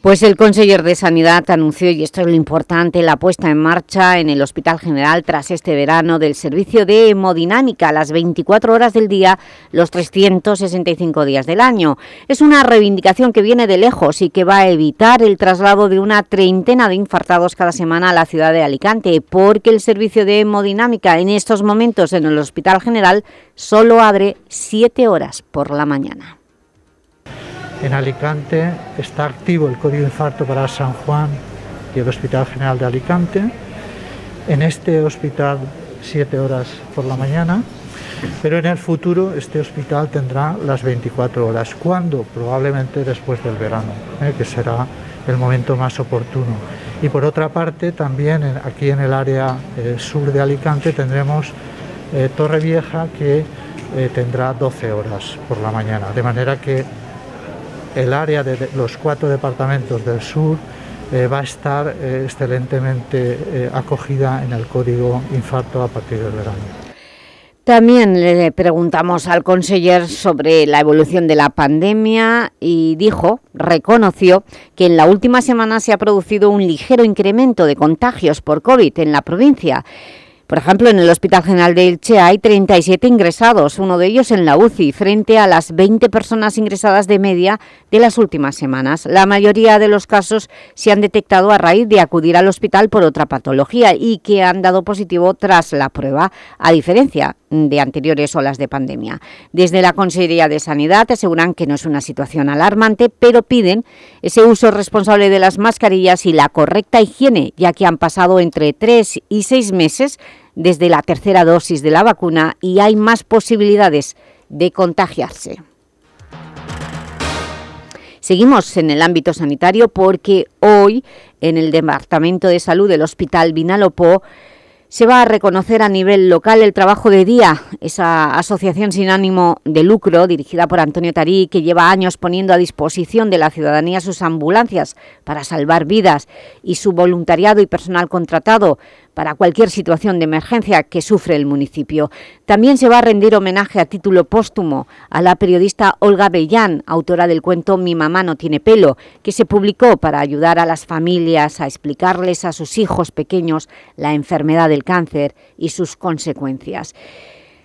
Speaker 1: Pues el conseller de Sanidad anunció, y esto es lo importante, la puesta en marcha en el Hospital General tras este verano del servicio de hemodinámica a las 24 horas del día, los 365 días del año. Es una reivindicación que viene de lejos y que va a evitar el traslado de una treintena de infartados cada semana a la ciudad de Alicante, porque el servicio de hemodinámica en estos momentos en el Hospital General solo abre 7 horas por la mañana.
Speaker 8: En Alicante está activo el código infarto para San Juan y el Hospital General de Alicante. En este hospital, siete horas por la mañana, pero en el futuro este hospital tendrá las 24 horas. ¿Cuándo? Probablemente después del verano, ¿eh? que será el momento más oportuno. Y por otra parte, también aquí en el área eh, sur de Alicante tendremos eh, Torre Vieja que eh, tendrá 12 horas por la mañana, de manera que el área de los cuatro departamentos del sur eh, va a estar eh, excelentemente eh, acogida en el código infarto a partir del verano.
Speaker 1: También le preguntamos al conseller sobre la evolución de la pandemia y dijo, reconoció, que en la última semana se ha producido un ligero incremento de contagios por COVID en la provincia. Por ejemplo, en el Hospital General de Elche hay 37 ingresados, uno de ellos en la UCI, frente a las 20 personas ingresadas de media de las últimas semanas. La mayoría de los casos se han detectado a raíz de acudir al hospital por otra patología y que han dado positivo tras la prueba, a diferencia de anteriores olas de pandemia. Desde la Consejería de Sanidad aseguran que no es una situación alarmante, pero piden ese uso responsable de las mascarillas y la correcta higiene, ya que han pasado entre tres y seis meses desde la tercera dosis de la vacuna y hay más posibilidades de contagiarse. Seguimos en el ámbito sanitario porque hoy en el Departamento de Salud del Hospital Vinalopó se va a reconocer a nivel local el trabajo de día, esa asociación sin ánimo de lucro dirigida por Antonio Tarí, que lleva años poniendo a disposición de la ciudadanía sus ambulancias para salvar vidas y su voluntariado y personal contratado para cualquier situación de emergencia que sufre el municipio. También se va a rendir homenaje a título póstumo a la periodista Olga Bellán, autora del cuento Mi mamá no tiene pelo, que se publicó para ayudar a las familias a explicarles a sus hijos pequeños la enfermedad del cáncer y sus consecuencias.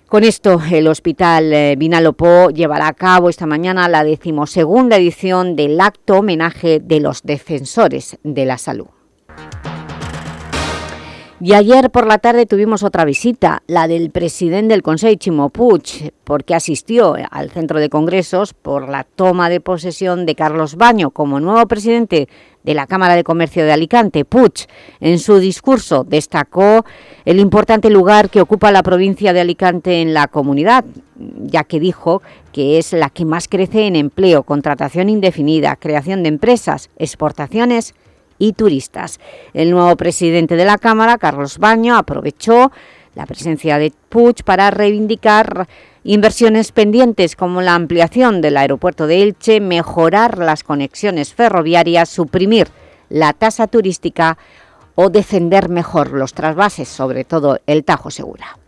Speaker 1: Con esto, el Hospital eh, Vinalopó llevará a cabo esta mañana la decimosegunda edición del acto homenaje de los defensores de la salud. Y ayer por la tarde tuvimos otra visita, la del presidente del Consejo, Chimo Puig, porque asistió al centro de congresos por la toma de posesión de Carlos Baño como nuevo presidente de la Cámara de Comercio de Alicante. Puig, en su discurso, destacó el importante lugar que ocupa la provincia de Alicante en la comunidad, ya que dijo que es la que más crece en empleo, contratación indefinida, creación de empresas, exportaciones y turistas. El nuevo presidente de la Cámara, Carlos Baño, aprovechó la presencia de Puig para reivindicar inversiones pendientes como la ampliación del aeropuerto de Elche, mejorar las conexiones ferroviarias, suprimir la tasa turística o defender mejor los trasvases, sobre todo el Tajo Segura.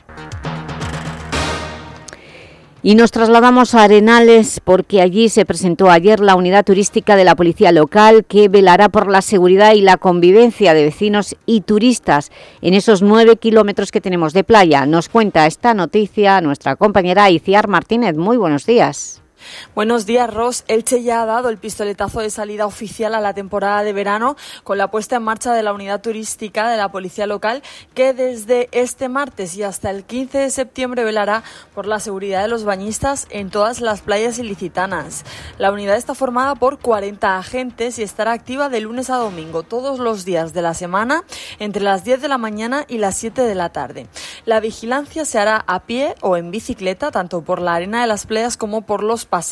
Speaker 1: Y nos trasladamos a Arenales porque allí se presentó ayer la unidad turística de la policía local que velará por la seguridad y la convivencia de vecinos y turistas en esos nueve kilómetros que tenemos de playa. Nos cuenta esta noticia nuestra compañera Iciar Martínez. Muy buenos días.
Speaker 9: Buenos días, Ross. Elche ya ha dado el pistoletazo de salida oficial a la temporada de verano con la puesta en marcha de la unidad turística de la policía local que desde este martes y hasta el 15 de septiembre velará por la seguridad de los bañistas en todas las playas ilicitanas. La unidad está formada por 40 agentes y estará activa de lunes a domingo todos los días de la semana entre las 10 de la mañana y las 7 de la tarde. La vigilancia se hará a pie o en bicicleta tanto por la arena de las playas como por los paseos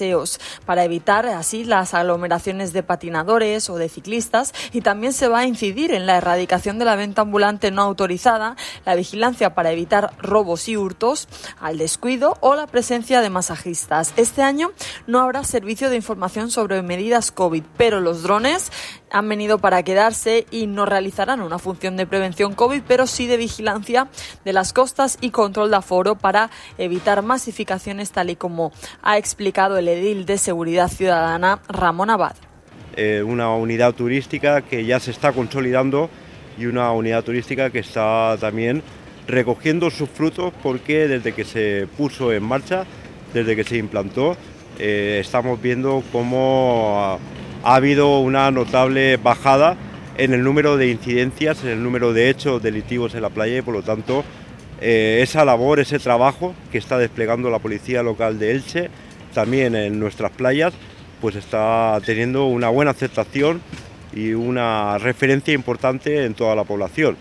Speaker 9: para evitar así las aglomeraciones de patinadores o de ciclistas y también se va a incidir en la erradicación de la venta ambulante no autorizada, la vigilancia para evitar robos y hurtos al descuido o la presencia de masajistas. Este año no habrá servicio de información sobre medidas COVID, pero los drones han venido para quedarse y no realizarán una función de prevención COVID, pero sí de vigilancia de las costas y control de aforo para evitar masificaciones tal y como ha explicado el edil de Seguridad Ciudadana Ramón Abad.
Speaker 10: Eh, una unidad turística que ya se está consolidando y una unidad turística que está también recogiendo sus frutos porque desde que se puso en marcha, desde que se implantó, eh, estamos viendo cómo ha habido una notable bajada en el número de incidencias, en el número de hechos delictivos en la playa y por lo tanto eh, esa labor, ese trabajo que está desplegando la Policía Local de Elche, también en nuestras playas, pues está teniendo una buena aceptación y una referencia importante en toda la población.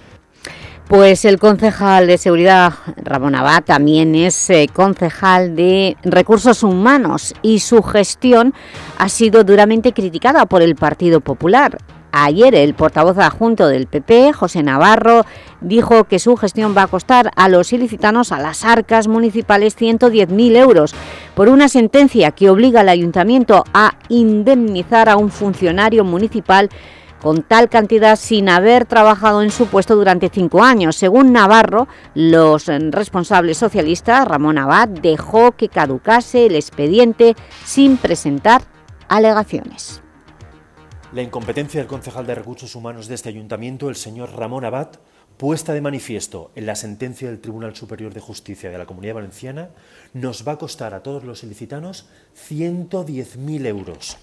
Speaker 1: Pues el concejal de Seguridad, Ramón Abad, también es eh, concejal de Recursos Humanos y su gestión ha sido duramente criticada por el Partido Popular. Ayer el portavoz adjunto del PP, José Navarro, dijo que su gestión va a costar a los ilicitanos, a las arcas municipales, 110.000 euros por una sentencia que obliga al Ayuntamiento a indemnizar a un funcionario municipal con tal cantidad sin haber trabajado en su puesto durante cinco años. Según Navarro, los responsables socialistas, Ramón Abad, dejó que caducase el expediente sin presentar alegaciones.
Speaker 11: La incompetencia del concejal de Recursos Humanos de este ayuntamiento, el señor Ramón Abad, puesta de manifiesto en la sentencia del Tribunal Superior de Justicia de la Comunidad Valenciana, nos va a costar a todos los ilicitanos 110.000 euros.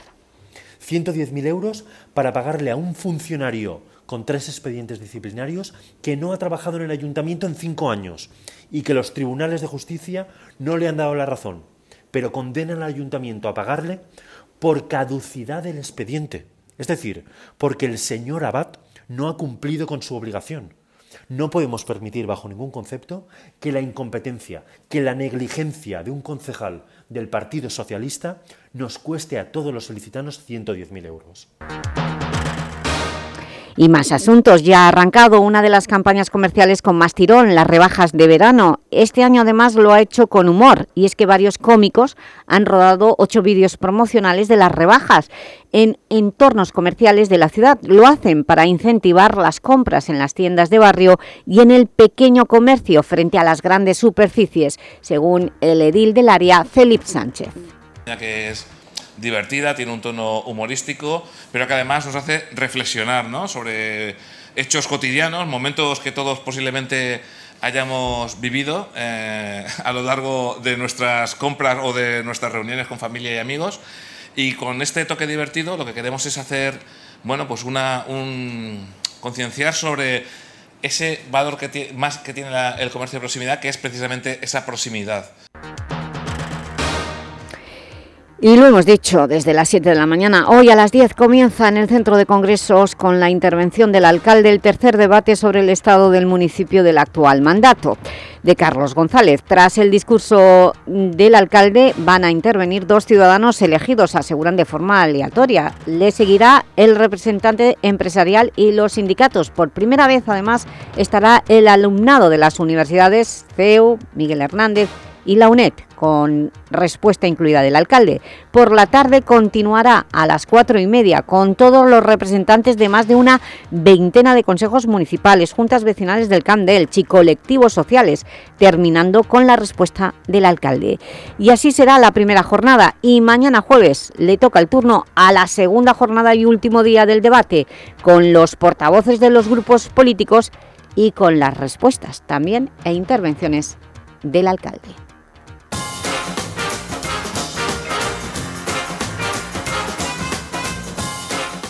Speaker 11: 110.000 euros para pagarle a un funcionario con tres expedientes disciplinarios que no ha trabajado en el ayuntamiento en cinco años y que los tribunales de justicia no le han dado la razón, pero condenan al ayuntamiento a pagarle por caducidad del expediente. Es decir, porque el señor Abad no ha cumplido con su obligación. No podemos permitir bajo ningún concepto que la incompetencia, que la negligencia de un concejal del Partido Socialista nos cueste a todos los solicitanos 110.000 euros.
Speaker 1: Y más asuntos. Ya ha arrancado una de las campañas comerciales con más tirón, las rebajas de verano. Este año además lo ha hecho con humor y es que varios cómicos han rodado ocho vídeos promocionales de las rebajas en entornos comerciales de la ciudad. Lo hacen para incentivar las compras en las tiendas de barrio y en el pequeño comercio frente a las grandes superficies, según el edil del área, Felipe Sánchez.
Speaker 65: Divertida, tiene un tono humorístico, pero que además nos hace reflexionar ¿no? sobre hechos cotidianos, momentos que todos posiblemente hayamos vivido eh, [laughs] a lo largo de nuestras compras o de nuestras reuniones con familia y amigos. Y con este toque divertido lo que queremos es hacer, bueno, pues una, un, concienciar sobre ese valor que más que tiene el comercio de proximidad, que es precisamente esa proximidad.
Speaker 1: Y lo hemos dicho desde las 7 de la mañana. Hoy a las 10 comienza en el Centro de Congresos con la intervención del alcalde el tercer debate sobre el estado del municipio del actual mandato de Carlos González. Tras el discurso del alcalde van a intervenir dos ciudadanos elegidos, aseguran de forma aleatoria. Le seguirá el representante empresarial y los sindicatos. Por primera vez, además, estará el alumnado de las universidades CEU, Miguel Hernández y la UNED, con respuesta incluida del alcalde. Por la tarde continuará a las cuatro y media con todos los representantes de más de una veintena de consejos municipales, juntas vecinales del Camp de y colectivos sociales, terminando con la respuesta del alcalde. Y así será la primera jornada y mañana jueves le toca el turno a la segunda jornada y último día del debate con los portavoces de los grupos políticos y con las respuestas también e intervenciones del alcalde.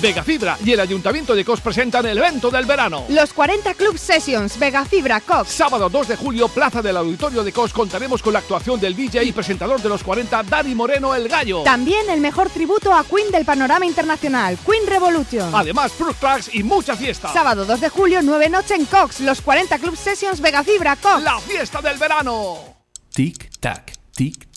Speaker 49: Vegafibra y el Ayuntamiento de Cos presentan el evento del verano.
Speaker 70: Los 40 Club Sessions Vegafibra Cox.
Speaker 49: Sábado 2 de julio, Plaza del Auditorio de Cos, contaremos con la actuación del DJ y presentador de los 40, Dani Moreno el Gallo.
Speaker 70: También el mejor tributo a Queen del panorama internacional, Queen Revolution.
Speaker 49: Además, Fruit Tracks y mucha fiesta.
Speaker 70: Sábado 2 de julio, 9 noche en Cox. Los 40 Club Sessions Vegafibra Cox.
Speaker 49: La fiesta del verano.
Speaker 63: Tic tac, tic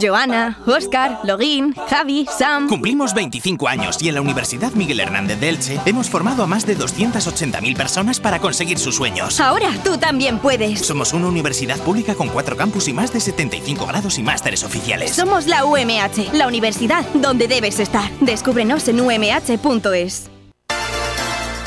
Speaker 71: Joana, Oscar, Login, Javi, Sam.
Speaker 72: Cumplimos 25 años y en la Universidad Miguel Hernández de Elche hemos formado a más de 280.000 personas para conseguir sus sueños.
Speaker 71: Ahora tú también puedes.
Speaker 72: Somos una universidad pública con cuatro campus y más de 75 grados y másteres oficiales.
Speaker 71: Somos la UMH, la universidad donde debes estar. Descúbrenos en umh.es.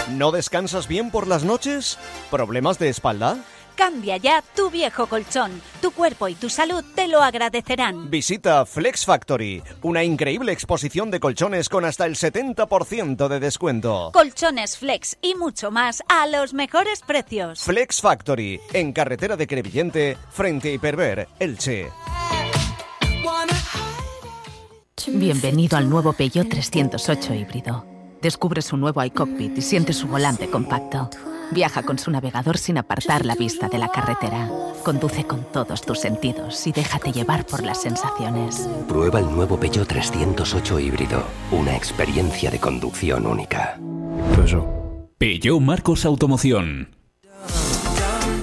Speaker 27: ¿No descansas bien por las noches? ¿Problemas de espalda?
Speaker 21: Cambia ya tu viejo colchón. Tu cuerpo y tu salud te lo agradecerán.
Speaker 27: Visita Flex Factory, una increíble exposición de colchones con hasta el 70% de descuento.
Speaker 21: Colchones Flex y mucho más a los mejores precios.
Speaker 27: Flex Factory, en carretera de Crevillente, frente a Hiperver, Elche.
Speaker 73: Bienvenido al nuevo Peugeot 308 híbrido. Descubre su nuevo iCockpit y siente su volante compacto. Viaja con su navegador sin apartar la vista de la carretera. Conduce con todos tus sentidos y déjate llevar por las sensaciones.
Speaker 74: Prueba el nuevo Peugeot 308 híbrido. Una experiencia de conducción única.
Speaker 63: Peugeot Marcos Automoción.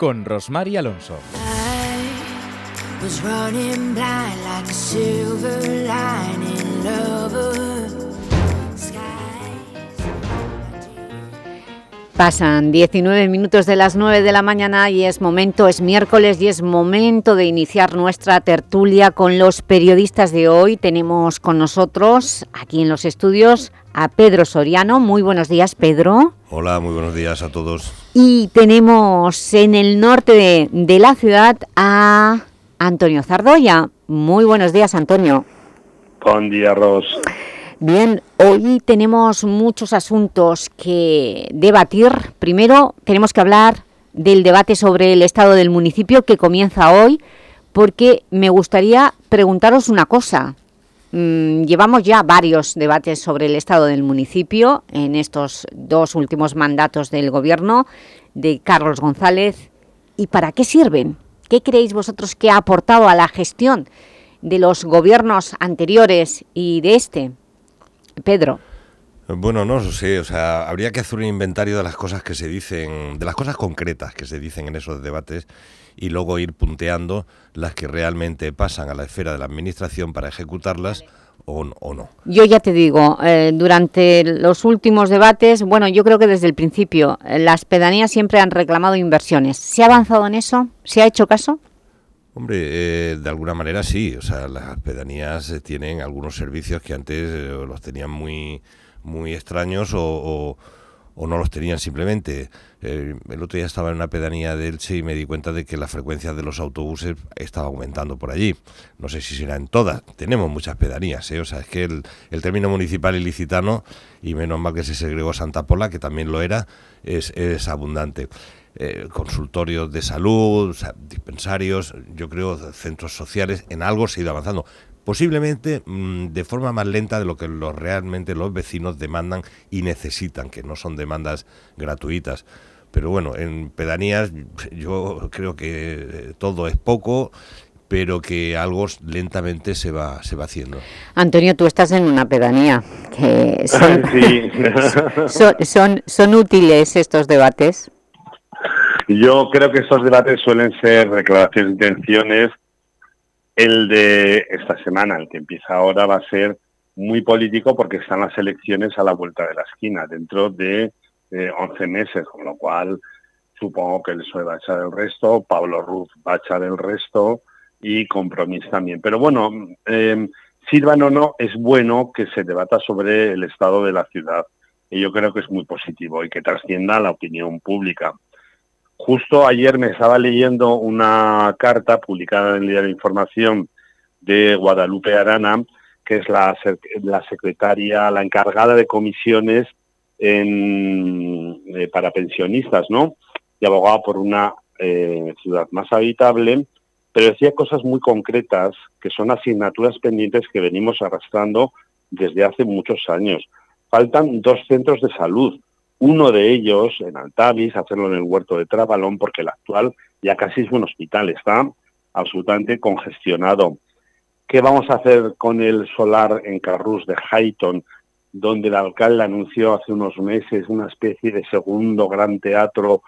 Speaker 75: con Rosmar y Alonso.
Speaker 1: Pasan 19 minutos de las 9 de la mañana y es momento, es miércoles y es momento de iniciar nuestra tertulia con los periodistas de hoy. Tenemos con nosotros, aquí en los estudios, a Pedro Soriano. Muy buenos días, Pedro.
Speaker 76: Hola, muy buenos días a todos.
Speaker 1: Y tenemos en el norte de, de la ciudad a Antonio Zardoya. Muy buenos días, Antonio.
Speaker 77: Buen día, Ros.
Speaker 1: Bien, hoy tenemos muchos asuntos que debatir. Primero, tenemos que hablar del debate sobre el estado del municipio que comienza hoy, porque me gustaría preguntaros una cosa. Mm, llevamos ya varios debates sobre el estado del municipio en estos dos últimos mandatos del gobierno de Carlos González. ¿Y para qué sirven? ¿Qué creéis vosotros que ha aportado a la gestión de los gobiernos anteriores y de este? Pedro.
Speaker 76: Bueno, no sé, o sea, habría que hacer un inventario de las cosas que se dicen, de las cosas concretas que se dicen en esos debates y luego ir punteando las que realmente pasan a la esfera de la administración para ejecutarlas o, o no.
Speaker 1: Yo ya te digo, eh, durante los últimos debates, bueno, yo creo que desde el principio, eh, las pedanías siempre han reclamado inversiones. ¿Se ha avanzado en eso? ¿Se ha hecho caso?
Speaker 76: Hombre, eh, de alguna manera sí, o sea, las pedanías tienen algunos servicios que antes eh, los tenían muy, muy extraños o, o- o no los tenían simplemente. Eh, el otro día estaba en una pedanía de Elche y me di cuenta de que la frecuencia de los autobuses estaba aumentando por allí. No sé si será en todas, tenemos muchas pedanías, ¿eh? o sea, es que el, el término municipal ilicitano, y menos mal que se segregó Santa Pola, que también lo era, es, es abundante eh, consultorios de salud, dispensarios, yo creo centros sociales, en algo se ha ido avanzando. Posiblemente mm, de forma más lenta de lo que realmente los vecinos demandan y necesitan, que no son demandas gratuitas. Pero bueno, en pedanías yo creo que eh, todo es poco, pero que algo lentamente se va, se va haciendo.
Speaker 1: Antonio, tú estás en una pedanía. Que [laughs] son,
Speaker 77: Sí. [laughs]
Speaker 1: son, son, son útiles estos debates.
Speaker 77: Yo creo que estos debates suelen ser declaraciones de intenciones. El de esta semana, el que empieza ahora, va a ser muy político porque están las elecciones a la vuelta de la esquina, dentro de eh, 11 meses, con lo cual supongo que el PSOE va a echar el resto, Pablo Ruz va a echar el resto y Compromís también. Pero bueno, eh, sirvan o no, es bueno que se debata sobre el estado de la ciudad. Y yo creo que es muy positivo y que trascienda la opinión pública. Justo ayer me estaba leyendo una carta publicada en el Diario de Información de Guadalupe Arana, que es la, la secretaria, la encargada de comisiones eh, para pensionistas, ¿no? Y abogaba por una eh, ciudad más habitable, pero decía cosas muy concretas que son asignaturas pendientes que venimos arrastrando desde hace muchos años. faltan dos centros de salud. Uno de ellos en Altavis, hacerlo en el huerto de Trabalón, porque el actual ya casi es un hospital, está absolutamente congestionado. ¿Qué vamos a hacer con el solar en Carrus de Hayton, donde el alcalde anunció hace unos meses una especie de segundo gran teatro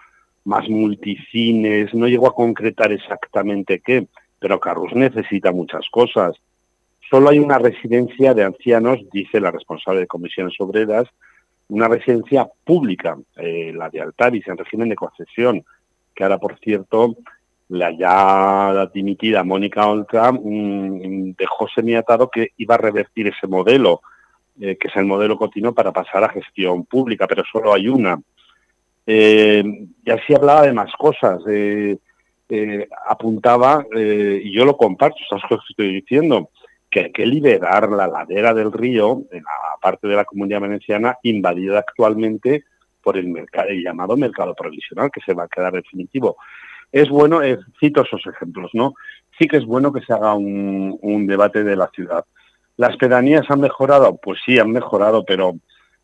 Speaker 77: más multicines? No llegó a concretar exactamente qué, pero Carrus necesita muchas cosas. Solo hay una residencia de ancianos, dice la responsable de comisiones obreras, una residencia pública, eh, la de Altavis, en régimen de concesión, que ahora, por cierto, la ya dimitida Mónica Oltra mm, dejó semiatado que iba a revertir ese modelo, eh, que es el modelo continuo para pasar a gestión pública, pero solo hay una. Eh, y así hablaba de más cosas. apuntaba, y yo lo comparto, estas cosas que estoy diciendo, que hay que liberar la ladera del río, en la parte de la comunidad valenciana, invadida actualmente por el, mercado, el llamado mercado provisional, que se va a quedar definitivo. Es bueno, cito esos ejemplos, ¿no? Sí que es bueno que se haga un debate de la ciudad. ¿Las pedanías han mejorado? Pues sí, han mejorado, pero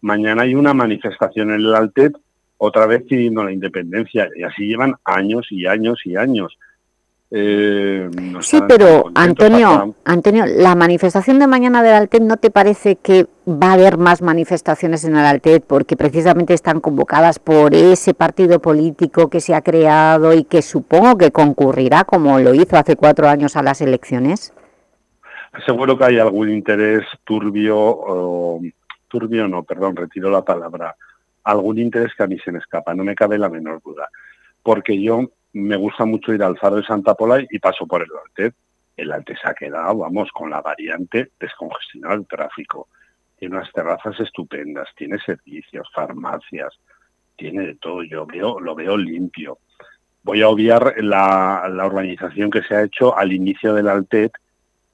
Speaker 77: mañana hay una manifestación en el Altet otra vez pidiendo la independencia y así llevan años y años y años.
Speaker 1: Eh, sí, pero Antonio, Antonio, la manifestación de mañana del Altet, ¿no te parece que va a haber más manifestaciones en el Altet porque precisamente están convocadas por ese partido político que se ha creado y que supongo que concurrirá como lo hizo hace cuatro años a las elecciones?
Speaker 77: Seguro que hay algún interés turbio, turbio no, perdón, retiro la palabra, algún interés que a mí se me escapa, no me cabe la menor duda, porque yo me gusta mucho ir al Faro de Santa Pola y paso por el Altet. El Altet se ha quedado, vamos, con la variante descongestionado el tráfico. Tiene unas terrazas estupendas, tiene servicios, farmacias, tiene de todo. Yo veo, lo veo limpio. Voy a obviar la, la urbanización que se ha hecho al inicio del Altet,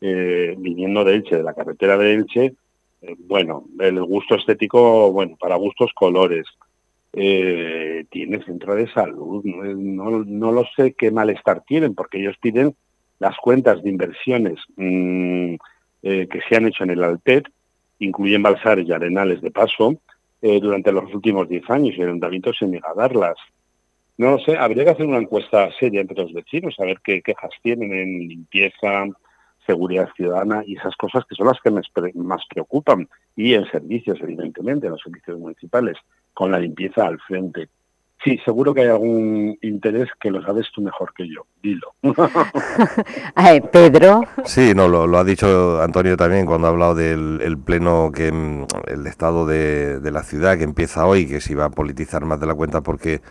Speaker 77: eh, viniendo de Elche, de la carretera de Elche. Eh, bueno, el gusto estético, bueno, para gustos colores eh, tiene centro de salud. No, lo sé qué malestar tienen, porque ellos piden las cuentas de inversiones mm, eh, que se han hecho en el Altet, incluyen balsares y arenales de paso, eh, durante los últimos 10 años y el ayuntamiento se niega a darlas. No lo sé, habría que hacer una encuesta seria entre los vecinos, a ver qué quejas tienen en limpieza, seguridad ciudadana y esas cosas que son las que más preocupan. Y en servicios, evidentemente, en los servicios municipales con la limpieza al frente. Sí, seguro que hay algún interés que lo sabes tú mejor que yo. Dilo. [laughs] [laughs]
Speaker 1: Pedro.
Speaker 76: Sí, no, lo, ha dicho Antonio también cuando ha hablado del pleno, que mm, el estado de, de, la ciudad que empieza hoy, que se iba a politizar más de la cuenta porque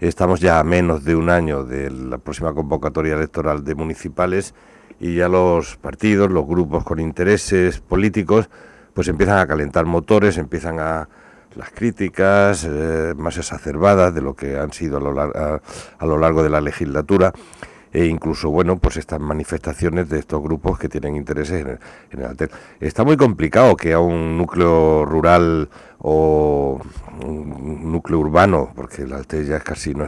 Speaker 76: estamos ya a menos de un año de la próxima convocatoria electoral de municipales y ya los partidos, los grupos con intereses políticos, pues empiezan a calentar motores, empiezan a las críticas eh, más exacerbadas de lo que han sido a lo, a, lo, largo de la legislatura e incluso, bueno, pues estas manifestaciones de estos grupos que tienen intereses en el, en Está muy complicado que a un núcleo rural o un núcleo urbano, porque el Altel ya es casi no,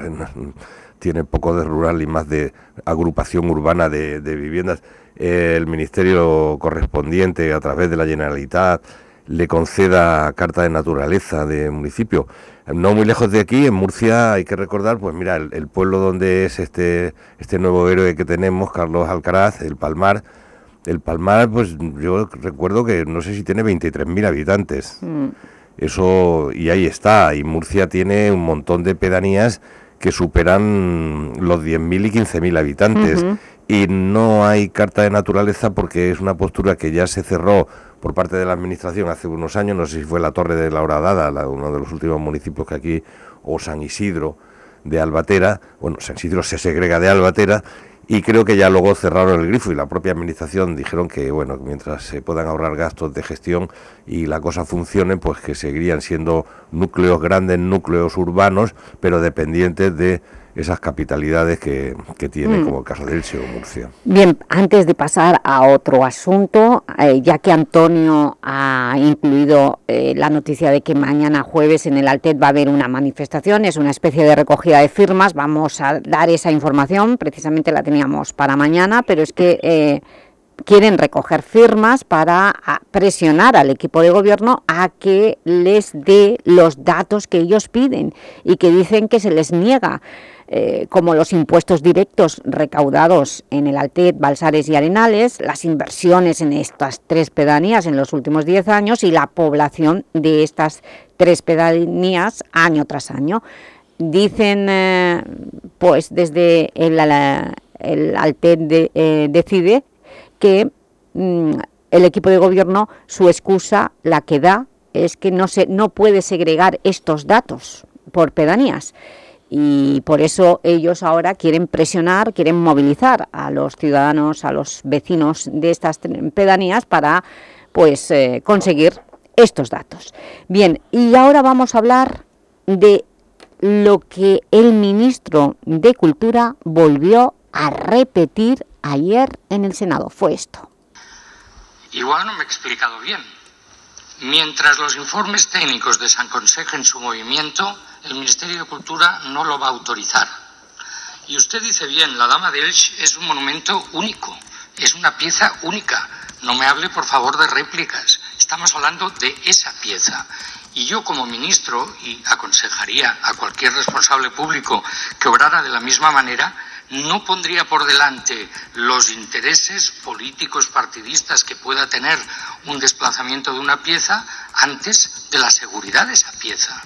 Speaker 76: tiene poco de rural y más de agrupación urbana de, de viviendas, el ministerio correspondiente a través de la Generalitat le conceda carta de naturaleza de municipio. No muy lejos de aquí, en Murcia, hay que recordar, pues mira, el, pueblo donde es este, este nuevo héroe que tenemos, Carlos Alcaraz, el Palmar. El Palmar, pues yo recuerdo que no sé si tiene 23.000 habitantes. Mm. Eso, y ahí está. Y Murcia tiene un montón de pedanías que superan los 10.000 y 15.000 habitantes. Y no hay carta de naturaleza porque es una postura que ya se cerró por parte de la Administración hace unos años, no sé si fue la Torre de la Horadada, uno de los últimos municipios que aquí, o San Isidro de Albatera, bueno, San Isidro se segrega de Albatera, y creo que ya luego cerraron el grifo y la propia administración dijeron que bueno mientras se puedan ahorrar gastos de gestión y la cosa funcione pues que seguirían siendo núcleos grandes núcleos urbanos pero dependientes de esas capitalidades que, que tiene, mm. como el caso de Elche o Murcia.
Speaker 1: Bien, antes de pasar a otro asunto, eh, ya que Antonio ha incluido eh, la noticia de que mañana jueves en el Altet va a haber una manifestación, es una especie de recogida de firmas, vamos a dar esa información, precisamente la teníamos para mañana, pero es que... Eh, quieren recoger firmas para presionar al equipo de gobierno a que les dé los datos que ellos piden y que dicen que se les niega, eh, como los impuestos directos recaudados en el Altet, Balsares y Arenales, las inversiones en estas tres pedanías en los últimos 10 años y la población de estas tres pedanías año tras año. Dicen, eh, pues desde el, el Altet eh, decide que mm, el equipo de gobierno, su excusa, la que da, es que no, se, no puede segregar estos datos por pedanías y por eso ellos ahora quieren presionar, quieren movilizar a los ciudadanos, a los vecinos de estas pedanías para pues, eh, conseguir estos datos. Bien, y ahora vamos a hablar de lo que el ministro de Cultura volvió a repetir ayer en el Senado. Fue esto.
Speaker 3: Igual no me he explicado bien. Mientras los informes técnicos desaconsejen su movimiento, el Ministerio de Cultura no lo va a autorizar. Y usted dice bien, la Dama de Elche es un monumento único, es una pieza única. No me hable, por favor, de réplicas. Estamos hablando de esa pieza. Y yo como ministro, y aconsejaría a cualquier responsable público que obrara de la misma manera, no pondría por delante los intereses políticos partidistas que pueda tener un desplazamiento de una pieza antes de la seguridad de esa pieza.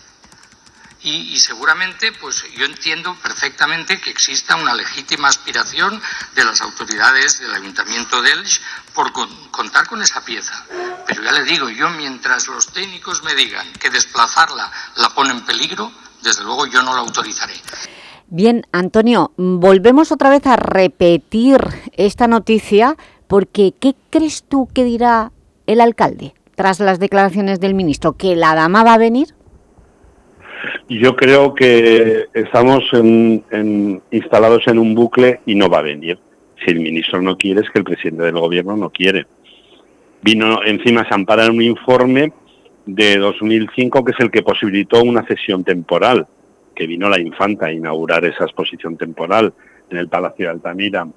Speaker 3: Y, seguramente, pues yo entiendo perfectamente que exista una legítima aspiración de las autoridades del Ayuntamiento de Elche por contar con esa pieza. Pero ya le digo, yo mientras los técnicos me digan que desplazarla la pone en peligro, desde luego yo no la autorizaré.
Speaker 1: Bien, Antonio, volvemos otra vez a repetir esta noticia porque ¿qué crees tú que dirá el alcalde tras las declaraciones del ministro? ¿Que la dama va a venir?
Speaker 77: Yo creo que estamos instalados en un bucle y no va a venir. Si el ministro no quiere, es que el presidente del gobierno no quiere. Vino encima, se ampara en un informe de 2005 que es el que posibilitó una cesión temporal que vino la infanta a inaugurar esa exposición temporal en el Palacio de Altamira.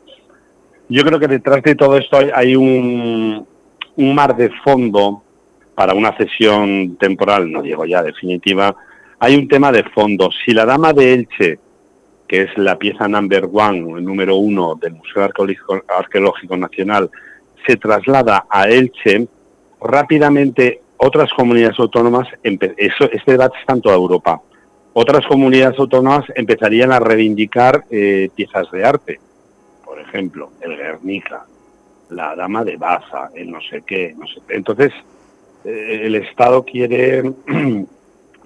Speaker 77: Yo creo que detrás de todo esto hay, un, mar de fondo para una cesión temporal, no digo ya definitiva, hay un tema de fondo. Si la Dama de Elche, que es la pieza number one, el número uno del Museo Arqueológico, Nacional, se traslada a Elche, rápidamente otras comunidades autónomas, eso, este debate está en toda Europa, otras comunidades autónomas empezarían a reivindicar eh, piezas de arte. Por ejemplo, el Guernica, la Dama de Baza, el no sé qué, no sé Entonces, eh, el Estado quiere [clears throat]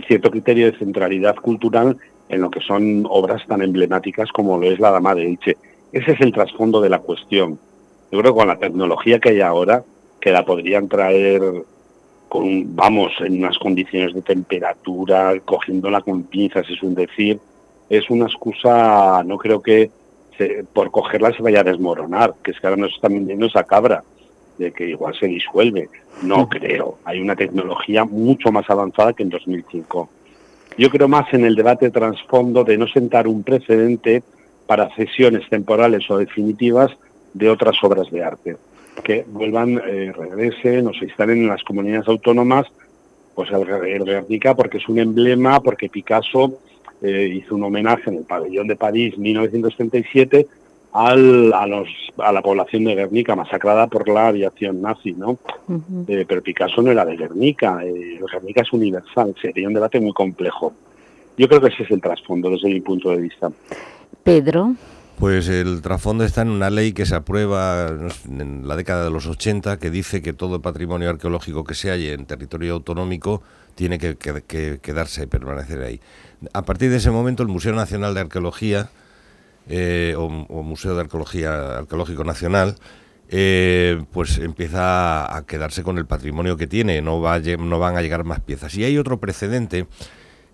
Speaker 77: cierto criterio de centralidad cultural en lo que son obras tan emblemáticas como lo es la Dama de Elche. Ese es el trasfondo de la cuestión. Yo creo que con la tecnología que hay ahora, que la podrían traer vamos, en unas condiciones de temperatura, cogiéndola con pinzas, es un decir, es una excusa, no creo que por cogerla se vaya a desmoronar, que es que ahora nos están vendiendo esa cabra, de que igual se disuelve. No creo, hay una tecnología mucho más avanzada que en 2005. Yo creo más en el debate trasfondo de no sentar un precedente para cesiones temporales o definitivas de otras obras de arte que vuelvan, eh, regresen o se instalen en las comunidades autónomas, pues el, el Guernica, porque es un emblema, porque Picasso eh, hizo un homenaje en el pabellón de París 1937 al, a, los, a la población de Guernica, masacrada por la aviación nazi, ¿no? Eh, pero Picasso no era de Guernica, eh, Guernica es universal, sería un debate muy complejo. Yo creo que ese es el trasfondo desde mi punto de vista.
Speaker 1: Pedro.
Speaker 76: Pues el trasfondo está en una ley que se aprueba en la década de los 80 que dice que todo el patrimonio arqueológico que se halle en territorio autonómico tiene que, quedarse, permanecer ahí. A partir de ese momento el Museo Nacional de Arqueología eh, o, Museo de Arqueología Arqueológico Nacional eh, pues empieza a quedarse con el patrimonio que tiene, no, va no van a llegar más piezas. Y hay otro precedente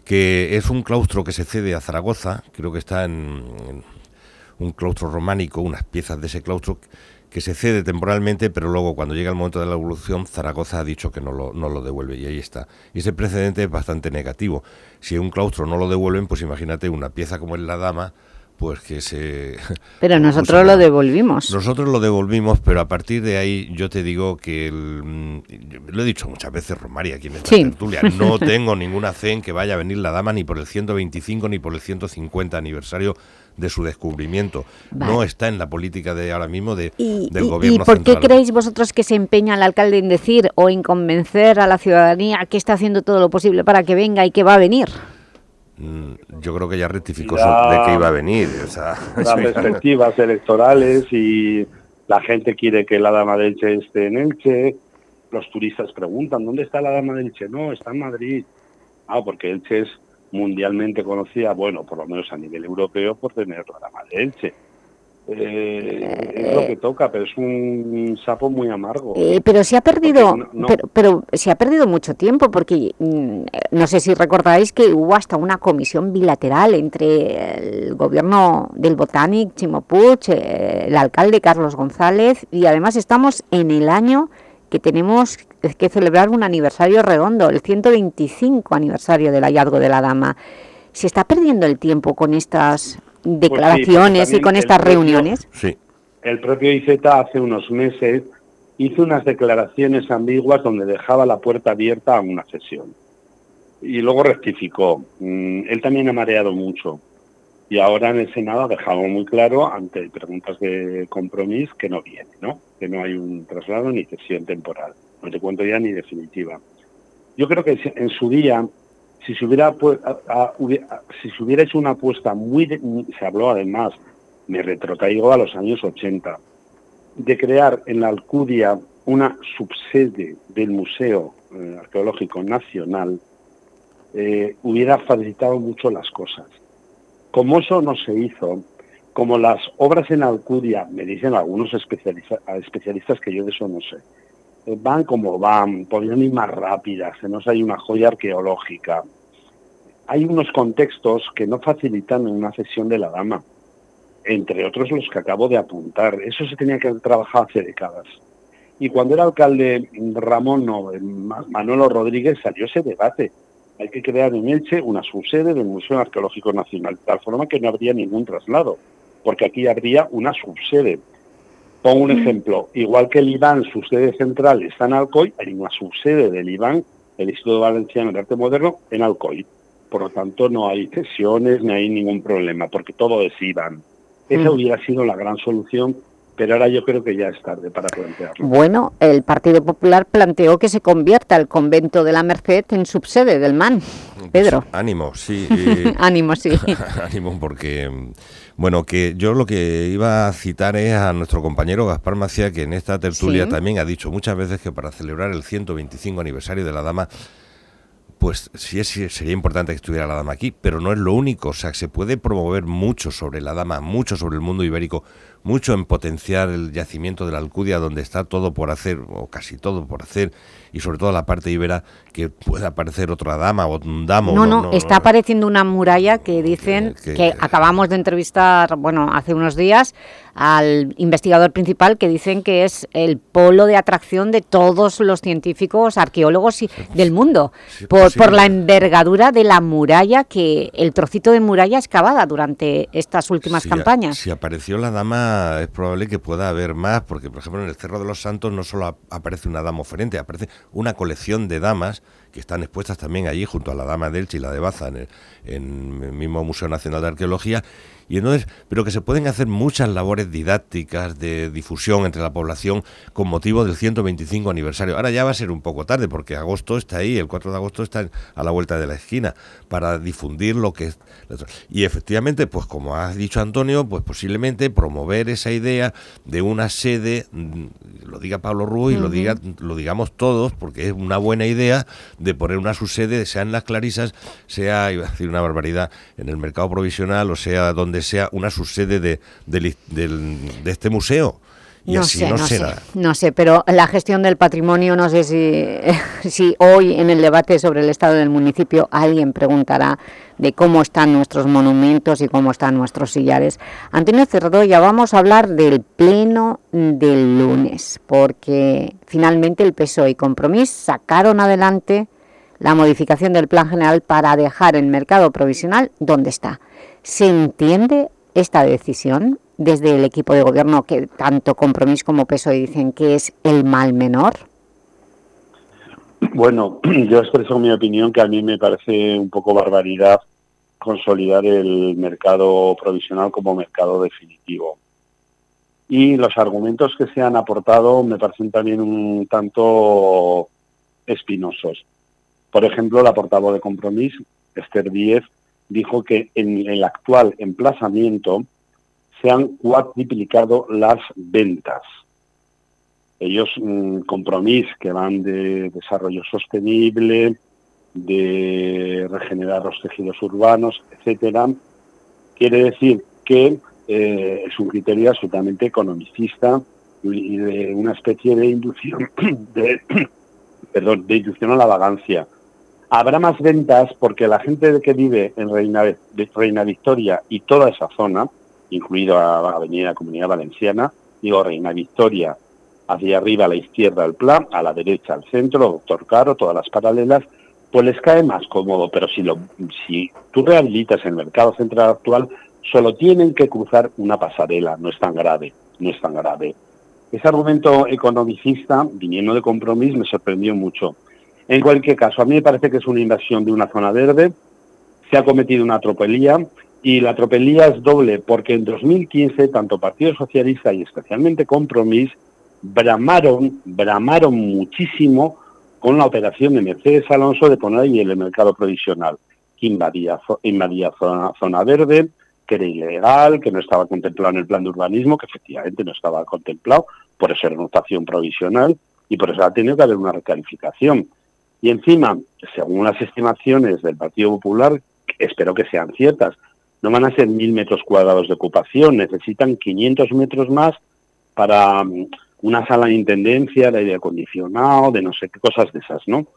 Speaker 76: que es un claustro que se cede a Zaragoza, creo que está en un claustro románico, unas piezas de ese claustro que se cede temporalmente, pero luego cuando llega el momento de la evolución, Zaragoza ha dicho que no lo, no lo devuelve y ahí está. Y ese precedente es bastante negativo. Si un claustro no lo devuelven, pues imagínate una pieza como es la dama, pues que se... [laughs]
Speaker 1: Pero nosotros lo devolvimos.
Speaker 76: Nosotros lo devolvimos, pero a partir de ahí yo te digo que, el, mm, lo he dicho muchas veces, Romaria, aquí en esta
Speaker 1: Sí.
Speaker 76: tertulia, no [laughs] tengo ninguna fe en que vaya a venir la dama ni por el 125 ni por el 150 aniversario de su descubrimiento.
Speaker 1: Vale.
Speaker 76: No está en la política de ahora mismo de,
Speaker 1: ¿Y,
Speaker 76: del
Speaker 1: y-
Speaker 76: gobierno
Speaker 1: y por qué
Speaker 76: central.
Speaker 1: creéis vosotros que se empeña el alcalde en decir o en convencer a la ciudadanía que está haciendo todo lo posible para que venga y que va a venir?
Speaker 76: Mm, Yo creo que ya rectificó de que iba a venir. o sea,
Speaker 77: las [laughs] perspectivas electorales y la gente quiere que la dama de Elche esté en Elche. Los turistas preguntan, ¿dónde está la dama de Elche? No, está en Madrid. Ah, porque Elche es mundialmente conocida, bueno, por lo menos a nivel europeo, por tener la dama de Elche. Eh, es lo que toca, pero es un sapo muy amargo.
Speaker 1: Eh, pero se ha perdido,
Speaker 77: no- no-
Speaker 1: pero, pero se ha perdido mucho tiempo porque mm, no sé si recordáis que hubo hasta una comisión bilateral entre el gobierno del Botánic, Chimo Puig, eh, el alcalde Carlos González y además estamos en el año que tenemos que celebrar un aniversario redondo, el 125 aniversario del hallazgo de la dama. ¿Se está perdiendo el tiempo con estas
Speaker 77: Pues sí,
Speaker 1: declaraciones y con estas
Speaker 77: propio-
Speaker 1: reuniones?
Speaker 76: Sí.
Speaker 77: El propio IZ hace unos meses hizo unas declaraciones ambiguas donde dejaba la puerta abierta a una sesión. Y luego rectificó. Mm, él también ha mareado mucho. Y ahora en el Senado ha dejado muy claro, ante preguntas de compromiso, que no viene, ¿no? Que no hay un traslado ni cesión temporal. No te cuento ya ni definitiva. Yo creo que en su día, si se hubiera, si hubiera hecho una apuesta muy, de- se habló además, me retrotraigo a los años 80, de crear en la Alcudia una subsede del Museo eh, Arqueológico Nacional, eh, hubiera facilitado mucho las cosas. Como eso no se hizo, como las obras en Alcudia, me dicen algunos especialistas que yo de eso no sé, van como van, podrían ir más rápidas, nos hay una joya arqueológica. Hay unos contextos que no facilitan una cesión de la dama, entre otros los que acabo de apuntar. Eso se tenía que haber trabajado hace décadas. Y cuando era alcalde Ramón, no, eh, Ma- Manolo Rodríguez, salió ese debate. Hay que crear en Elche una subsede del Museo Arqueológico Nacional, de tal forma que no habría ningún traslado, porque aquí habría una subsede. Pongo un ejemplo, igual que el IBAN, su sede central está en Alcoy, hay una subsede del IBAN, el Instituto Valenciano de Arte Moderno, en Alcoy. Por lo tanto, no hay cesiones ni hay ningún problema, porque todo es IBAN. Esa
Speaker 1: Mm.
Speaker 77: hubiera sido la gran solución, pero ahora yo creo que ya es tarde para plantearlo.
Speaker 1: Bueno, el Partido Popular planteó que se convierta el convento de la Merced en subsede del MAN. Pedro,
Speaker 76: Ánimo, sí. [laughs] eh,
Speaker 1: ánimo, sí. [laughs]
Speaker 76: Ánimo, porque, mm, bueno, que yo lo que iba a citar es a nuestro compañero Gaspar Macía, que en esta tertulia
Speaker 1: Sí.
Speaker 76: también ha dicho muchas veces que para celebrar el 125 aniversario de la Dama, pues sí, sí sería importante que estuviera la Dama aquí, pero no es lo único, o sea, se puede promover mucho sobre la Dama, mucho sobre el mundo ibérico, mucho en potenciar el yacimiento de la Alcudia, donde está todo por hacer, o casi todo por hacer, y sobre todo la parte ibera, que pueda aparecer otra Dama o un Damo.
Speaker 1: No, no, está apareciendo una muralla que dicen
Speaker 76: que-
Speaker 1: que, acabamos de entrevistar, bueno, hace unos días al investigador principal que dicen que es el polo de atracción de todos los científicos, arqueólogos y- del mundo, por, por la envergadura de la muralla, que el trocito de muralla excavada durante estas últimas
Speaker 76: Si
Speaker 1: campañas.
Speaker 76: Si apareció la dama, es probable que pueda haber más, porque, por ejemplo, en el Cerro de los Santos no solo ap- aparece una dama oferente, aparece una colección de damas que están expuestas también allí, junto a la dama de Elche y la de Baza, en el mismo Museo Nacional de Arqueología. Y entonces, pero que se pueden hacer muchas labores didácticas de difusión entre la población con motivo del 125 aniversario. Ahora ya va a ser un poco tarde porque agosto está ahí, el 4 de agosto está a la vuelta de la esquina para difundir lo que es. Y efectivamente, pues como has dicho Antonio, pues posiblemente promover esa idea de una sede, lo diga Pablo Ruiz, lo
Speaker 78: Ujú.
Speaker 76: diga lo digamos todos, porque es una buena idea de poner una subsede, sea en las Clarisas, sea, iba a decir una barbaridad, en el mercado provisional, o sea, donde sea una subsede de, del- de este museo. Y
Speaker 1: no
Speaker 76: así
Speaker 1: sé,
Speaker 76: no,
Speaker 1: no
Speaker 76: será.
Speaker 1: sé, no sé, pero la gestión del patrimonio, no sé si, [laughs] si hoy en el debate sobre el estado del municipio alguien preguntará de cómo están nuestros monumentos y cómo están nuestros sillares. Antonio Cerdoya, vamos a hablar del pleno del lunes, porque finalmente el PSOE y Compromís sacaron adelante la modificación del Plan General para dejar el mercado provisional donde está. ¿Se entiende esta decisión desde el equipo de gobierno que tanto Compromís como PSOE dicen que es el mal menor?
Speaker 77: Bueno, [clears throat] yo expreso mi opinión que a mí me parece un poco barbaridad consolidar el mercado provisional como mercado definitivo. Y los argumentos que se han aportado me parecen también un tanto espinosos. Por ejemplo, la portavoz de Compromís, Esther Díez, dijo que en el actual emplazamiento se han cuatriplicado las ventas. Ellos, mm, Compromís, que van de desarrollo sostenible, de regenerar los tejidos urbanos, etcétera, quiere decir que eh, es un criterio absolutamente economicista y de una especie de inducción [coughs] de, [coughs] perdón, de inducción a la vagancia. Habrá más ventas porque la gente que vive en Reina, Victoria y toda esa zona, incluido a Avenida Comunidad Valenciana, digo Reina Victoria, hacia arriba a la izquierda el plan, a la derecha al centro, Doctor Caro, todas las paralelas, pues les cae más cómodo, pero si, lo, si tú rehabilitas el mercado central actual, solo tienen que cruzar una pasarela, no es tan grave, no es tan grave. Ese argumento economicista, viniendo de compromiso, me sorprendió mucho. En cualquier caso, a mí me parece que es una invasión de una zona verde, se ha cometido una tropelía y la tropelía es doble porque en 2015 tanto Partido Socialista y especialmente Compromís bramaron, bramaron muchísimo con la operación de Mercedes Alonso de poner ahí el mercado provisional, que invadía, invadía zona, verde, que era ilegal, que no estaba contemplado en el plan de urbanismo, que efectivamente no estaba contemplado, por eso era una notación provisional y por eso ha tenido que haber una recalificación. Y encima, según las estimaciones del Partido Popular, espero que sean ciertas, no van a ser mil metros cuadrados de ocupación, necesitan 500 metros más para mm, una sala de intendencia, de aire acondicionado, de no sé qué cosas de esas, ¿no?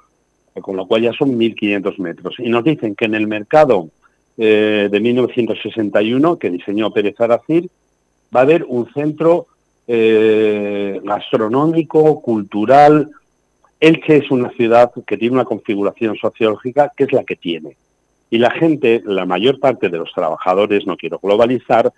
Speaker 77: Con lo cual ya son 1.500 metros. Y nos dicen que en el mercado eh, de 1961, que diseñó Pérez Aracir, va a haber un centro eh, gastronómico, cultural. Elche es una ciudad que tiene una configuración sociológica que es la que tiene. Y la gente, la mayor parte de los trabajadores, no quiero globalizar,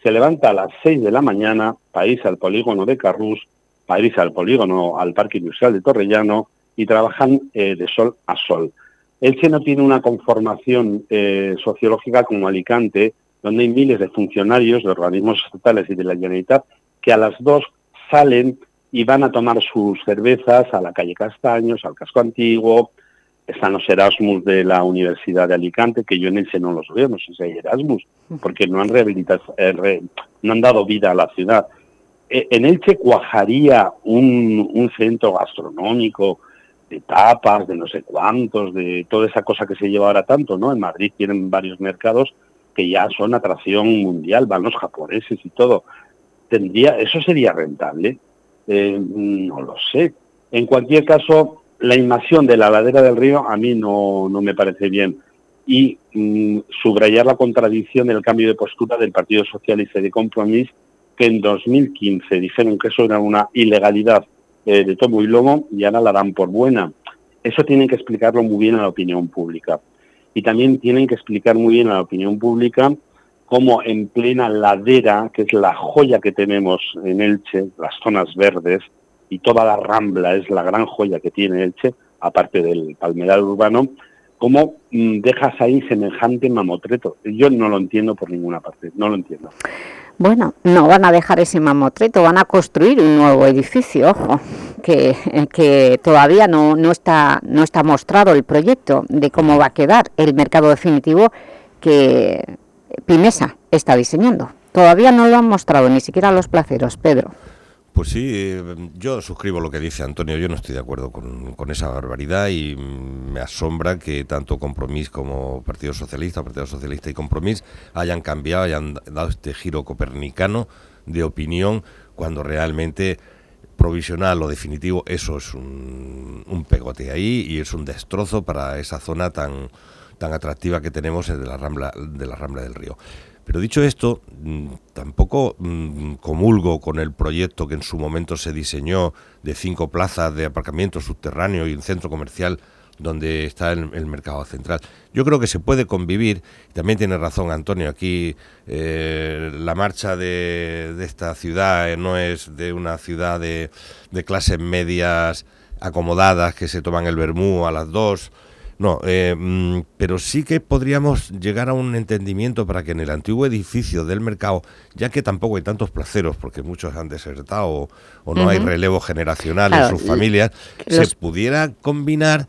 Speaker 77: se levanta a las 6 de la mañana para irse al polígono de Carrús, para irse al polígono, al Parque Industrial de Torrellano, y trabajan eh, de sol a sol. Elche no tiene una conformación eh, sociológica como Alicante, donde hay miles de funcionarios de organismos estatales y de la Generalitat que a las dos salen y van a tomar sus cervezas a la calle Castaños, al casco antiguo, están los Erasmus de la Universidad de Alicante, que yo en Elche no los veo, no sé si hay Erasmus, porque no han rehabilitado, eh, no han dado vida a la ciudad. E, en Elche cuajaría un, un, centro gastronómico de tapas, de no sé cuántos, de toda esa cosa que se lleva ahora tanto, ¿no? En Madrid tienen varios mercados que ya son atracción mundial, van los japoneses y todo. Tendría, eso sería rentable, eh, no lo sé. En cualquier caso, la invasión de la ladera del río a mí no, no me parece bien. Y mm, subrayar la contradicción del cambio de postura del Partido Socialista y de Compromís, que en 2015 dijeron que eso era una ilegalidad eh, de tomo y lomo y ahora la dan por buena. Eso tienen que explicarlo muy bien a la opinión pública. Y también tienen que explicar muy bien a la opinión pública cómo en plena ladera, que es la joya que tenemos en Elche, las zonas verdes, y toda la rambla es la gran joya que tiene Elche, aparte del palmeral urbano, ¿cómo mm, dejas ahí semejante mamotreto? Yo no lo entiendo por ninguna parte, no lo entiendo.
Speaker 1: Bueno, no van a dejar ese mamotreto, van a construir un nuevo edificio, ojo, que, que todavía no, no, está, no está mostrado el proyecto de cómo va a quedar el mercado definitivo que Pimesa está diseñando. Todavía no lo han mostrado, ni siquiera los placeros, Pedro.
Speaker 76: Pues sí, eh, yo suscribo lo que dice Antonio, yo no estoy de acuerdo con, esa barbaridad y me asombra que tanto Compromís como Partido Socialista, Partido Socialista y Compromís hayan cambiado, hayan dado este giro copernicano de opinión cuando realmente provisional o definitivo, eso es un, un pegote ahí y es un destrozo para esa zona tan, tan atractiva que tenemos de la Rambla, de la Rambla del Río. Pero dicho esto, mm, tampoco mm, comulgo con el proyecto que en su momento se diseñó de cinco plazas de aparcamiento subterráneo y un centro comercial donde está el, mercado central. Yo creo que se puede convivir, también tiene razón Antonio, aquí eh, la marcha de, de esta ciudad eh, no es de una ciudad de, de clases medias acomodadas que se toman el vermú a las dos, no, eh, mm, pero sí que podríamos llegar a un entendimiento para que en el antiguo edificio del mercado, ya que tampoco hay tantos placeros, porque muchos han desertado o, o no hay relevo generacional en sus familias,
Speaker 1: los-
Speaker 76: se pudiera combinar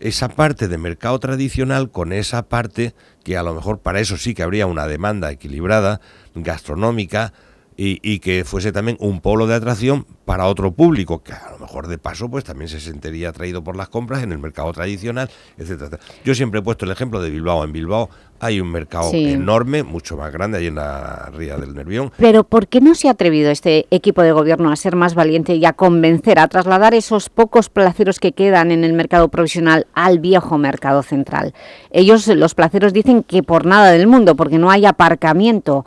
Speaker 76: esa parte de mercado tradicional con esa parte que a lo mejor para eso sí que habría una demanda equilibrada, gastronómica, y, y que fuese también un polo de atracción para otro público, que a lo mejor de paso pues también se sentiría atraído por las compras en el mercado tradicional, etcétera. Yo siempre he puesto el ejemplo de Bilbao. En Bilbao hay un mercado
Speaker 1: Sí.
Speaker 76: enorme, mucho más grande, ahí en la ría del Nervión,
Speaker 1: Pero ¿por qué no se ha atrevido este equipo de gobierno a ser más valiente y a convencer, a trasladar esos pocos placeros que quedan en el mercado provisional al viejo mercado central? Ellos, los placeros, dicen que por nada del mundo, porque no hay aparcamiento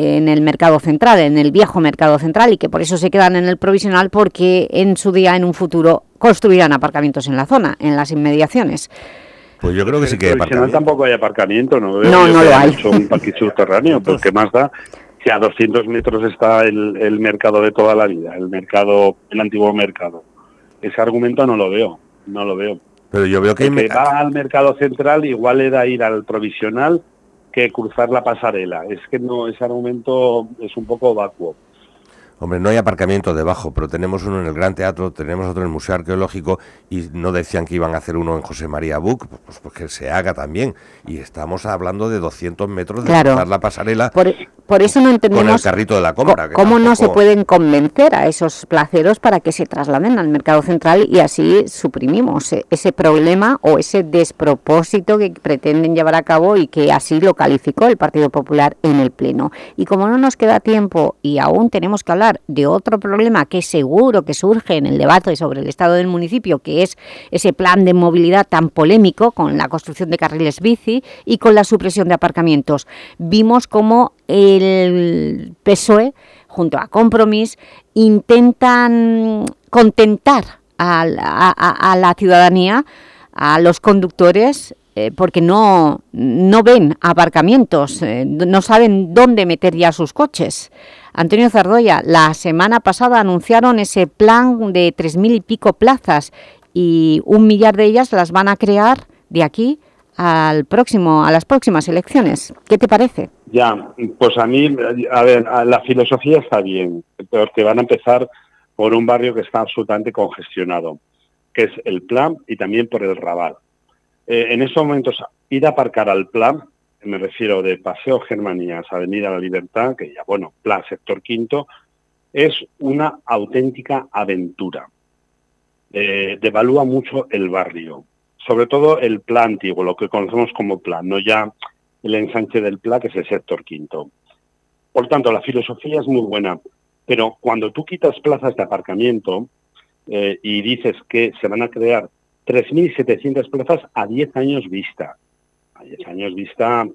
Speaker 1: en el mercado central, en el viejo mercado central, y que por eso se quedan en el provisional porque en su día, en un futuro, construirán aparcamientos en la zona, en las inmediaciones.
Speaker 76: pues yo creo que sí que hay
Speaker 77: En provisional
Speaker 76: aparcamiento.
Speaker 77: tampoco hay aparcamiento, no veo
Speaker 1: No, no
Speaker 77: que
Speaker 1: lo hay.
Speaker 77: hecho un parque subterráneo, [laughs] porque más da que a 200 metros está el, el mercado de toda la vida, el mercado, el antiguo mercado. Ese argumento no lo veo, no lo veo.
Speaker 76: Pero yo veo que
Speaker 77: El que
Speaker 76: me-
Speaker 77: va al mercado central igual era ir al provisional que cruzar la pasarela. Es que no, ese argumento es un poco vacuo.
Speaker 76: Hombre, no hay aparcamiento debajo, pero tenemos uno en el Gran Teatro, tenemos otro en el Museo Arqueológico y no decían que iban a hacer uno en José María Buc, pues, pues que se haga también. Y estamos hablando de 200 metros de
Speaker 1: Claro.
Speaker 76: cruzar la pasarela
Speaker 1: Por, por eso no
Speaker 76: con el
Speaker 1: entendemos
Speaker 76: carrito de la compra.
Speaker 1: cómo no se pueden convencer a esos placeros para que se trasladen al mercado central y así suprimimos e- ese problema o ese despropósito que pretenden llevar a cabo y que así lo calificó el Partido Popular en el Pleno. Y como no nos queda tiempo y aún tenemos que hablar de otro problema que seguro que surge en el debate sobre el estado del municipio, que es ese plan de movilidad tan polémico con la construcción de carriles bici y con la supresión de aparcamientos. Vimos cómo el PSOE, junto a Compromís, intentan contentar a la ciudadanía, a los conductores, eh, porque no, no ven aparcamientos, eh, no saben dónde meter ya sus coches. Antonio Zardoya, la semana pasada anunciaron ese plan de tres mil y pico plazas y un millar de ellas las van a crear de aquí al próximo, a las próximas elecciones. ¿Qué te parece?
Speaker 77: Ya, pues a mí, a ver, la filosofía está bien, porque van a empezar por un barrio que está absolutamente congestionado, que es el Plan y también por el Raval. Eh, en estos momentos, ir a aparcar al Plan, me refiero de Paseo Germanías, Avenida La Libertad, que ya, bueno, Plan Sector Quinto, es una auténtica aventura. Eh, devalúa mucho el barrio, sobre todo el Plan antiguo, lo que conocemos como Plan, no ya el ensanche del PLA, que es el sector quinto. Por tanto, la filosofía es muy buena, pero cuando tú quitas plazas de aparcamiento eh, y dices que se van a crear 3.700 plazas a 10 años vista, a 10 años vista,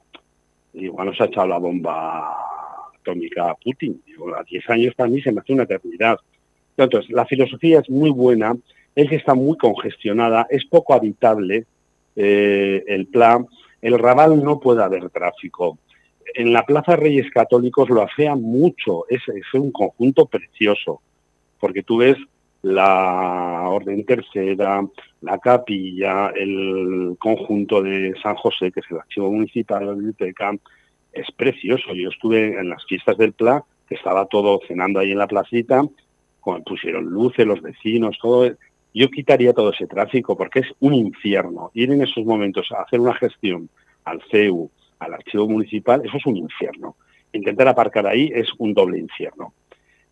Speaker 77: igual nos ha echado la bomba atómica a Putin, a 10 años para mí se me hace una eternidad. Entonces, la filosofía es muy buena, es que está muy congestionada, es poco habitable eh, el plan, el Raval no puede haber tráfico. En la Plaza Reyes Católicos lo afea mucho, es, es un conjunto precioso, porque tú ves la Orden Tercera, la capilla, el conjunto de San José, que es el archivo municipal, la biblioteca, es precioso. Yo estuve en las fiestas del Pla, que estaba todo cenando ahí en la placita, pusieron luces, los vecinos, todo. Yo quitaría todo ese tráfico porque es un infierno. Ir en esos momentos a hacer una gestión al CEU, al archivo municipal, eso es un infierno. Intentar aparcar ahí es un doble infierno.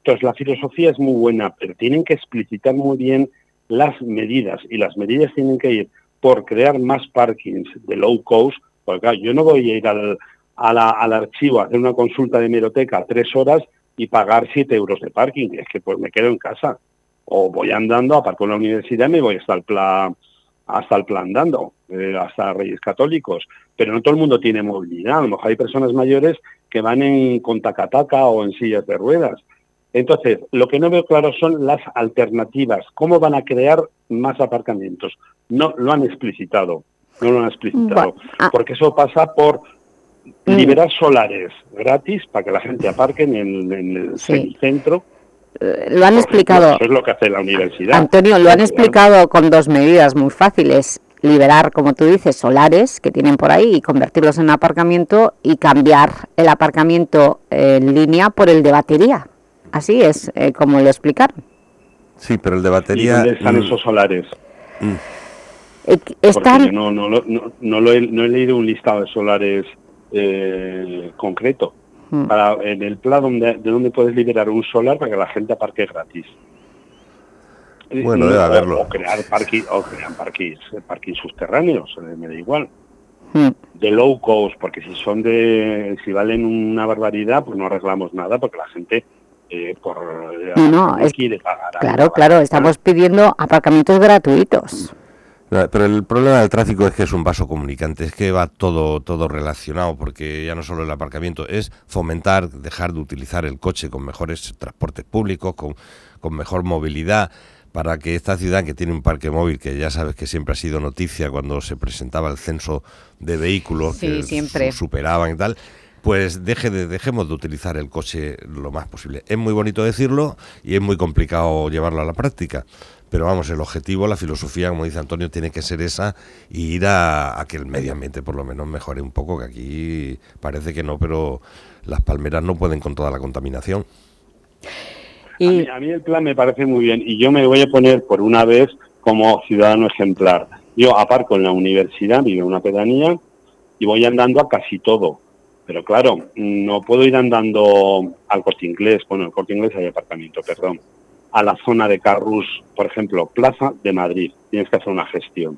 Speaker 77: Entonces, la filosofía es muy buena, pero tienen que explicitar muy bien las medidas y las medidas tienen que ir por crear más parkings de low cost, porque claro, yo no voy a ir al, a al archivo a hacer una consulta de hemeroteca tres horas y pagar siete euros de parking, es que pues me quedo en casa. O voy andando, aparco en la universidad y me voy hasta el plan, hasta el plan andando, eh, hasta Reyes Católicos. Pero no todo el mundo tiene movilidad, a lo mejor hay personas mayores que van en con tacataca o en sillas de ruedas. Entonces, lo que no veo claro son las alternativas, cómo van a crear más aparcamientos. No lo han explicitado, no lo han explicitado,
Speaker 1: ah.
Speaker 77: porque eso pasa por
Speaker 1: Mm.
Speaker 77: liberar solares gratis para que la gente aparque en el, en el
Speaker 1: Sí.
Speaker 77: centro.
Speaker 1: Eh, Lo han explicado.
Speaker 77: Eso es lo que hace la universidad.
Speaker 1: Antonio, lo han explicado con dos medidas muy fáciles. Liberar, como tú dices, solares que tienen por ahí y convertirlos en aparcamiento y cambiar el aparcamiento en línea por el de batería. Así es eh, como lo explicaron.
Speaker 76: Sí, pero el de
Speaker 77: ¿Y
Speaker 76: batería...
Speaker 77: dónde están
Speaker 76: mm,
Speaker 77: esos solares?
Speaker 76: mm.
Speaker 1: Eh,
Speaker 77: Porque
Speaker 1: Están,
Speaker 77: no, no, lo- no, no lo he, no he leído un listado de solares eh, concreto.
Speaker 1: Mm.
Speaker 77: Para, en el plan donde, de dónde puedes liberar un solar para que la gente aparque gratis.
Speaker 76: Bueno,
Speaker 77: no,
Speaker 76: debe
Speaker 77: o-
Speaker 76: haberlo.
Speaker 77: O crear parking, o crear parkings, parking subterráneos, eh, me da igual.
Speaker 1: Mm.
Speaker 77: De low cost, porque si son de, si valen una barbaridad, pues no arreglamos nada, porque la gente eh, por eh,
Speaker 1: No, no, es-
Speaker 77: quiere pagar.
Speaker 1: claro, claro, estamos pidiendo aparcamientos gratuitos.
Speaker 76: Pero el problema del tráfico es que es un vaso comunicante, es que va todo, todo relacionado, porque ya no solo el aparcamiento, es fomentar, dejar de utilizar el coche con mejores transportes públicos, con, con mejor movilidad, para que esta ciudad que tiene un parque móvil, que ya sabes que siempre ha sido noticia cuando se presentaba el censo de vehículos,
Speaker 1: Sí,
Speaker 76: que
Speaker 1: siempre.
Speaker 76: su- superaban y tal, pues deje de, dejemos de utilizar el coche lo más posible. Es muy bonito decirlo y es muy complicado llevarlo a la práctica. Pero vamos, el objetivo, la filosofía, como dice Antonio, tiene que ser esa y ir a, a que el medio ambiente por lo menos mejore un poco, que aquí parece que no, pero las palmeras no pueden con toda la contaminación.
Speaker 77: A mí, a mí el plan me parece muy bien y yo me voy a poner por una vez como ciudadano ejemplar. Yo aparco en la universidad, vivo en una pedanía y voy andando a casi todo. Pero claro, no puedo ir andando al corte inglés, bueno, el corte inglés hay aparcamiento, perdón, a la zona de Carrus, por ejemplo, Plaza de Madrid. Tienes que hacer una gestión.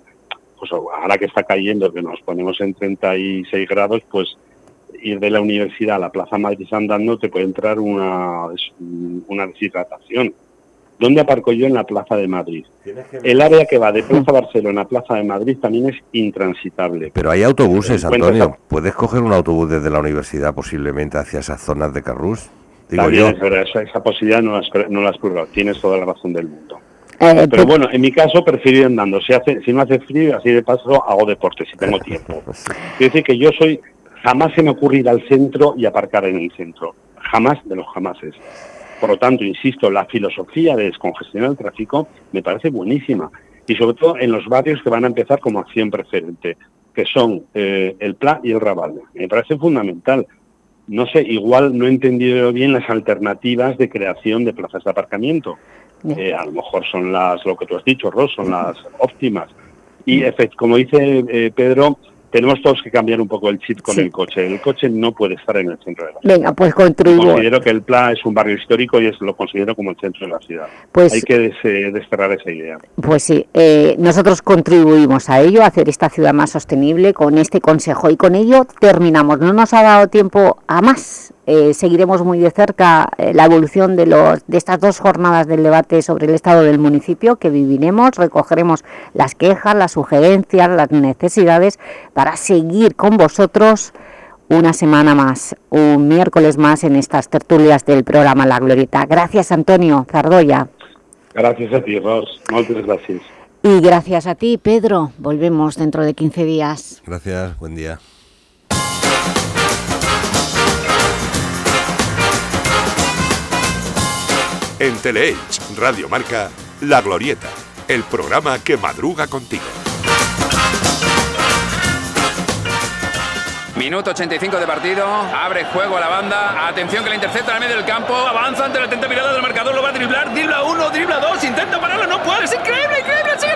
Speaker 77: Pues ahora que está cayendo, que nos ponemos en 36 grados, pues ir de la universidad a la Plaza Madrid andando te puede entrar una, una deshidratación. ¿Dónde aparco yo? En la Plaza de Madrid. El área que va de Plaza Barcelona a Plaza de Madrid también es intransitable.
Speaker 76: Pero hay autobuses, Antonio. ¿Puedes coger un autobús desde la universidad posiblemente hacia esas zonas de Carrús? Digo
Speaker 77: También
Speaker 76: yo.
Speaker 77: es verdad, esa, esa posibilidad no la, has, no la has provado. Tienes toda la razón del mundo.
Speaker 1: Eh,
Speaker 77: Pero
Speaker 1: tú-
Speaker 77: bueno, en mi caso prefiero ir andando. Si, hace, si no hace frío, así de paso hago deporte, si tengo tiempo. [laughs] Quiero decir que yo soy, jamás se me ocurre ir al centro y aparcar en el centro. Jamás de los jamases. Por lo tanto, insisto, la filosofía de descongestionar el tráfico me parece buenísima. Y sobre todo en los barrios que van a empezar como acción preferente, que son eh, el Pla y el Raval. Me parece fundamental. No sé, igual no he entendido bien las alternativas de creación de plazas de aparcamiento. Eh, a lo mejor son las, lo que tú has dicho, Ros, son las óptimas. Y como dice eh, Pedro, tenemos todos que cambiar un poco el chip con
Speaker 1: Sí.
Speaker 77: el coche. El coche no puede estar en el centro de la ciudad.
Speaker 1: Venga, pues.
Speaker 77: Considero que el Pla es un barrio histórico y es, lo considero como el centro de la ciudad.
Speaker 1: Pues-
Speaker 77: Hay que des- eh, desterrar esa idea.
Speaker 1: Pues sí, eh, nosotros contribuimos a ello, a hacer esta ciudad más sostenible con este consejo y con ello terminamos. No nos ha dado tiempo a más. Eh, seguiremos muy de cerca eh, la evolución de, los, de estas dos jornadas del debate sobre el estado del municipio que viviremos, recogeremos las quejas, las sugerencias, las necesidades para seguir con vosotros una semana más, un miércoles más en estas tertulias del programa La Glorieta. Gracias Antonio Zardoya.
Speaker 77: Gracias a ti, Ros. Muchas gracias.
Speaker 1: Y gracias a ti, Pedro. Volvemos dentro de 15 días.
Speaker 76: Gracias, buen día.
Speaker 18: En Teleelch, Radio Marca, La Glorieta, el programa que madruga contigo.
Speaker 78: Minuto 85 de partido, abre juego a la banda, atención que la intercepta en el medio del campo, avanza ante la atenta mirada del marcador, lo va a driblar, dribla uno, dribla dos, intenta pararlo, no puede, es increíble, increíble, sigue,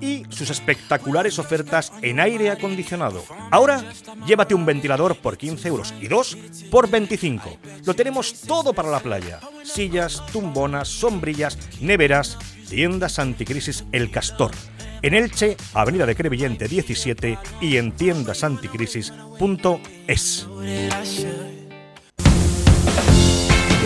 Speaker 79: y sus espectaculares ofertas en aire acondicionado. Ahora, llévate un ventilador por 15 euros y dos por 25. Lo tenemos todo para la playa. Sillas, tumbonas, sombrillas, neveras, tiendas anticrisis El Castor. En Elche, Avenida de Crevillente 17 y en tiendasanticrisis.es.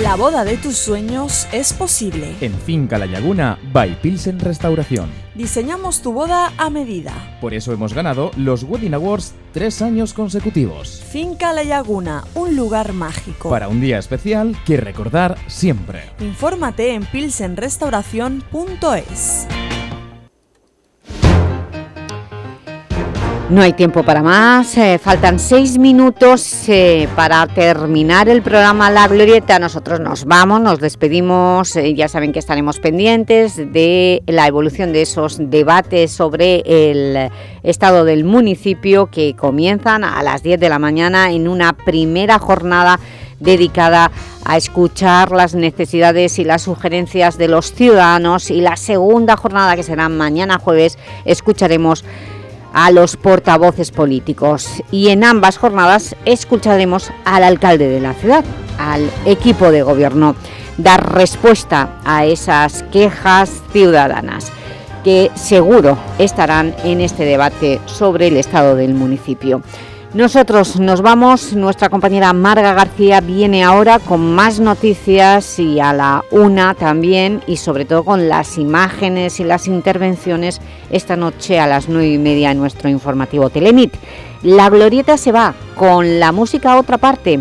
Speaker 80: La boda de tus sueños es posible.
Speaker 75: En Finca La Laguna, by Pilsen Restauración.
Speaker 80: Diseñamos tu boda a medida.
Speaker 75: Por eso hemos ganado los Wedding Awards tres años consecutivos.
Speaker 80: Finca La Laguna, un lugar mágico.
Speaker 75: Para un día especial que recordar siempre.
Speaker 80: Infórmate en pilsenrestauración.es.
Speaker 1: No hay tiempo para más, eh, faltan seis minutos eh, para terminar el programa La Glorieta. Nosotros nos vamos, nos despedimos, eh, ya saben que estaremos pendientes de la evolución de esos debates sobre el estado del municipio que comienzan a las 10 de la mañana en una primera jornada dedicada a escuchar las necesidades y las sugerencias de los ciudadanos y la segunda jornada que será mañana jueves escucharemos a los portavoces políticos y en ambas jornadas escucharemos al alcalde de la ciudad, al equipo de gobierno, dar respuesta a esas quejas ciudadanas que seguro estarán en este debate sobre el estado del municipio. Nosotros nos vamos, nuestra compañera Marga García viene ahora con más noticias y a la una también y sobre todo con las imágenes y las intervenciones esta noche a las nueve y media en nuestro informativo Telenit. La Glorieta se va con la música a otra parte,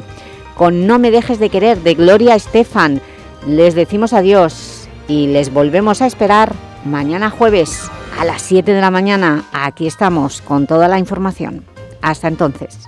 Speaker 1: con No me dejes de querer de Gloria Estefan. Les decimos adiós y les volvemos a esperar mañana jueves a las 7 de la mañana. Aquí estamos con toda la información. Hasta entonces.